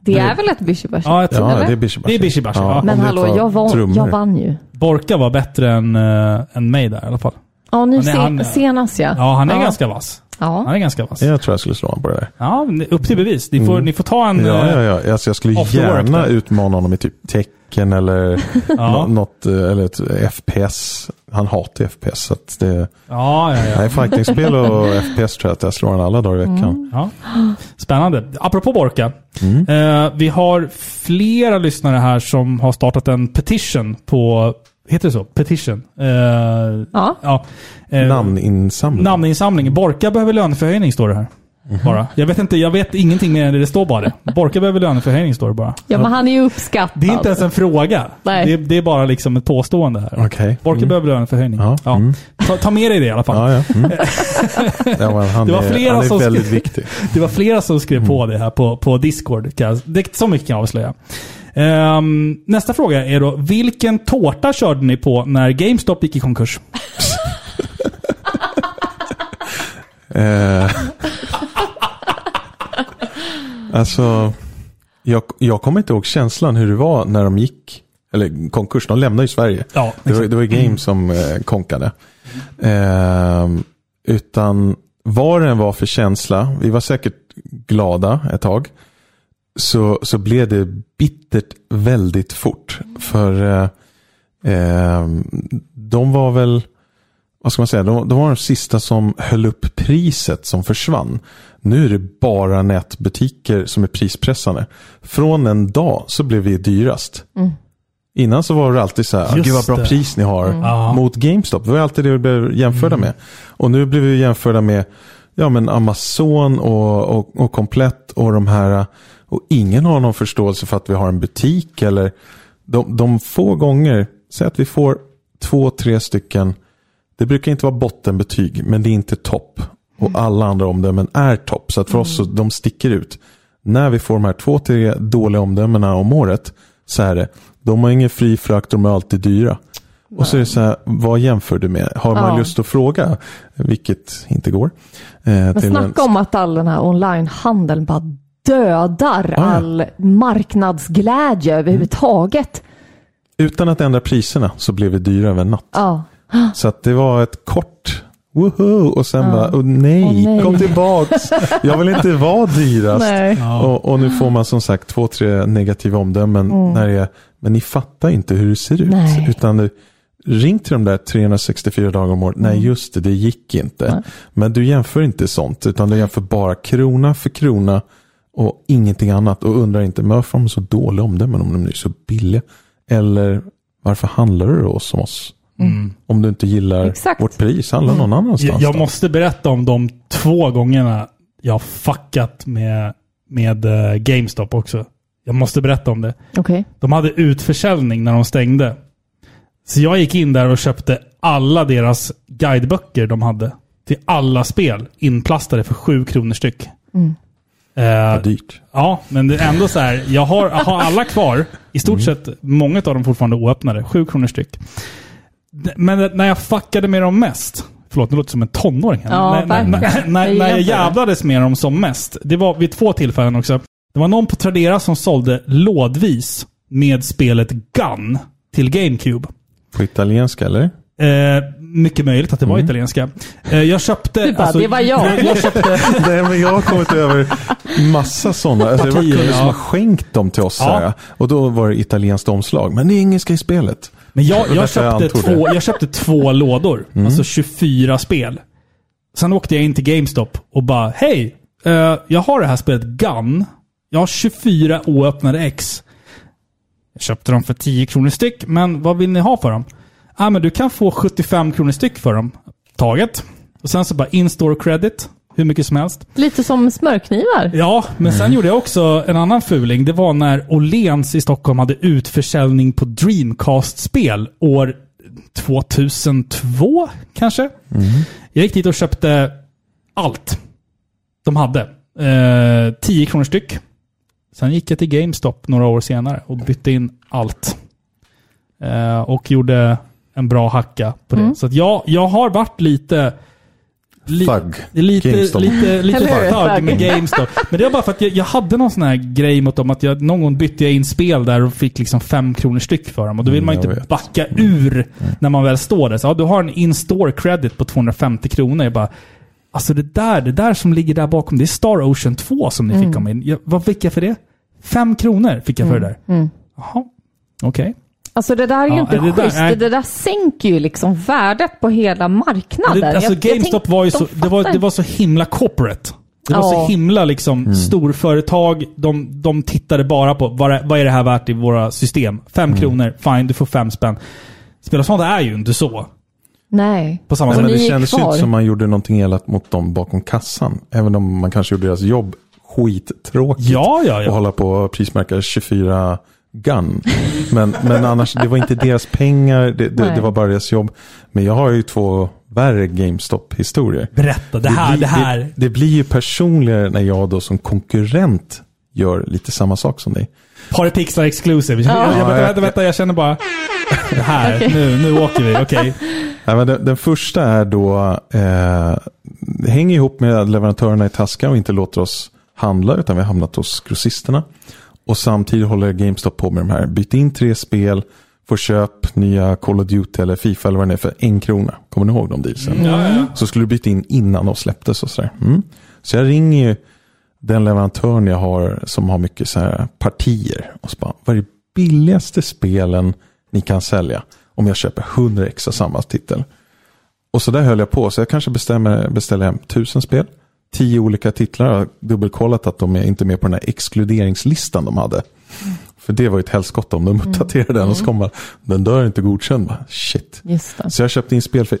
Det är väl ett Bishibashi? Ja, jag tror Ja, det är Bishibashi. Det är Bishibashi, ja. Men om det hallå, jag, var, trummor. jag vann ju. Borka var bättre än, eh, än mig där i alla fall. Ja, nu Han är- se, han- senast ja. Ja, han är ja. ganska vass. Han Ja. är ganska vass. Jag tror jag skulle slå honom på det där. Ja, men upp till bevis. Ni får, ni får ta en... Ja, eh, ja, ja. Alltså, jag skulle work gärna utmana honom i typ tecken eller Ja. nå- något, eh, eller ett FPS. Han hatar FPS. Så att det, Ja, ja, ja. nej, fightingspel och FPS tror jag att jag slår honom alla dagar i veckan. ja. Spännande. Apropå Borka. Mm. Eh, vi har flera lyssnare här som har startat en petition på... Heter det så? Petition? Eh, Ja. ja. Eh, Namninsamling. Namninsamling. Borka behöver löneförhöjning, står det här. Bara. Jag vet inte, jag vet ingenting mer än det det står bara det. Borka behöver löneförhöjning står det bara. Ja, men han är ju uppskattad. Det är inte ens en fråga. Nej. Det, är, det är bara liksom ett påstående här. Okej. Borka Mm. behöver löneförhöjning. Ja, Ja. mm. Ta, ta med dig det i alla fall. Ja, ja. Mm. ja men han, Det var är, flera han är som väldigt skrev- viktig. Det var flera som skrev på Mm. det här på, på Discord. Det, så mycket kan jag avslöja. Ehm, nästa fråga är då, vilken tårta körde ni på när GameStop gick i konkurs? Alltså, jag, jag kommer inte ihåg känslan hur det var när de gick, eller konkurs, de lämnade ju Sverige. Ja, det, var, det var Game som eh, konkade. Eh, utan vad det än var för känsla, vi var säkert glada ett tag. Så, så blev det bittert väldigt fort. För eh, eh, de var väl, vad ska man säga, de, de var de sista som höll upp priset som försvann. Nu är det bara nätbutiker som är prispressande. Från en dag så blev vi dyrast. Mm. Innan så var det alltid så här, "Ah, Just gud vad bra det. pris ni har Ja. mot GameStop. Det var alltid det vi blev jämförda med. Och nu blir vi jämförda med ja, men Amazon och, och, och Komplett och de här. Och ingen har någon förståelse för att vi har en butik eller de, de få gånger, säg att vi får två, tre stycken. Det brukar inte vara bottenbetyg, men det är inte topp. Och alla andra omdömen är topp. Så att för oss så de sticker ut. När vi får de här två, tre dåliga omdömena om året så är det, de har ingen fri frakt, de är alltid dyra. Och så är det så här, vad jämför du med? Har man Ja. lust att fråga, vilket inte går. Eh, Men till en- snacka om att all den här onlinehandeln bara dödar ja. all marknadsglädje överhuvudtaget. Utan att ändra priserna så blev vi dyra över en natt. Ja. Så att det var ett kort woho och sen Ja. bara, oh, nej, Åh, nej. kom tillbaks. Jag vill inte vara dyrast. Nej. Ja. Och, och nu får man som sagt två, tre negativa omdömen Mm. när det är, men ni fattar inte hur det ser ut. Nej. Utan du, ring till de där 364 dagar om året. Nej, just det, det gick inte. Mm. Nej. Men du jämför inte sånt, utan du jämför bara krona för krona och ingenting annat. Och undrar inte, men varför har de så dåliga omdömen om de är så billiga? Eller varför handlar du då som oss? Mm. Om du inte gillar Exakt. vårt pris, handla någon annanstans. Jag, jag då. måste berätta om de två gångerna jag har fuckat med, med eh, GameStop också. Jag måste berätta om det. Okej. De hade utförsäljning när de stängde. Så jag gick in där och köpte alla deras guideböcker de hade. Till alla spel. Inplastade för sju kronor styck. Mm. Eh, dyrt. Ja, men det är ändå så här. Jag har, jag har alla kvar. I stort Mm. sett, många av dem fortfarande oöppnade. Sju kronor styck. Men när jag fuckade med dem mest. Förlåt, nu låter som en tonåring. Ja, när, när, när, när, Jag jävlades med dem som mest. Det var vid två tillfällen också. Det var någon på Tradera som sålde lådvis med spelet Gun till GameCube. På italienska eller? Eh, mycket möjligt att det var italienska. Eh, jag köpte... Du bara, det var jag. jag köpte... Nej, men jag har kommit över massa sådana. Alltså, det var kunder som ja. har skänkt dem till oss. Ja. Här, och då var det italienskt omslag. Men det är engelska i spelet. Men jag, jag, köpte två, jag köpte två lådor. Alltså 24 spel. Sen åkte jag in till GameStop och bara Hej! eh, jag har det här spelet Gun. Jag har 24 oöppnade ex. Jag köpte dem för 10 kronor styck, men vad vill ni ha för dem? ah, men du kan få 75 kronor styck för dem. Taget. Och sen så bara in-store credit. Hur mycket som helst. Lite som smörknivar. Ja, men sen gjorde jag också en annan fuling. Det var när Åhléns i Stockholm hade utförsäljning på Dreamcast-spel år 2002, kanske? Jag gick dit och köpte allt de hade. Eh, 10 kronor styck. Sen gick jag till GameStop några år senare och bytte in allt. Eh, och gjorde en bra hacka på det. Mm. Så att jag, jag har varit lite... li- Thug. Lite, GameStop. lite, lite thug med. GameStop. Men det var bara för att jag, jag hade någon sån här grej mot dem att jag någon gång bytte jag in spel där och fick liksom fem kronor styck för dem. Och då vill Mm, man ju inte vet. backa ur när man väl står där. Så ja, du har en in-store credit på 250 kronor. Jag bara, alltså det där, det där som ligger där bakom, det är Star Ocean 2 som ni fick om in. Jag, vad fick jag för det? Fem kronor fick jag för det där. Mm. Jaha, okej. Alltså det där är ju Ja, inte det där schysst. är- Det där sänker ju liksom värdet på hela marknaden. Det, alltså Jag- jag GameStop tänk- var ju de så, det var, det var så himla corporate. Det var Ja. så himla liksom storföretag. De, de tittade bara på vad, är- vad är det här värt i våra system. Fem kronor, fine, du får fem spänn. Spel och sånt är ju inte så. Nej. På samma Och sätt. Men det kändes ju inte som man gjorde någonting elakt mot dem bakom kassan. Även om man kanske gjorde deras jobb skittråkigt. Ja, ja, Och ja. hålla på och prismärka 24 gun. Men, men annars, det var inte deras pengar, det, det, det var bara deras jobb. Men jag har ju två värre GameStop-historier. Berätta, det här, blir, det här. Det, det blir ju personligare när jag då som konkurrent gör lite samma sak som dig. Parapixlar exclusive. Jag, jag, vänta, vänta, vänta, jag känner bara... Det här, Okej. nu, nu åker vi. Okej. Nej, men den, den första är då, eh, det hänger ihop med leverantörerna i Tasca och inte låter oss handla utan vi har hamnat hos grossisterna. Och samtidigt håller GameStop på med de här, byt in tre spel, få köp nya Call of Duty eller Fifa eller vad det är för en krona. Kommer ni ihåg de dealsen? Ja. Så skulle du byta in innan de släpptes och sådär. Mm. Så jag ringer ju den leverantören jag har som har mycket så här partier. Och så bara, vad är det billigaste spelen ni kan sälja om jag köper 100 ex av samma titel? Och så där höll jag på. Så jag kanske bestämmer, beställer hem tusen spel. Tio olika titlar. Jag har dubbelkollat att de är inte med på den här exkluderingslistan de hade. För det var ju ett helskott om de uppdaterade den och så kom man, den är inte godkänd. Bara, Shit. Så jag köpte in spel för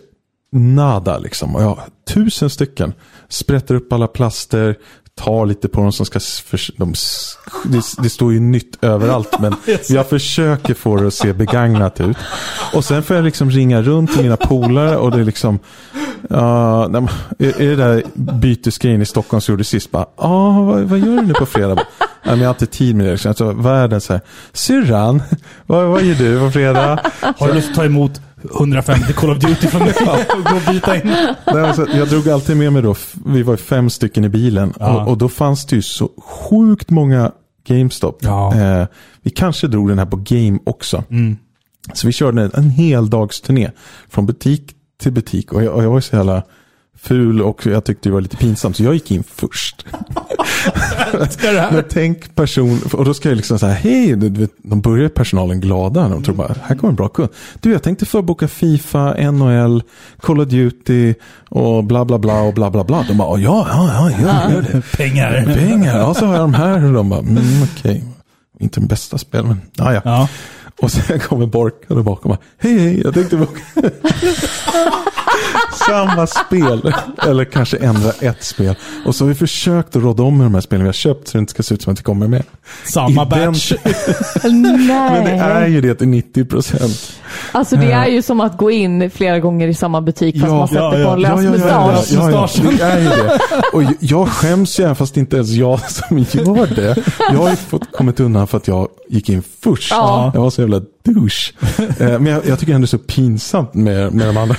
nada liksom. Och jag har tusen stycken. Sprätter upp alla plaster. Tar lite på dem som ska... förs- De, det, det står ju nytt överallt. Men jag försöker få det att se begagnat ut. Och sen får jag liksom ringa runt till mina polare. Och det är liksom... ja, nej, men, är, är det där bytesgrejen i Stockholm som gjorde sist? Bara, ah, vad, vad gör du nu på fredag? Bara, Nej, men jag har inte tid med det. Liksom. Alltså, världen så här. Syrran, vad, vad gör du på fredag? Har du lust att ta emot 150 Call of Duty från mig och gå och byta in? Nej, alltså, jag drog alltid med mig då, vi var fem stycken i bilen. Ja. Och, och då fanns det ju så sjukt många GameStop. Ja. Eh, vi kanske drog den här på Game också. Mm. Så vi körde en, en hel dags turné. Från butik till butik. Och jag, och jag var så jävla ful och jag tyckte det var lite pinsamt. Så jag gick in först. Men tänk person, och då ska jag liksom säga hej, de börjar personalen glada. De tror bara, här kommer en bra kund. Du, jag tänkte förboka Fifa, NHL, Call of Duty och bla bla bla och bla bla bla. De bara, ja, ja, ja, gör, gör det. Pengar. Pengar, ja så har jag de här. Och de bara, mm, okej. Inte den bästa spel, men ja, ja. Ja. Och sen kommer bakom och bara, hej hej, jag tänkte boka. Samma spel, eller kanske ändra ett spel. Och så har vi försökt att råda om med de här spelen vi har köpt så det inte ska se ut som att det kommer med. Samma I den- batch. Men det är Nej. ju det till 90 procent. Alltså det är ju som att gå in flera gånger i samma butik fast Ja, man sätter ja, på ja. en lös mustasch. ja, det är ju det. Och jag skäms ju även fast det inte ens jag som gör det. Jag har ju fått kommit undan för att jag gick in först. Ja. Jag var så jävla douche. Eh, Men jag, jag tycker ändå det är så pinsamt med, med de andra.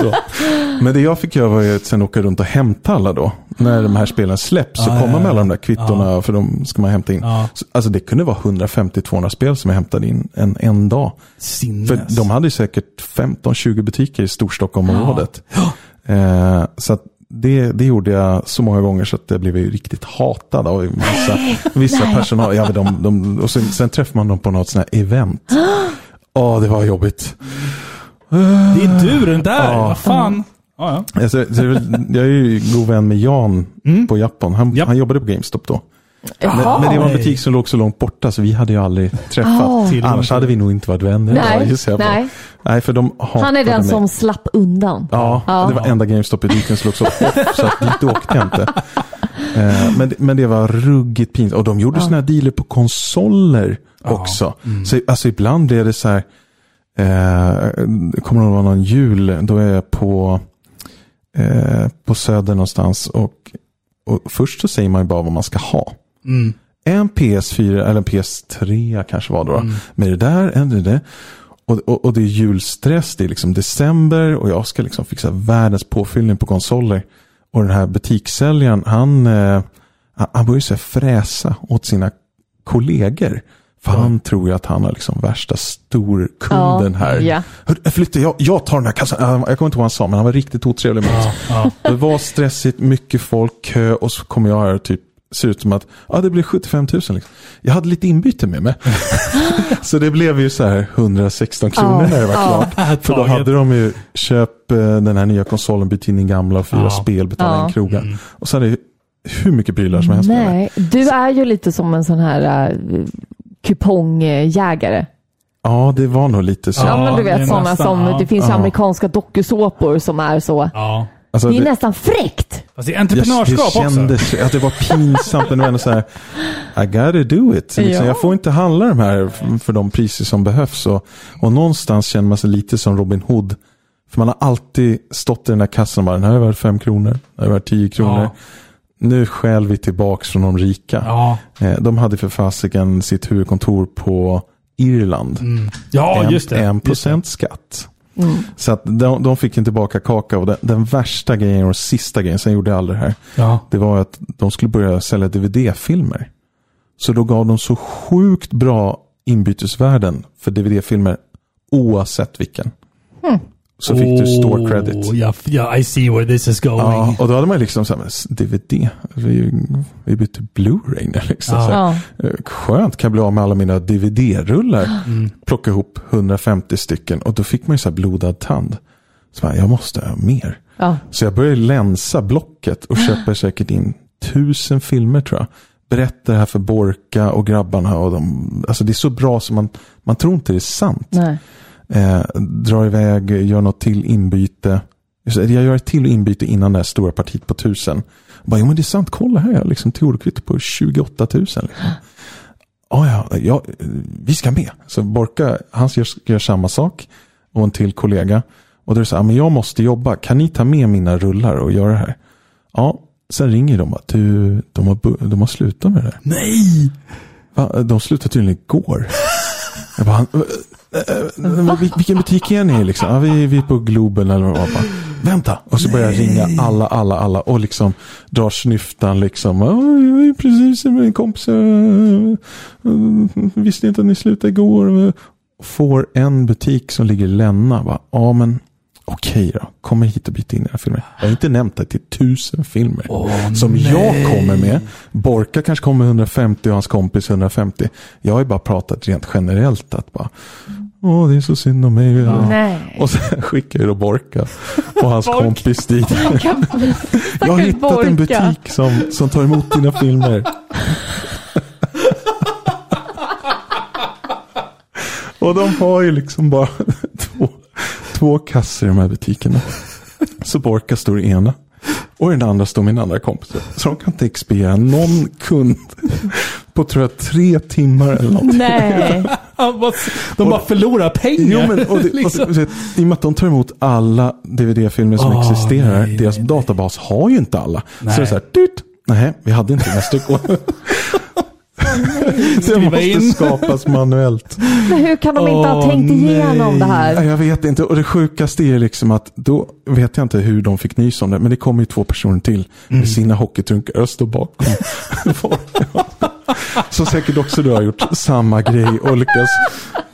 Men det jag fick göra var ju att sen åka runt och hämta alla då. När de här spelen släpps så Ja, kommer ja, med ja. alla de där kvittona för de ska man hämta in. Ja. Så, alltså det kunde vara 150-200 spel som jag hämtade in en, en dag. Sinnes. För de hade ju säkert 15-20 butiker i Storstockholmområdet. Eh, så att det, det gjorde jag så många gånger så att jag blev ju riktigt hatad av vissa, vissa personal. Ja, de, de, och sen, sen träffade man dem på något sånt här event. Åh, det var jobbigt. Det är du den där. Ja. Vad fan. Ja, ja. Alltså, jag är ju god vän med Jan på Japan. Han, Japp. han jobbade på GameStop då. Men, men det var en butik som låg så långt borta så vi hade ju aldrig träffat. Till- Annars hade vi nog inte varit vänner Nej, nej. nej, för de Han är den hatade som mig. slapp undan. Ja, Ja. det var enda GameStop-butiken som låg så off, så att dit åkte jag inte. Eh, men, men det var ruggigt pinsamt. Och de gjorde Ja. sådana här dealer på konsoler också. Så alltså ibland blev det så här, eh, kommer det att vara någon jul, då är jag på, eh, på söder någonstans. Och, och först så säger man ju bara vad man ska ha. Mm. En PS4 eller en PS3 kanske var då. då. Med det där, en det där. Och, och, och det är julstress, det är liksom december och jag ska liksom fixa världens påfyllning på konsoler. Och den här butikssäljaren, han, eh, han- börjar ju så fräsa åt sina kollegor. För han tror ju att han är liksom värsta storkunden Ja, här. ja. Hör, Flytta, jag, jag tar den här kassan. Jag kommer inte ihåg vad han sa, men han var riktigt otrevlig mot oss. Ja. Det var stressigt, mycket folk, kö och så kommer jag här och typ ser ut som att ja, det blir 75 000. Liksom. Jag hade lite inbyte med mig. så det blev ju så här 116 kronor Ja, när det var ja. klart. För då hade de ju köp eh, den här nya konsolen, bytt in din gamla och fyra Ja. spel, betala Ja. en kroga. Mm. Och så hade hur mycket prylar som helst. Nej, du är ju lite som en sån här uh, kupongjägare. Ja, det var nog lite så. Ja, men du vet sådana som, ja. det finns ju Ja. amerikanska dokusåpor som är så. Ja. Alltså, Det är det- nästan fräckt. Fast det är entreprenörskap det också. kändes att det var pinsamt. Men det var ändå så här, I gotta do it. Liksom, Ja. Jag får inte handla de här för de priser som behövs. Och, och någonstans känner man sig lite som Robin Hood. För man har alltid stått i den där kassan och bara, den här är värd fem kronor, den här är värd tio kronor. Ja. Nu skäl vi tillbaks från de rika. Ja. Eh, De hade för fasiken sitt huvudkontor på Irland. Mm. Ja, en, just det. En procent skatt. Mm. Så att de, de fick en tillbaka kaka och den, den värsta grejen och sista grejen, sen gjorde jag aldrig det här. Ja. Det var att de skulle börja sälja DVD-filmer. Så då gav de så sjukt bra inbytesvärden för DVD-filmer oavsett vilken. Så fick du store credit. Oh, ja, ja, I see where this is going. Ja, och då hade man liksom så här, DVD, vi, vi bytte Blu-ray nu. Liksom. Ja. Så, eh, Skönt, kan jag bli av med alla mina DVD-rullar. Mm. Plocka ihop 150 stycken och då fick man ju så här blodad tand. Så bara, jag måste ha mer. Ja. Så jag började länsa blocket och köper säkert in tusen filmer tror jag. Berättar det här för Borka och grabbarna. Och de, alltså det är så bra som man, man tror inte det är sant. Nej. Eh, drar iväg, gör något till inbyte. Jag gör ett till inbyte innan det här stora partiet på tusen. Bara, jo men det är sant, kolla här, jag har liksom teorikvitto på 28 000. Liksom. Ah, ja, ja, vi ska med. Så Borka, han gör, gör samma sak. Och en till kollega. Och då är det så här, "Ah, men jag måste jobba, kan ni ta med mina rullar och göra det här? Ja, sen ringer de bara, du, de har, de har slutat med det här. Nej! Va? De slutade tydligen igår. Jag bara, "Äh, äh, äh, vil- vilken butik är ni liksom? Ja, vi, vi är på Globen eller vad det var. Vänta! Och så börjar jag ringa alla, alla, alla och liksom drar snyftan liksom. "Ja, Jag är precis med en kompis. äh, Visste inte att ni slutade igår. Får en butik som ligger i Länna. Ja men okej då. Kommer hit och byta in era filmer. Jag har inte nämnt det till tusen filmer. som jag kommer med. Borka kanske kommer med 150 och hans kompis 150. Jag har ju bara pratat rent generellt att bara Åh, det är så synd om mig. Nej. Och sen skickar jag då Borka och hans kompis dit. Jag har hittat en Borka. butik som, som tar emot dina filmer. och de har ju liksom bara två, två kassor i de här butikerna. Så Borka står i ena. Och i den andra står min andra kompis. Så de kan inte expediera någon kund på tror jag tre timmar eller någonting. Nej. De bara förlorar pengar. Jo, men, och det, liksom. och det, I och med att de tar emot alla DVD-filmer som Åh, existerar. nej, deras databas har ju inte alla. Nej. Så det är så här, dyrt. Nej, vi hade inte nästa. det måste in. skapas manuellt. Men hur kan de inte ha tänkt igenom det här? Jag vet inte. Och det sjukaste är liksom att då vet jag inte hur de fick nys om det. Men det kommer ju två personer till Mm. med sina hockeytrunkar och står bakom. Som säkert också du har gjort samma grej och lyckas.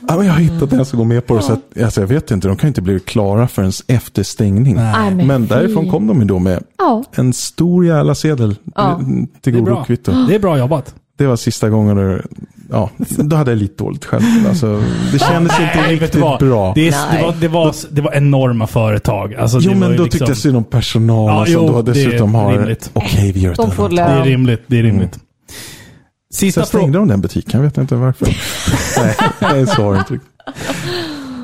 Ja, jag har hittat en som går med på det. Så att, alltså, jag vet inte, de kan inte bli klara förrän efter stängning. Nej, men därifrån kom de ju då med Ja. en stor jävla sedel Ja. till Det är godo bra. kvitto. Det är bra jobbat. Det var sista gången. Då, ja, då hade jag lite dåligt själv. Alltså, det kändes inte Nej, du riktigt vad? bra. Det, är, det, var, det, var, det var enorma företag. Alltså, Jo det men då liksom, tyckte jag synd om personalen Ja, som jo, då det är dessutom har... rimligt. Okej, vi gör ett De. Det är rimligt. Det är rimligt. Sen Sista frågan. stängde de den butiken, jag vet inte varför. Nej, jag svarar inte riktigt.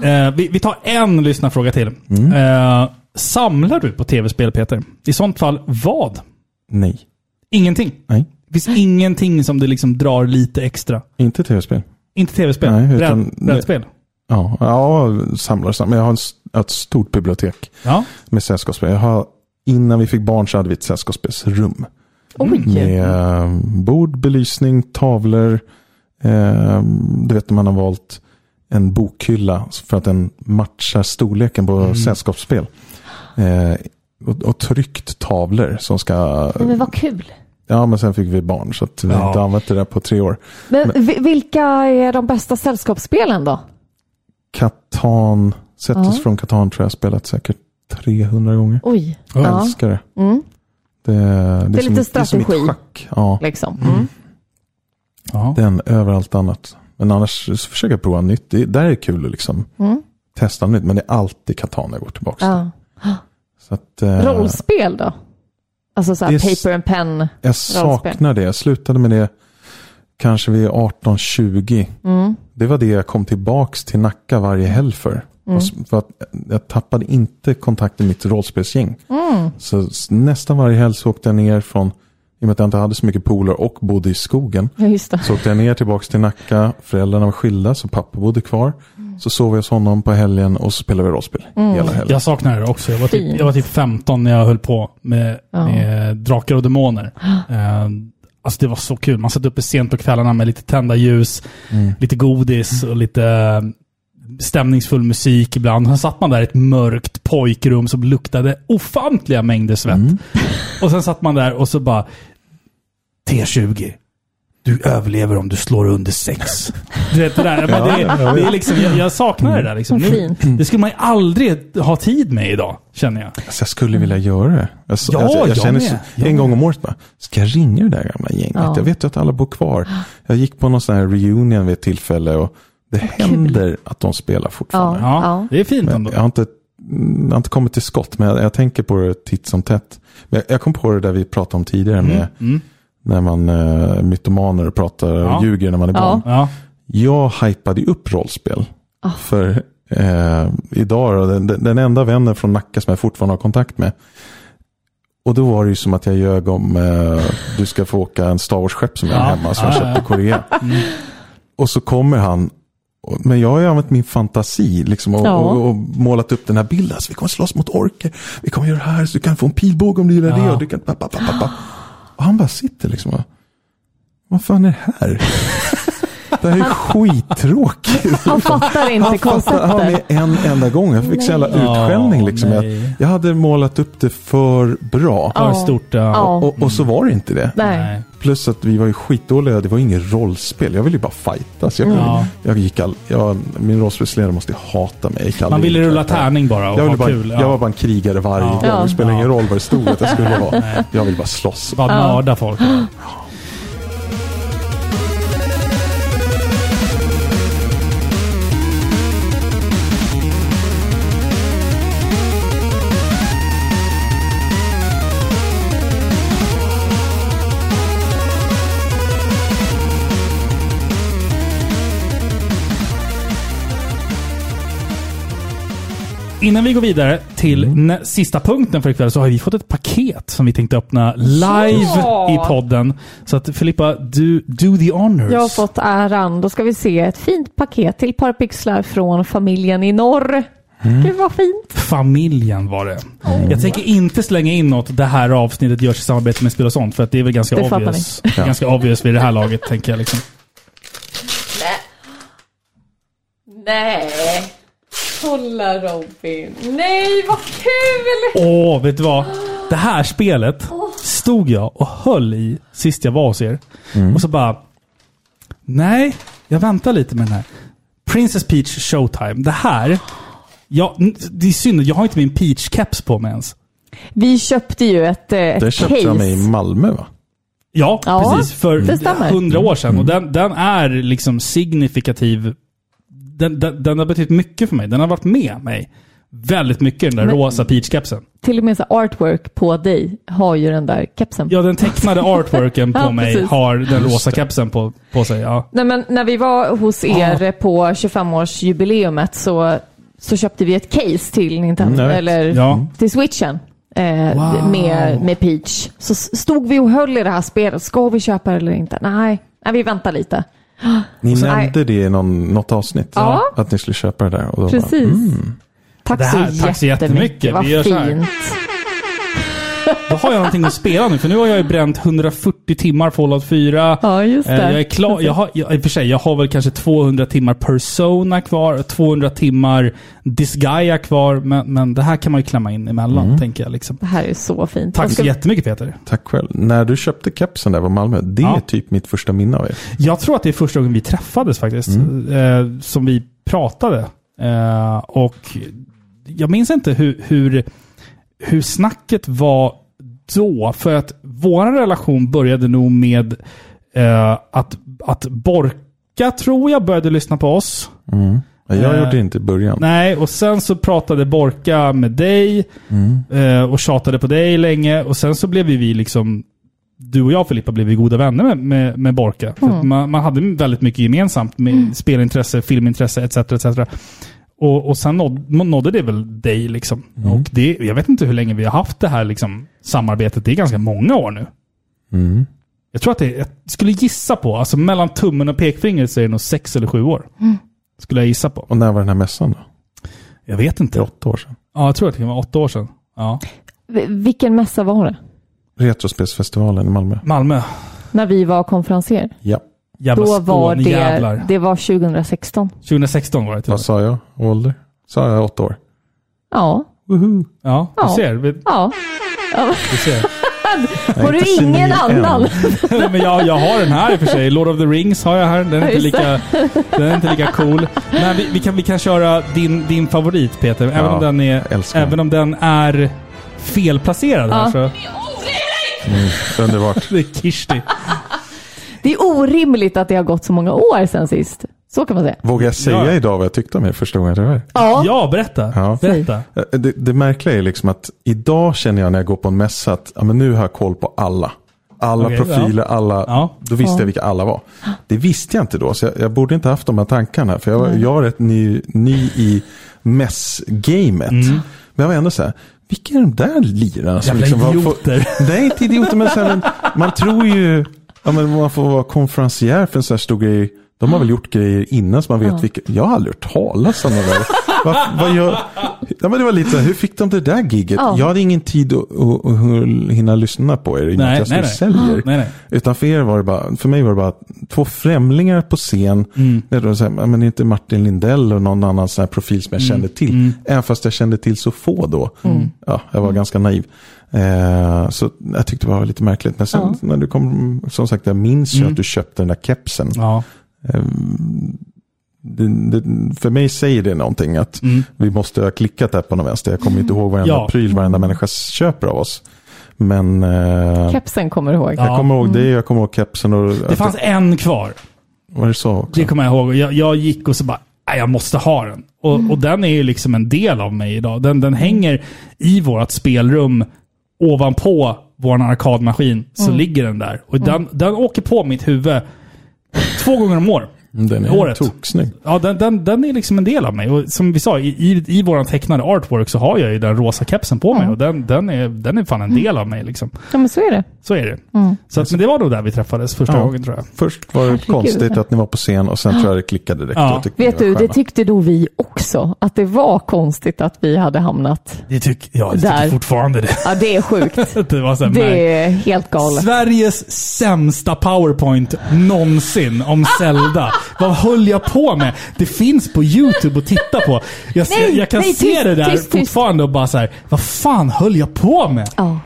Eh, vi, vi tar en lyssnarfråga till. Mm. Eh, samlar du på tv-spel Peter? I sånt fall vad? Nej, Ingenting? nej, Det finns ingenting som du liksom drar lite extra? inte tv-spel. Inte tv-spel? Nej, utan- Rädd- Räddspel? Ja, ja samlar samlar. Men jag har en, ett stort bibliotek Ja. med sällskapsspel. Jag har, innan vi fick barn så hade vi ett sällskapsspelsrum. Oj. Med eh, bord, belysning, tavlor. Eh, du vet när man har valt en bokhylla för att den matchar storleken på sällskapsspel. Eh, och, och tryckt tavlor som ska... Men vad kul. Ja, men sen fick vi barn så att vi Ja. inte använt det där på tre år. Men vi- vilka är de bästa sällskapsspelen då? Catan, Settlers Ja. från Catan tror jag har spelat säkert 300 gånger. Oj. Jag Ja. älskar det. Mm, Det, det, är, lite som, det är som strategi. mitt schack. Ja, liksom. Mm. ja. den över allt annat. Men annars så försöker jag prova nytt. Det, där är det kul att liksom Mm. testa nytt. Men det är alltid Catan jag går tillbaka till. Ja. Så att, eh, Rollspel då? Alltså så här paper and pen. Jag saknar det. Jag slutade med det kanske vid 18-20. Mm. Det var det jag kom tillbaks till Nacka varje helg för. Mm. För att jag tappade inte kontakten med mitt rollspelsgäng. Mm. Så nästan varje helg så åkte jag ner från, i och med att jag inte hade så mycket polare och bodde i skogen. Ja, just det. Så åkte jag ner tillbaks till Nacka, föräldrarna var skilda så pappa bodde kvar. Så sov jag hos honom på helgen och så spelade vi rollspel Mm. hela helgen. Jag saknar det också. Jag var, typ, jag var typ 15 när jag höll på med, Ja. med Drakar och Demoner. Eh, alltså det var så kul. Man satt uppe sent på kvällarna med lite tända ljus, Mm. lite godis och lite eh, stämningsfull musik ibland. Sen satt man där i ett mörkt pojkrum som luktade ofantliga mängder svett. Mm. Och sen satt man där och så bara T20. Du överlever om du slår under sex. Du vet det där. Men det, är- det är liksom, jag, jag saknar det där. Liksom. Nu, Fint. det skulle man ju aldrig ha tid med idag, känner jag. Alltså jag skulle vilja göra det. Jag, Ja, jag, jag jag känner så, Jag en med. gång om året bara, ska jag ringa det där gamla gänget? Ja. Jag vet ju att alla bor kvar. Jag gick på någon sån här reunion vid ett tillfälle och det händer att de spelar fortfarande. Ja. Ja, det är fint ändå. jag, har inte, mm, jag har inte kommit till skott, men jag, jag tänker på det titt som tätt. Men jag, jag kom på det där vi pratade om tidigare med Mm. När man uh, mytomaner och pratar Ja. och ljuger när man är barn. Ja. Jag hypade upp rollspel. Ah. För eh, idag, då, den, den enda vännen från Nacka som jag fortfarande har kontakt med. Och då var det ju som att jag ljög om eh, du ska få åka en Star Wars-skepp som jag har Ja. hemma som jag Ja, köpte i. Korea. Och så kommer han, men jag har ju använt min fantasi liksom, och, Ja. och, och målat upp den här bilden. Alltså, vi kommer slåss mot orker, vi kommer göra det här, så du kan få en pilbåge om du gillar det. Ja. Och, du kan, pa, pa, pa, pa, pa och han bara sitter liksom och, vad fan är det här? Det här är skittråkigt. Han fattar inte Han fattade, han var med konceptet. en enda gång. Jag fick så jävla utskällning liksom. Ja, Jag, jag hade målat upp det för bra. För Ja. stort. Ja. Och, och så var det inte det. Nej. Plus att vi var ju skitdåliga. Det var inget rollspel. Jag ville ju bara fightas. Jag, Ja. jag gick all, jag, min rollspelsledare måste hata mig. Man ville rulla tärning bara och Jag, ha ville bara, kul. jag var bara en krigare varje Ja. gång. Ja. Det spelar ingen Ja. roll vad det stod att jag skulle vara. Jag vill bara slåss. Bara mörda folk. Innan vi går vidare till nä- sista punkten för ikväll så har vi fått ett paket som vi tänkte öppna live Ja. i podden. Så att Filippa, du do the honors. Jag har fått äran. Då ska vi se ett fint paket till Parpixlar från familjen i norr. Mm. Gud vad fint. Familjen var det. Jag tänker inte slänga in något det här avsnittet görs i samarbete med Spel och sånt för att det är väl ganska Det obvious. Ganska obvious vid det här laget tänker jag liksom. Nej. Kolla Robin. Nej, vad kul! Åh, vet du vad? Det här spelet stod jag och höll i sist jag var hos er. Och så bara... Nej, jag väntar lite med den här. Princess Peach Showtime. Det här... Ja, det är synd, jag har inte min Peach-keps på mig ens. Vi köpte ju ett, eh, ett Det köpte case. jag mig i Malmö va? Ja, Ja, precis. För hundra år sedan. Och den, den är liksom signifikativ. Den, den, den har betytt mycket för mig. Den har varit med mig väldigt mycket, den där Men- rosa Peach-kepsen. Till och med så artwork på dig har ju den där kepsen. Ja, den tecknade artworken på Ja, mig precis. har den rosa kepsen på, på sig. Ja. Nej, men när vi var hos er på 25-årsjubileumet så, så köpte vi ett case till Nintendo, Mm, eller Ja. till switchen. Eh, Wow. med, med Peach. Så stod vi och höll i det här spelet. Ska vi köpa det eller inte? Nej, Nej vi väntar lite. Ni Så- nämnde det i någon, något avsnitt. Ja. Att ni skulle köpa det där. Och då Precis. Bara, mm. Tack, Det här- så tack så jättemycket. Vad Vi gör så här. fint. Då har jag någonting att spela nu, för nu har jag ju bränt 140 timmar Fallout 4. Ja, just Eh, det. Jag är klar. Jag har, jag, I och för sig, jag har väl kanske 200 timmar Persona kvar, 200 timmar Disgaea kvar, men, men det här kan man ju klämma in emellan, Mm. tänker jag. Liksom. Det här är så fint. Tack Vad så ska- jättemycket Peter. Tack själv. När du köpte kepsen där på Malmö, det Ja. är typ mitt första minne av er. Jag tror att det är första gången vi träffades faktiskt. Mm. Eh, som vi pratade. Eh, och jag minns inte hur, hur, hur snacket var då. För att vår relation började nog med eh, att, att Borka, tror jag, började lyssna på oss. Mm. Ja, Jag Eh, gjorde det inte i början. Nej, och sen så pratade Borka med dig Mm. eh, och tjatade på dig länge. Och sen så blev vi liksom du och jag Filippa blev ju goda vänner med, med, med Borka. För Mm. att man, man hade väldigt mycket gemensamt med spelintresse, filmintresse etc. etc. Och, och sen nådde, nådde det väl dig liksom. Och det, jag vet inte hur länge vi har haft det här liksom, samarbetet. Det är ganska många år nu. Mm. Jag tror att det, jag skulle gissa på, alltså mellan tummen och pekfingret så är det nog sex eller sju år. Mm. Skulle jag gissa på. Och när var den här mässan då? Jag vet Det inte. är åtta år sedan. Ja, jag tror att det vara åtta år sedan. Ja. Vilken mässa var det? Retrospelsfestivalen i Malmö. Malmö. När vi var konferenser? Ja. Jävla Då var det, Skånejävlar. det var 2016. 2016 var det och Vad sa jag? Ålder? Sa jag åtta år? Ja. med. Ja, du Ja. ser. Vi- Ja. Du ser. Har du inte senil ingen än. annan? Men jag, jag har den här i och för sig. Lord of the Rings har jag här. Den är inte Just lika, den är inte lika cool. Men vi, vi, kan, vi kan köra din, din favorit Peter. Även, Ja, om den är, älskar den. även om den är felplacerad här Ja. så... Underbart. Det är Kirsti. Det är orimligt att det har gått så många år sedan sist. Så kan man säga. Vågar jag säga Ja. idag vad jag tyckte om er första gången jag var? Ja. Ja, berätta. Ja. Berätta. Eh, Det, det märkliga är liksom att idag känner jag när jag går på en mässa att ja, men nu har jag koll på alla. Alla Okej, profiler, alla. Ja. Då visste Ja. jag vilka alla var. Det visste jag inte då, så jag, jag borde inte haft de här tankarna. För jag, var- jag är rätt ny, ny i mässgamet. Mm. Men jag var ändå så här, vilka är de där lirarna som Jävla liksom var, idioter. Nej, inte idioter, men, så här, men man tror ju, ja, men man får vara konferencier för en sån här stor grej. De har väl gjort grejer innan så man vet Ja. vilka. Jag har aldrig hört talas om det där. vad, vad gör, ja, men det var lite så här, hur fick de det där gigget? Ja. Jag hade ingen tid att, att, att hinna lyssna på er i och med Nej, att jag nej, skulle nej. Utan för er var det bara, för mig var det bara två främlingar på scen. Mm. Det så här, men inte Martin Lindell och någon annan sån här profil som jag kände till. Mm. Även fast jag kände till så få då. Ja, jag var ganska naiv. Eh, så jag tyckte det var lite märkligt. Men sen Ja. när du kom, som sagt jag minns ju Mm. att du köpte den där kepsen. Ja. Ehm, det, det, för mig säger det någonting att Mm. vi måste ha klickat där på något vänster. Jag kommer inte ihåg varenda Ja. pryl varenda människa köper av oss. Men eh, Kepsen kommer du ihåg. Ja. jag kommer ihåg det, jag kommer ihåg kepsen och... Det fanns en kvar. Var det så också? Det kommer jag ihåg. Jag, jag gick och så bara, "Nej, jag måste ha den. Och, och den är ju liksom en del av mig idag. Den, den hänger i vårt spelrum ovanpå vår arkadmaskin. Så ligger den där. Och den, den åker på mitt huvud två gånger om år. Den är Året. toksnygg. Ja, den, den, den är liksom en del av mig. Och som vi sa, i, i, i vår tecknade artwork så har jag ju den rosa kepsen på mig. Och den, den, är, den är fan en del av mig liksom. Ja, men så är det. Så är det. Mm. Så att, men det var nog där vi träffades första Ja. gången tror jag. Först var det Herregud. konstigt att ni var på scen och sen tror jag det klickade direkt. Ja. Vet du, det tyckte nog vi också. Att det var konstigt att vi hade hamnat. Det tycker jag Där. tycker fortfarande det. Ja, det är sjukt. det var så här, Det är helt galet. Sveriges sämsta powerpoint någonsin om Zelda. Vad höll jag på med? Det finns på YouTube att titta på. Jag, ser, Nej, jag kan nej, se tyst, det där tyst, tyst. fortfarande och bara så här. Vad fan höll jag på med? Ja.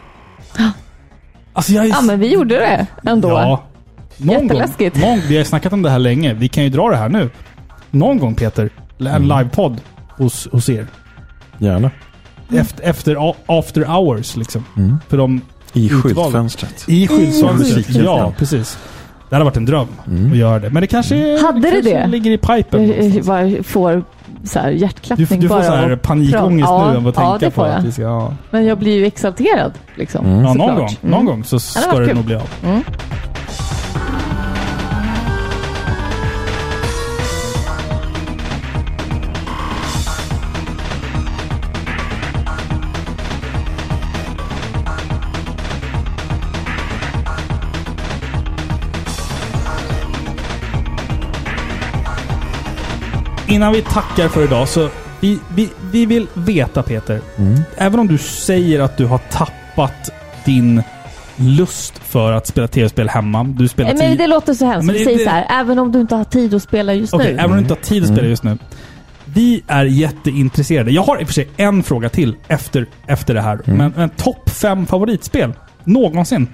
Alltså jag är... ja, men vi gjorde det ändå. Ja. Någon gång. Någon, vi har snackat om det här länge. Vi kan ju dra det här nu. Någon gång Peter. En Mm. livepodd hos, hos er. Gärna. Efter, efter after hours liksom. Mm. För de I skyltfönstret. I skyddsfönstret. musiken. Ja, precis. Det hade varit en dröm Mm. att göra det. Men det kanske, Hade det kanske det? ligger i pipen. Jag, jag någonstans. bara får så här hjärtklappning Du, du får bara så här av panikångest prat. nu av att ja, tänka det på får att jag. vi ska... Ja, Men jag blir ju exalterad. Liksom, Mm. ja någon gång. Mm. Någon gång så det ska det kul. nog bli av. Innan vi tackar för idag så vi, vi, vi vill veta Peter. Mm. Även om du säger att du har tappat din lust för att spela tv-spel hemma. Du spelar Nej, Men det låter så hemskt. Men det- säger det- så här, även om du inte har tid att spela just Okej, nu. även om du inte har tid att spela Mm. just nu. Vi är jätteintresserade. Jag har i och för sig en fråga till efter, efter det här. Mm. Men, men topp fem favoritspel någonsin.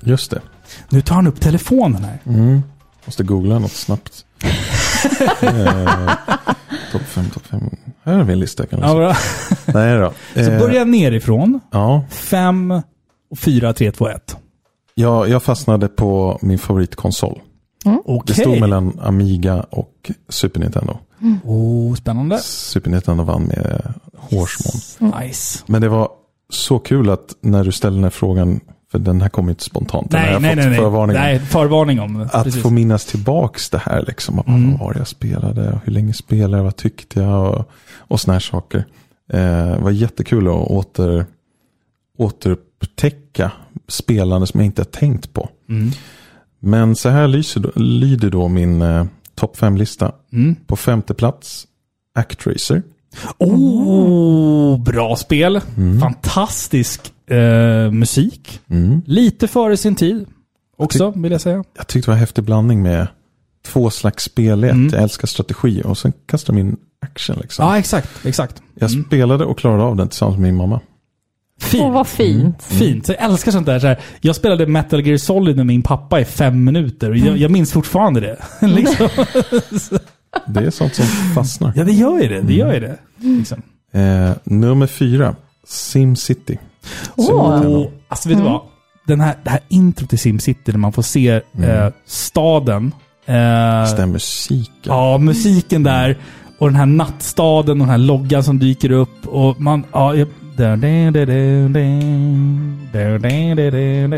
Just det. Nu tar han upp telefonen här. Mm. Måste googla något snabbt. eh, topp fem, topp fem. Här har vi en lista. Kan Ja, ja, bra. Nej då. Så Eh, börja nerifrån. Ja, Fem, fyra, tre, två, ett. jag, jag fastnade på min favoritkonsol. Okej. Det stod mellan Amiga och Super Nintendo. Oh, spännande. Super Nintendo vann med hårsmån. Nice. Men det var så kul att när du ställde den här frågan För den här kommer inte spontant. Nej, jag nej, nej. nej. förvarning nej förvarning om. Att Precis. få minnas tillbaks det här liksom. Mm. Vad var det jag spelade? Hur länge spelade jag? Vad tyckte jag? Och, och såna här saker. Eh, det var jättekul att åter, återupptäcka spelande som jag inte har tänkt på. Mm. Men så här lyser, lyder då min eh, topp fem-lista. Mm. På femte plats, Actracer. Oh, bra spel. Mm. Fantastisk eh, musik. Mm. Lite före sin tid också, vill jag säga. Jag tyckte det var en häftig blandning med två slags spel. Mm. Jag älskar strategi och sen kastar de in action. Liksom. Ja, exakt. exakt. Jag Mm. spelade och klarade av den tillsammans med min mamma. Fint. Åh, vad fint. Fint. Så jag älskar sånt där. Så här, jag spelade Metal Gear Solid med min pappa i fem minuter och jag, jag minns fortfarande det. liksom. Det är sånt som fastnar. Ja, det gör ju det. Det gör ju det. Liksom. Eh, nummer fyra, SimCity. Åh! Oh. Alltså vet du mm. vad? Den här, det här intro till SimCity, där man får se mm. eh, staden. Eh, den musiken. Ja, musiken där. Och den här nattstaden och den här loggan som dyker upp. Och man, ja,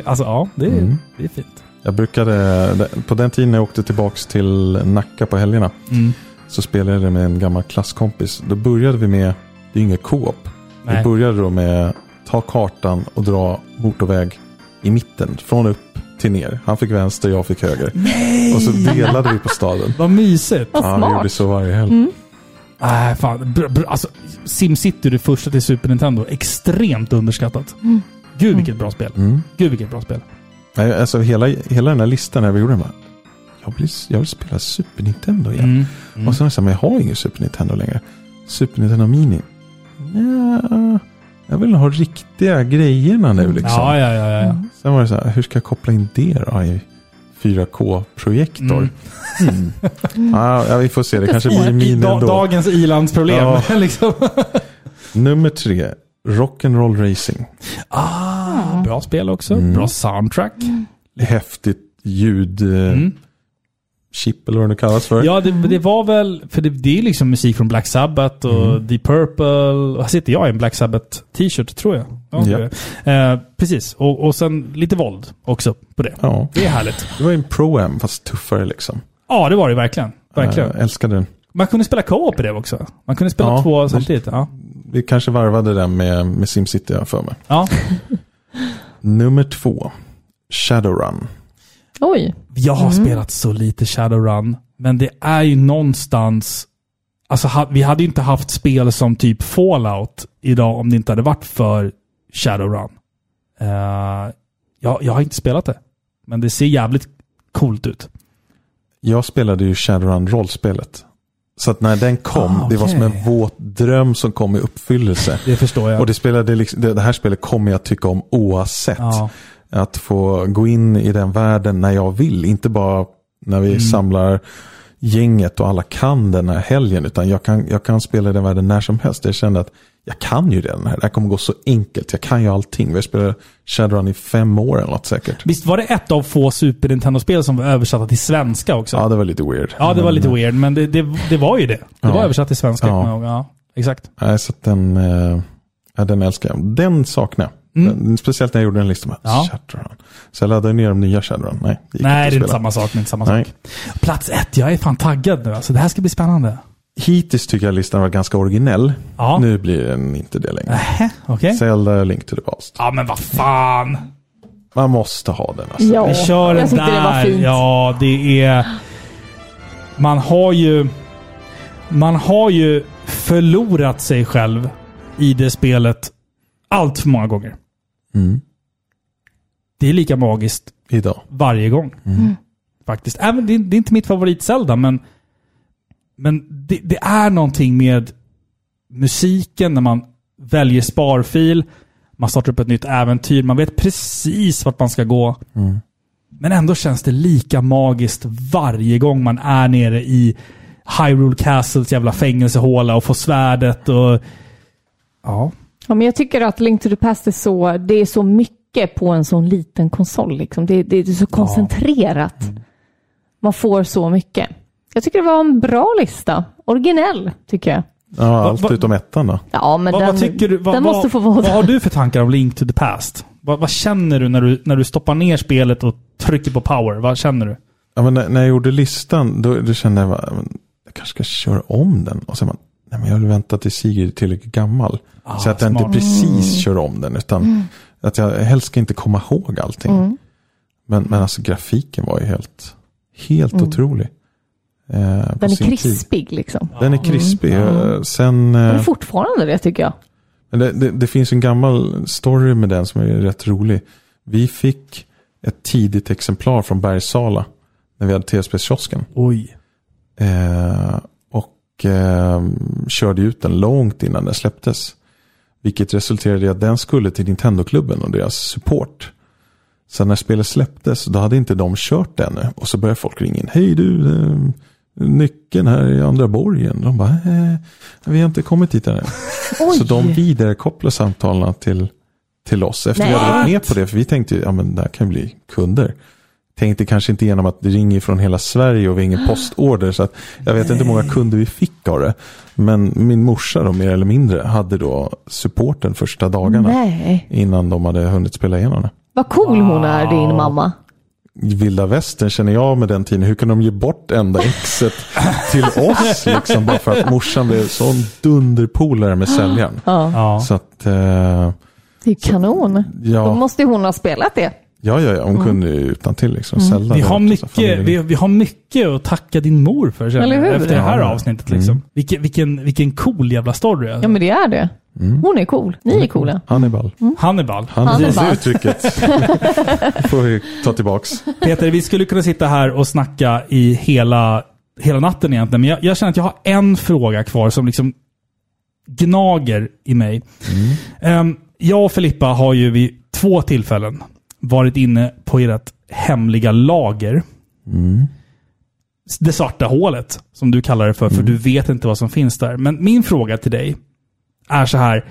Alltså ja, det är, mm. det är fint. Jag brukade, på den tiden jag åkte tillbaka till Nacka på helgerna. Mm. Så spelade jag det med en gammal klasskompis. Då började vi med, det är ju inget co-op. Vi började då med ta kartan och dra motorväg i mitten. Från upp till ner. Han fick vänster, jag fick höger. Nej! Och så delade vi på staden. Vad mysigt. Vad Ja, vi gjorde så varje helg. Mm. Nej, fan. Br- br- alltså, SimCity, det första till Super Nintendo, extremt underskattat. Mm. Gud vilket bra spel. Mm. Gud vilket bra spel. Nej, Alltså hela, hela den här listan när vi gjorde den jag vill, jag vill spela Super Nintendo igen. Mm. Mm. Och sen så, men jag har ingen Super Nintendo längre. Super Nintendo Mini. Ja, jag vill ha riktiga grejerna nu liksom. Ja, ja, ja. ja, ja. Sen var det så här, hur ska jag koppla in det då i 4K-projektor? Mm. Mm. Ja, ja, vi får se. Det kanske blir da- ändå. dagens ilandsproblem. Ja. liksom. Nummer tre, Rock'n'Roll Racing. ah, bra spel också. Mm. Bra soundtrack. Häftigt ljud. Eh. Chip eller vad det kallas för. Ja, det, det var väl... För det, det är liksom musik från Black Sabbath och Mm. Deep Purple. Här sitter jag i en Black Sabbath t-shirt, tror jag. Ja, jag. Eh, precis. Och, och sen lite våld också på det. Ja. Det är härligt. Det var en Pro-Am fast tuffare liksom. Ja, det var det verkligen. Verkligen. Jag älskade den. Man kunde spela co-op i det också. Man kunde spela Ja, två samtidigt. Ja. Vi kanske varvade den med, med SimCity jag för mig. ja. Nummer två, Shadowrun. Oj. Jag har Mm. spelat så lite Shadowrun, men det är ju någonstans... Alltså, vi hade ju inte haft spel som typ Fallout idag om det inte hade varit för Shadowrun. Uh, jag, jag har inte spelat det, men det ser jävligt coolt ut. Jag spelade ju Shadowrun rollspelet. Så att när den kom, Ah, det var som en våt dröm som kom i uppfyllelse. Det förstår jag. Och det, spelade liksom, det, det här spelet kommer jag tycka om oavsett. ja. Att få gå in i den världen när jag vill. Inte bara när vi Mm. samlar gänget och alla kan den här helgen. Utan jag kan, jag kan spela i den världen när som helst. Jag kände att jag kan ju den här. Det här kommer gå så enkelt. Jag kan ju allting. Vi har spelat Shadowrun i fem år eller något säkert. Visst var det ett av få Super Nintendo-spel som var översatta till svenska också? Ja, det var lite weird. Ja, det var lite Men, weird, men det, det, det var ju det. Det Ja. var översatt till svenska. Ja. Ja, exakt. Nej, så den, eh, ja, den älskar jag. Den saknar jag. Mm. Speciellt när jag gjorde den listan. Ja. Shadowrun. Så jag laddade ner de nya Shadowrun. Nej, det Nej, det är inte samma sak. Inte samma Nej. sak. Plats ett. Jag är fan taggad nu. Alltså, det här ska bli spännande. Hittills tycker jag listan var ganska originell. Ja. Nu blir den inte det längre. Nähä, okej. Zelda Link to the Past. Ja, men vad fan. Man måste ha den alltså. Ja, Vi kör den där. det var fint. Ja, det är... Man har ju... Man har ju förlorat sig själv i det spelet allt för många gånger. Mm. Det är lika magiskt Idag. varje gång. Mm. Faktiskt. Även, det, är- det är inte mitt favorit Zelda, men, men det, det är någonting med musiken när man väljer sparfil. Man startar upp ett nytt äventyr. Man vet precis vart man ska gå. Mm. Men ändå känns det lika magiskt varje gång man är nere i Hyrule Castles jävla fängelsehåla och får svärdet och... Ja. Ja, men jag tycker att Link to the Past är så, det är så mycket på en sån liten konsol. Liksom. Det, det är så koncentrerat. Mm. Man får så mycket. Jag tycker det var en bra lista. Originell, tycker jag. Ja, allt va- utom ettan då. Ja, men Vad, den, vad tycker du? Vad, den måste få vara vad har du för tankar om Link to the Past? Vad, vad känner du när, du när du stoppar ner spelet och trycker på power? Vad känner du? Ja, men när, när jag gjorde listan, då, då kände jag att jag kanske ska köra om den. Och sen man, nej men jag vill vänta tills Sigrid är tillräckligt gammal. Ah, så att jag smart. inte precis kör om den, utan Mm. att jag helst ska inte komma ihåg allting. Mm. Men, men alltså grafiken var ju helt, helt Mm. otrolig. Eh, Den är sin tid. krispig liksom. Den är krispig. Mm. Eh, Sen, Den är eh, fortfarande det tycker jag. men det, det, det finns en gammal story med den som är rätt rolig. Vi fick ett tidigt exemplar från Bergsala när vi hade tv-spelskiosken. Oj. Eh, och eh, körde ut den långt innan den släpptes. Vilket resulterade i att den skulle till Nintendo-klubben och deras support. Sen när spelet släpptes, då hade inte de kört ännu. Och så började folk ringa in. Hej du, eh, nyckeln här i andra borgen. De bara, eh, vi har inte kommit dit. Oj. Så de vidarekopplar samtalen till, till oss. Efter vi Nej. hade varit med på det. För vi tänkte, ja men det här kan bli kunder. Tänkte kanske inte igenom att det ringer från hela Sverige och vi har ingen postorder. Så att jag vet inte hur många kunder vi fick av det. Men min morsa då mer eller mindre hade då supporten första dagarna. Nej. Innan de hade hunnit spela igenom det. Vad cool hon är, din mamma. Vilda västern känner jag med den tiden. Hur kan de ge bort enda exet till oss? Liksom, bara för att morsan blev sån dunderpolare med säljaren. Ja. Så att, eh, Det är kanon. Då ja, måste ju hon ha spelat det. Ja, ja, ja, hon Mm. kunde ju utan till liksom. Mm. Vi har, mycket, vi, vi har mycket att tacka din mor för känner Eller jag, hur? efter det här Ja. avsnittet. Liksom. Vilken, vilken, vilken cool jävla story. Alltså. Ja men det är det. Hon är cool. Ni är coola. Hannibal. Hannibal. Hannibal. Hannibal. Det uttrycket får vi ta tillbaks. Peter, vi skulle kunna sitta här och snacka i hela, hela natten egentligen. Men jag, jag känner att jag har en fråga kvar som liksom gnager i mig. Ehm, jag och Filippa har ju vid två tillfällen varit inne på ert hemliga lager. Det svarta hålet, som du kallar det för, för du vet inte vad som finns där. Men min fråga till dig är så här.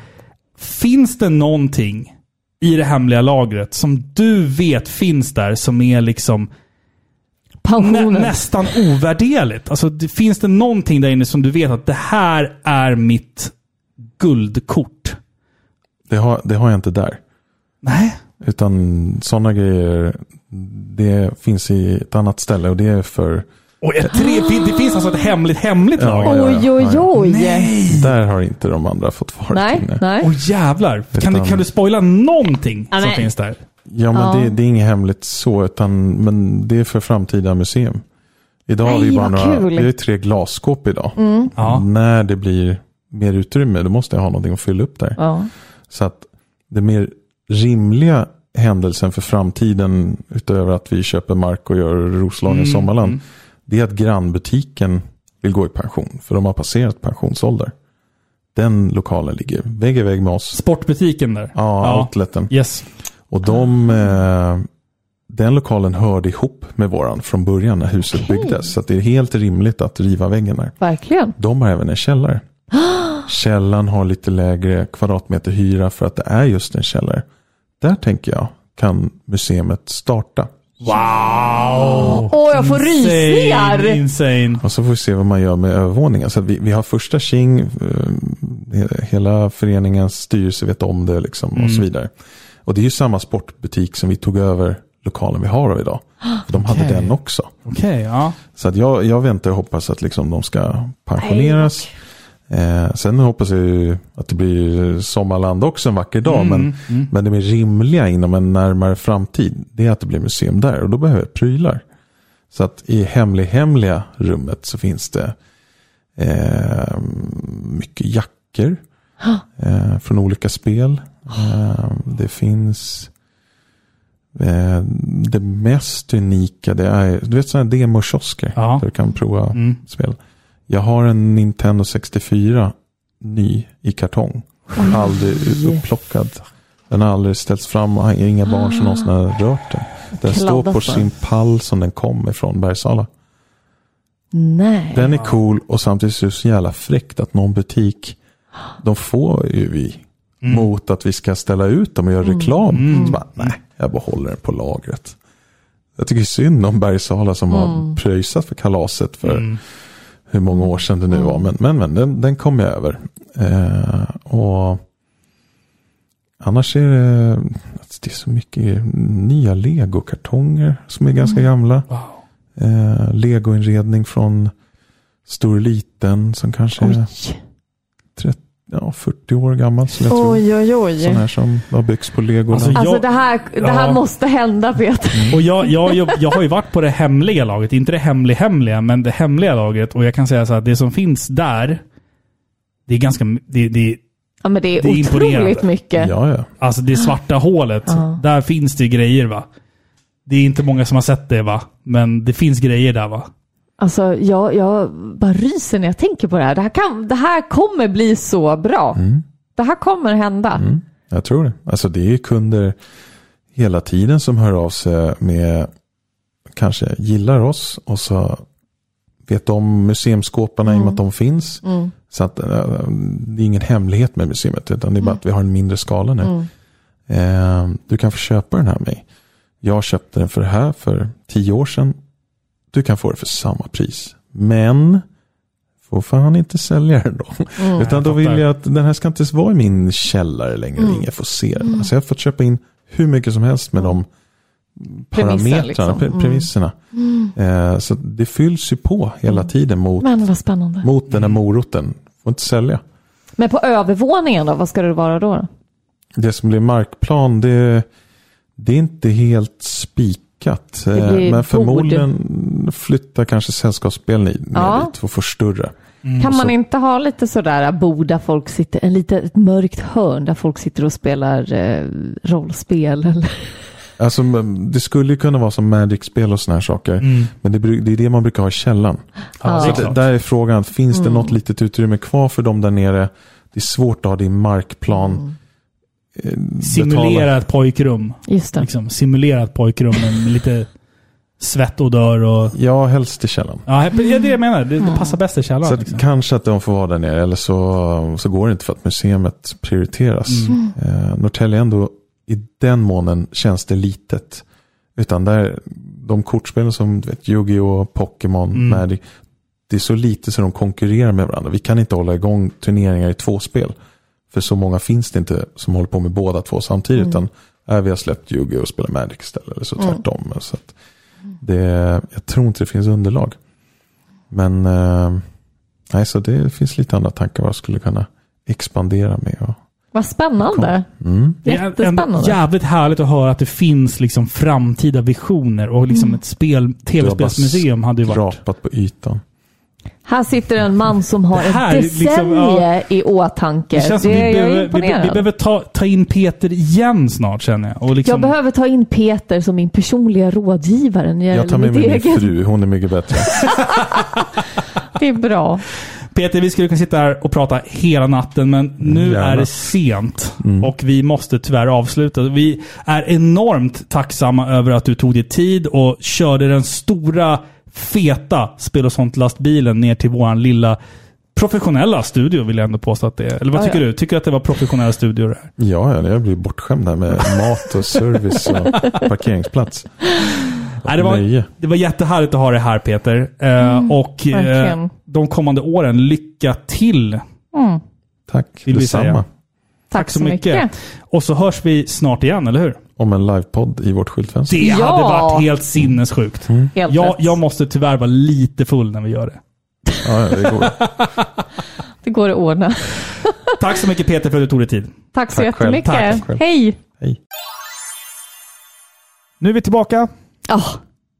Finns det någonting i det hemliga lagret som du vet finns där som är liksom nä, nästan ovärderligt? Alltså, det, finns det någonting där inne som du vet att det här är mitt guldkort? Det har, det har jag inte där. Nej. Utan sådana grejer, det finns i ett annat ställe och det är för, Och ett tre, det finns alltså ett hemligt, hemligt Ja, lager? ja, Oj, oj, oj. Nej! där har inte de andra fått vara Nej, inne. nej. Åh jävlar! Kan du, kan du spoila någonting som men- finns där? Ja, men. Det, det är inget hemligt så, utan men det är för framtida museum. Idag har Nej, vi bara några, kul. vi har tre glasskåp idag. Ja. När det blir mer utrymme, då måste jag ha någonting att fylla upp där. Så att det mer rimliga händelsen för framtiden, utöver att vi köper mark och gör Roslagen Mm, Sommarland, mm. det är att grannbutiken vill gå i pension. För de har passerat pensionsålder. Den lokalen ligger vägg i vägg med oss. Sportbutiken där? Ja, outleten. Yes. Och de, eh, den lokalen hörde ihop med våran från början när huset Okej. byggdes. Så att det är helt rimligt att riva väggen där. Verkligen. De har även en källare. Källaren har lite lägre kvadratmeter hyra för att det är just en källare. Där tänker jag kan museet starta. Wow! Åh, jag får rysningar. Insane, insane. Och så får vi se vad man gör med övervåningen. Så vi, vi har första tjing, eh, hela föreningens styrelse vet om det liksom och så Mm. vidare. Och det är ju samma sportbutik som vi tog över lokalen vi har av idag. För de hade Okej. den också. Okej, ja. Så att jag, jag väntar och hoppas att liksom de ska pensioneras. Eh, sen hoppas jag ju att det blir sommarland också en vacker dag. Mm, men, mm. men det mer rimliga inom en närmare framtid det är att det blir museum där. Och då behöver jag prylar. Så att i hemlig, hemliga rummet så finns det eh, mycket jackor eh, från olika spel. Eh, det finns eh, det mest unika det är du vet sådana här demokiosker Ja. där du kan prova Mm. spel. Jag har en Nintendo 64 ny i kartong. Aldrig upplockad. Den har aldrig ställts fram och inga barn som någonsin har rört den. Den står Kladdat på bara. sin pall som den kom ifrån Bergsala. Nej. Den är cool och samtidigt är det så jävla fräckt att någon butik, de får ju vi mot att vi ska ställa ut dem och göra reklam. Mm. Så bara, nej, jag behåller den på lagret. Jag tycker synd om Bergsala som har pröjsat för kalaset för Mm. Hur många år sedan det nu var. Men, men, men den, den kom jag över. Eh, och Annars är det, alltså det är så mycket nya legokartonger som är ganska gamla. Eh, legoinredning från stor och liten som kanske är Oj. 30, ja, 40 år gammal. Som jag tror. Oj, oj, oj. Sån här som har byggts på lego. Alltså, Alltså det här, det här Ja. måste hända Peter. Och jag, jag, jag, jag har ju varit på det hemliga laget. Inte det hemlig-hemliga, men det hemliga laget. Och jag kan säga så att det som finns där, det är ganska... Det, det, Ja, men det är, Det är otroligt mycket. ja, ja. alltså det svarta hålet, Ja. där finns det grejer va. Det är inte många som har sett det va. Men det finns grejer där va. Alltså, jag, jag bara ryser när jag tänker på det här. Det här, kan, det här kommer bli så bra. Det här kommer hända. Mm, jag tror det. Alltså det är kunder hela tiden som hör av sig med kanske gillar oss och så vet om museumskåparna i och med att de finns. Mm. Så att eh, det är ingen hemlighet med museet utan det är bara att vi har en mindre skala nu. Mm. Eh, du kan få köpa den här av mig. Jag köpte den för det här för tio år sedan. Du kan få det för samma pris. Men får fan inte sälja den då. Mm. Utan då vill jag att den här ska inte vara i min källare längre. Ingen får se den. Mm. Alltså jag har fått köpa in hur mycket som helst med de parametrarna, liksom. Mm. premisserna. Eh, så det fylls ju på hela tiden mot, Men vad spännande. mot den här moroten. Får inte sälja. Men på övervåningen då? Vad ska det vara då? Det som blir markplan, det, det är inte helt spikat. Eh, Men bord. Flyttar kanske sällskapsspelen i- ner Ja. dit och får större. Kan man så- inte ha lite sådär bord där folk sitter, en lite ett mörkt hörn där folk sitter och spelar eh, rollspel? Eller? Alltså, men det skulle ju kunna vara som Magic-spel och sådana här saker. Mm. Men det, det är det man brukar ha i källaren. Ja, det där är frågan, finns det Mm. något litet utrymme kvar för dem där nere? Det är svårt att ha det i markplan. Eh, Simulera betala- ett pojkrum. Just det. Liksom, simulera ett pojkrum med lite svettodör och... Ja, helst i källaren. Ja, det är det jag menar. Det, det passar bäst i Så källaren. att Liksom. kanske att de får vara där nere eller så, så går det inte för att museet prioriteras. Mm. Eh, Norrtälje ändå i den månen känns det litet. Utan där, de kortspelen som du vet, Yu-Gi-Oh, Pokémon, Mm. Magic. Det är så lite så de konkurrerar med varandra. Vi kan inte hålla igång turneringar i två spel. För så många finns det inte som håller på med båda två samtidigt. Utan äh, vi har släppt Yu-Gi-Oh och spelar Magic istället. Eller så tvärtom. Så att det, jag tror inte det finns underlag. Men eh, nej, så det finns lite andra tankar vad jag skulle kunna expandera med. Och, Vad spännande. mm. Det är ändå Jättespännande. jävligt härligt att höra att det finns liksom framtida visioner och liksom ett spel, tv-spelsmuseum hade ju varit... Rapat på ytan. Här sitter en man som har här, ett liksom, decennie i åtanke. Det känns som det vi är jag behöver, vi, vi behöver ta, ta in Peter igen snart känner jag. Och liksom, Jag behöver ta in Peter som min personliga rådgivare när det Jag tar med mig min fru, hon är mycket bättre. Det är bra. Peter, vi skulle kunna sitta här och prata hela natten, men nu Gärna. är det sent. Mm. Och vi måste tyvärr avsluta. Vi är enormt tacksamma över att du tog dig tid och körde den stora, feta Spel och sånt-lastbilen ner till våran lilla professionella studio, vill jag ändå påstå att det är. Eller vad Ja, tycker ja. du? Tycker du att det var professionella studior? det här? Ja, ja, jag blir bortskämd här med mat och service och parkeringsplats. Nej, det, var, det var jättehärligt att ha det här Peter. Eh, och eh, verkligen. de kommande åren, lycka till! Mm. Tack Vill detsamma. säga. Tack, så mycket. Och så hörs vi snart igen, eller hur? Om en livepodd i vårt skyltfönster. Det Ja. hade varit helt sinnessjukt. Helt Jag, jag måste tyvärr vara lite full när vi gör det. Ja, det går. Det går att ordna. Tack så mycket Peter för att du tog dig tid. Tack så Tack själv. jättemycket. Tack själv. Hej! Hej. Nu är vi tillbaka. Oh,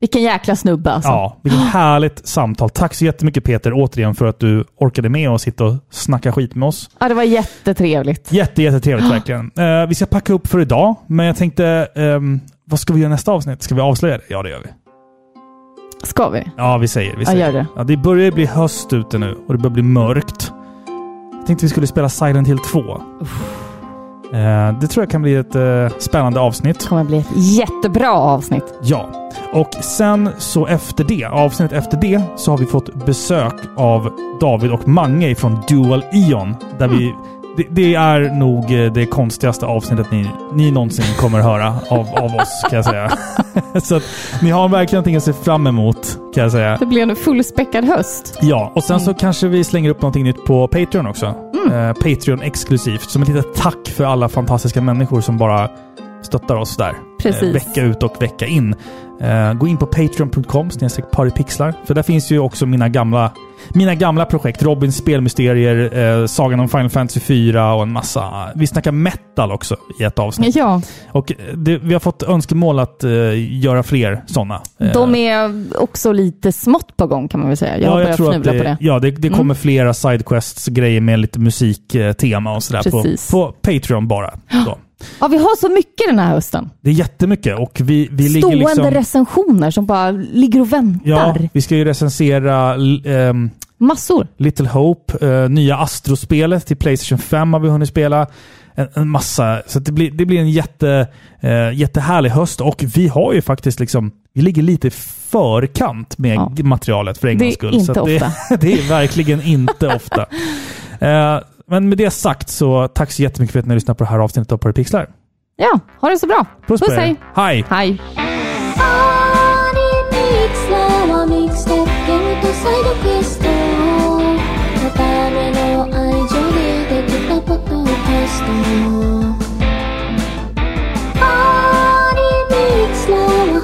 vilken jäkla snubbe alltså. Ja, vilket härligt samtal. Tack så jättemycket Peter återigen för att du orkade med och sitta och snacka skit med oss. Ja, det var jättetrevligt. Jätte, jättetrevligt verkligen. Eh, vi ska packa upp för idag, men jag tänkte, ehm, vad ska vi göra nästa avsnitt? Ska vi avslöja det? Ja, det gör vi. Ska vi? Ja, vi säger. Vi Ja, säger. gör det. Ja, det börjar bli höst ute nu och det börjar bli mörkt. Jag tänkte vi skulle spela Silent Hill 2. Eh, det tror jag kan bli ett eh, spännande avsnitt. Det kommer bli ett jättebra avsnitt. Ja. Och sen så efter det, avsnittet efter det, så har vi fått besök av David och Mange från Dual Eon. Där vi, det, det är nog eh, det konstigaste avsnittet ni, ni någonsin kommer höra av, av oss, kan jag säga. så att ni har verkligen någonting att se fram emot, kan jag säga. Det blir en fullspäckad höst. Ja, och sen så kanske vi slänger upp någonting nytt på Patreon också. Eh, Patreon exklusivt. Som ett litet tack för alla fantastiska människor som bara stöttar oss där. Precis. Eh, vecka ut och vecka in. Eh, gå in på patreon.com paripixlar. För där finns ju också mina gamla, mina gamla projekt. Robins spelmysterier, eh, Sagan om Final Fantasy 4 och en massa... Vi snackar metal också i ett avsnitt. Ja, Och det, vi har fått önskemål att eh, göra fler sådana. de är också lite smått på gång kan man väl säga. Jag har börjat att fnula det, på det. Ja, det, det kommer flera sidequests, grejer med lite musiktema och sådär på, på Patreon bara. Ja, vi har så mycket den här hösten. Det är jättemycket och vi, vi ligger Stående liksom... recensioner som bara ligger och Ja, väntar. vi ska ju recensera ehm, Massor. Little Hope, eh, nya Astro-spelet till Playstation 5 har vi hunnit spela. En, en massa. Så det, blir, det blir en jätte, eh, jättehärlig höst och vi har ju faktiskt liksom, vi ligger lite i förkant med Ja. materialet för en Det är gångs skull. inte så att det, ofta. det är verkligen inte ofta. Eh, men med det sagt så tack så jättemycket för att ni lyssnade på det här avsnittet av Parapixlar. Ja, ha det så bra. Puss, Puss hej. Hej. hej.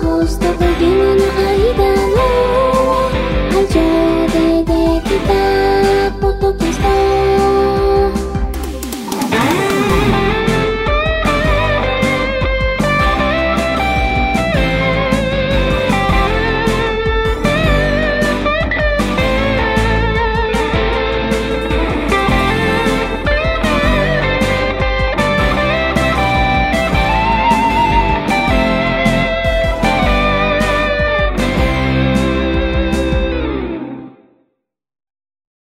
Hostar på dimmarna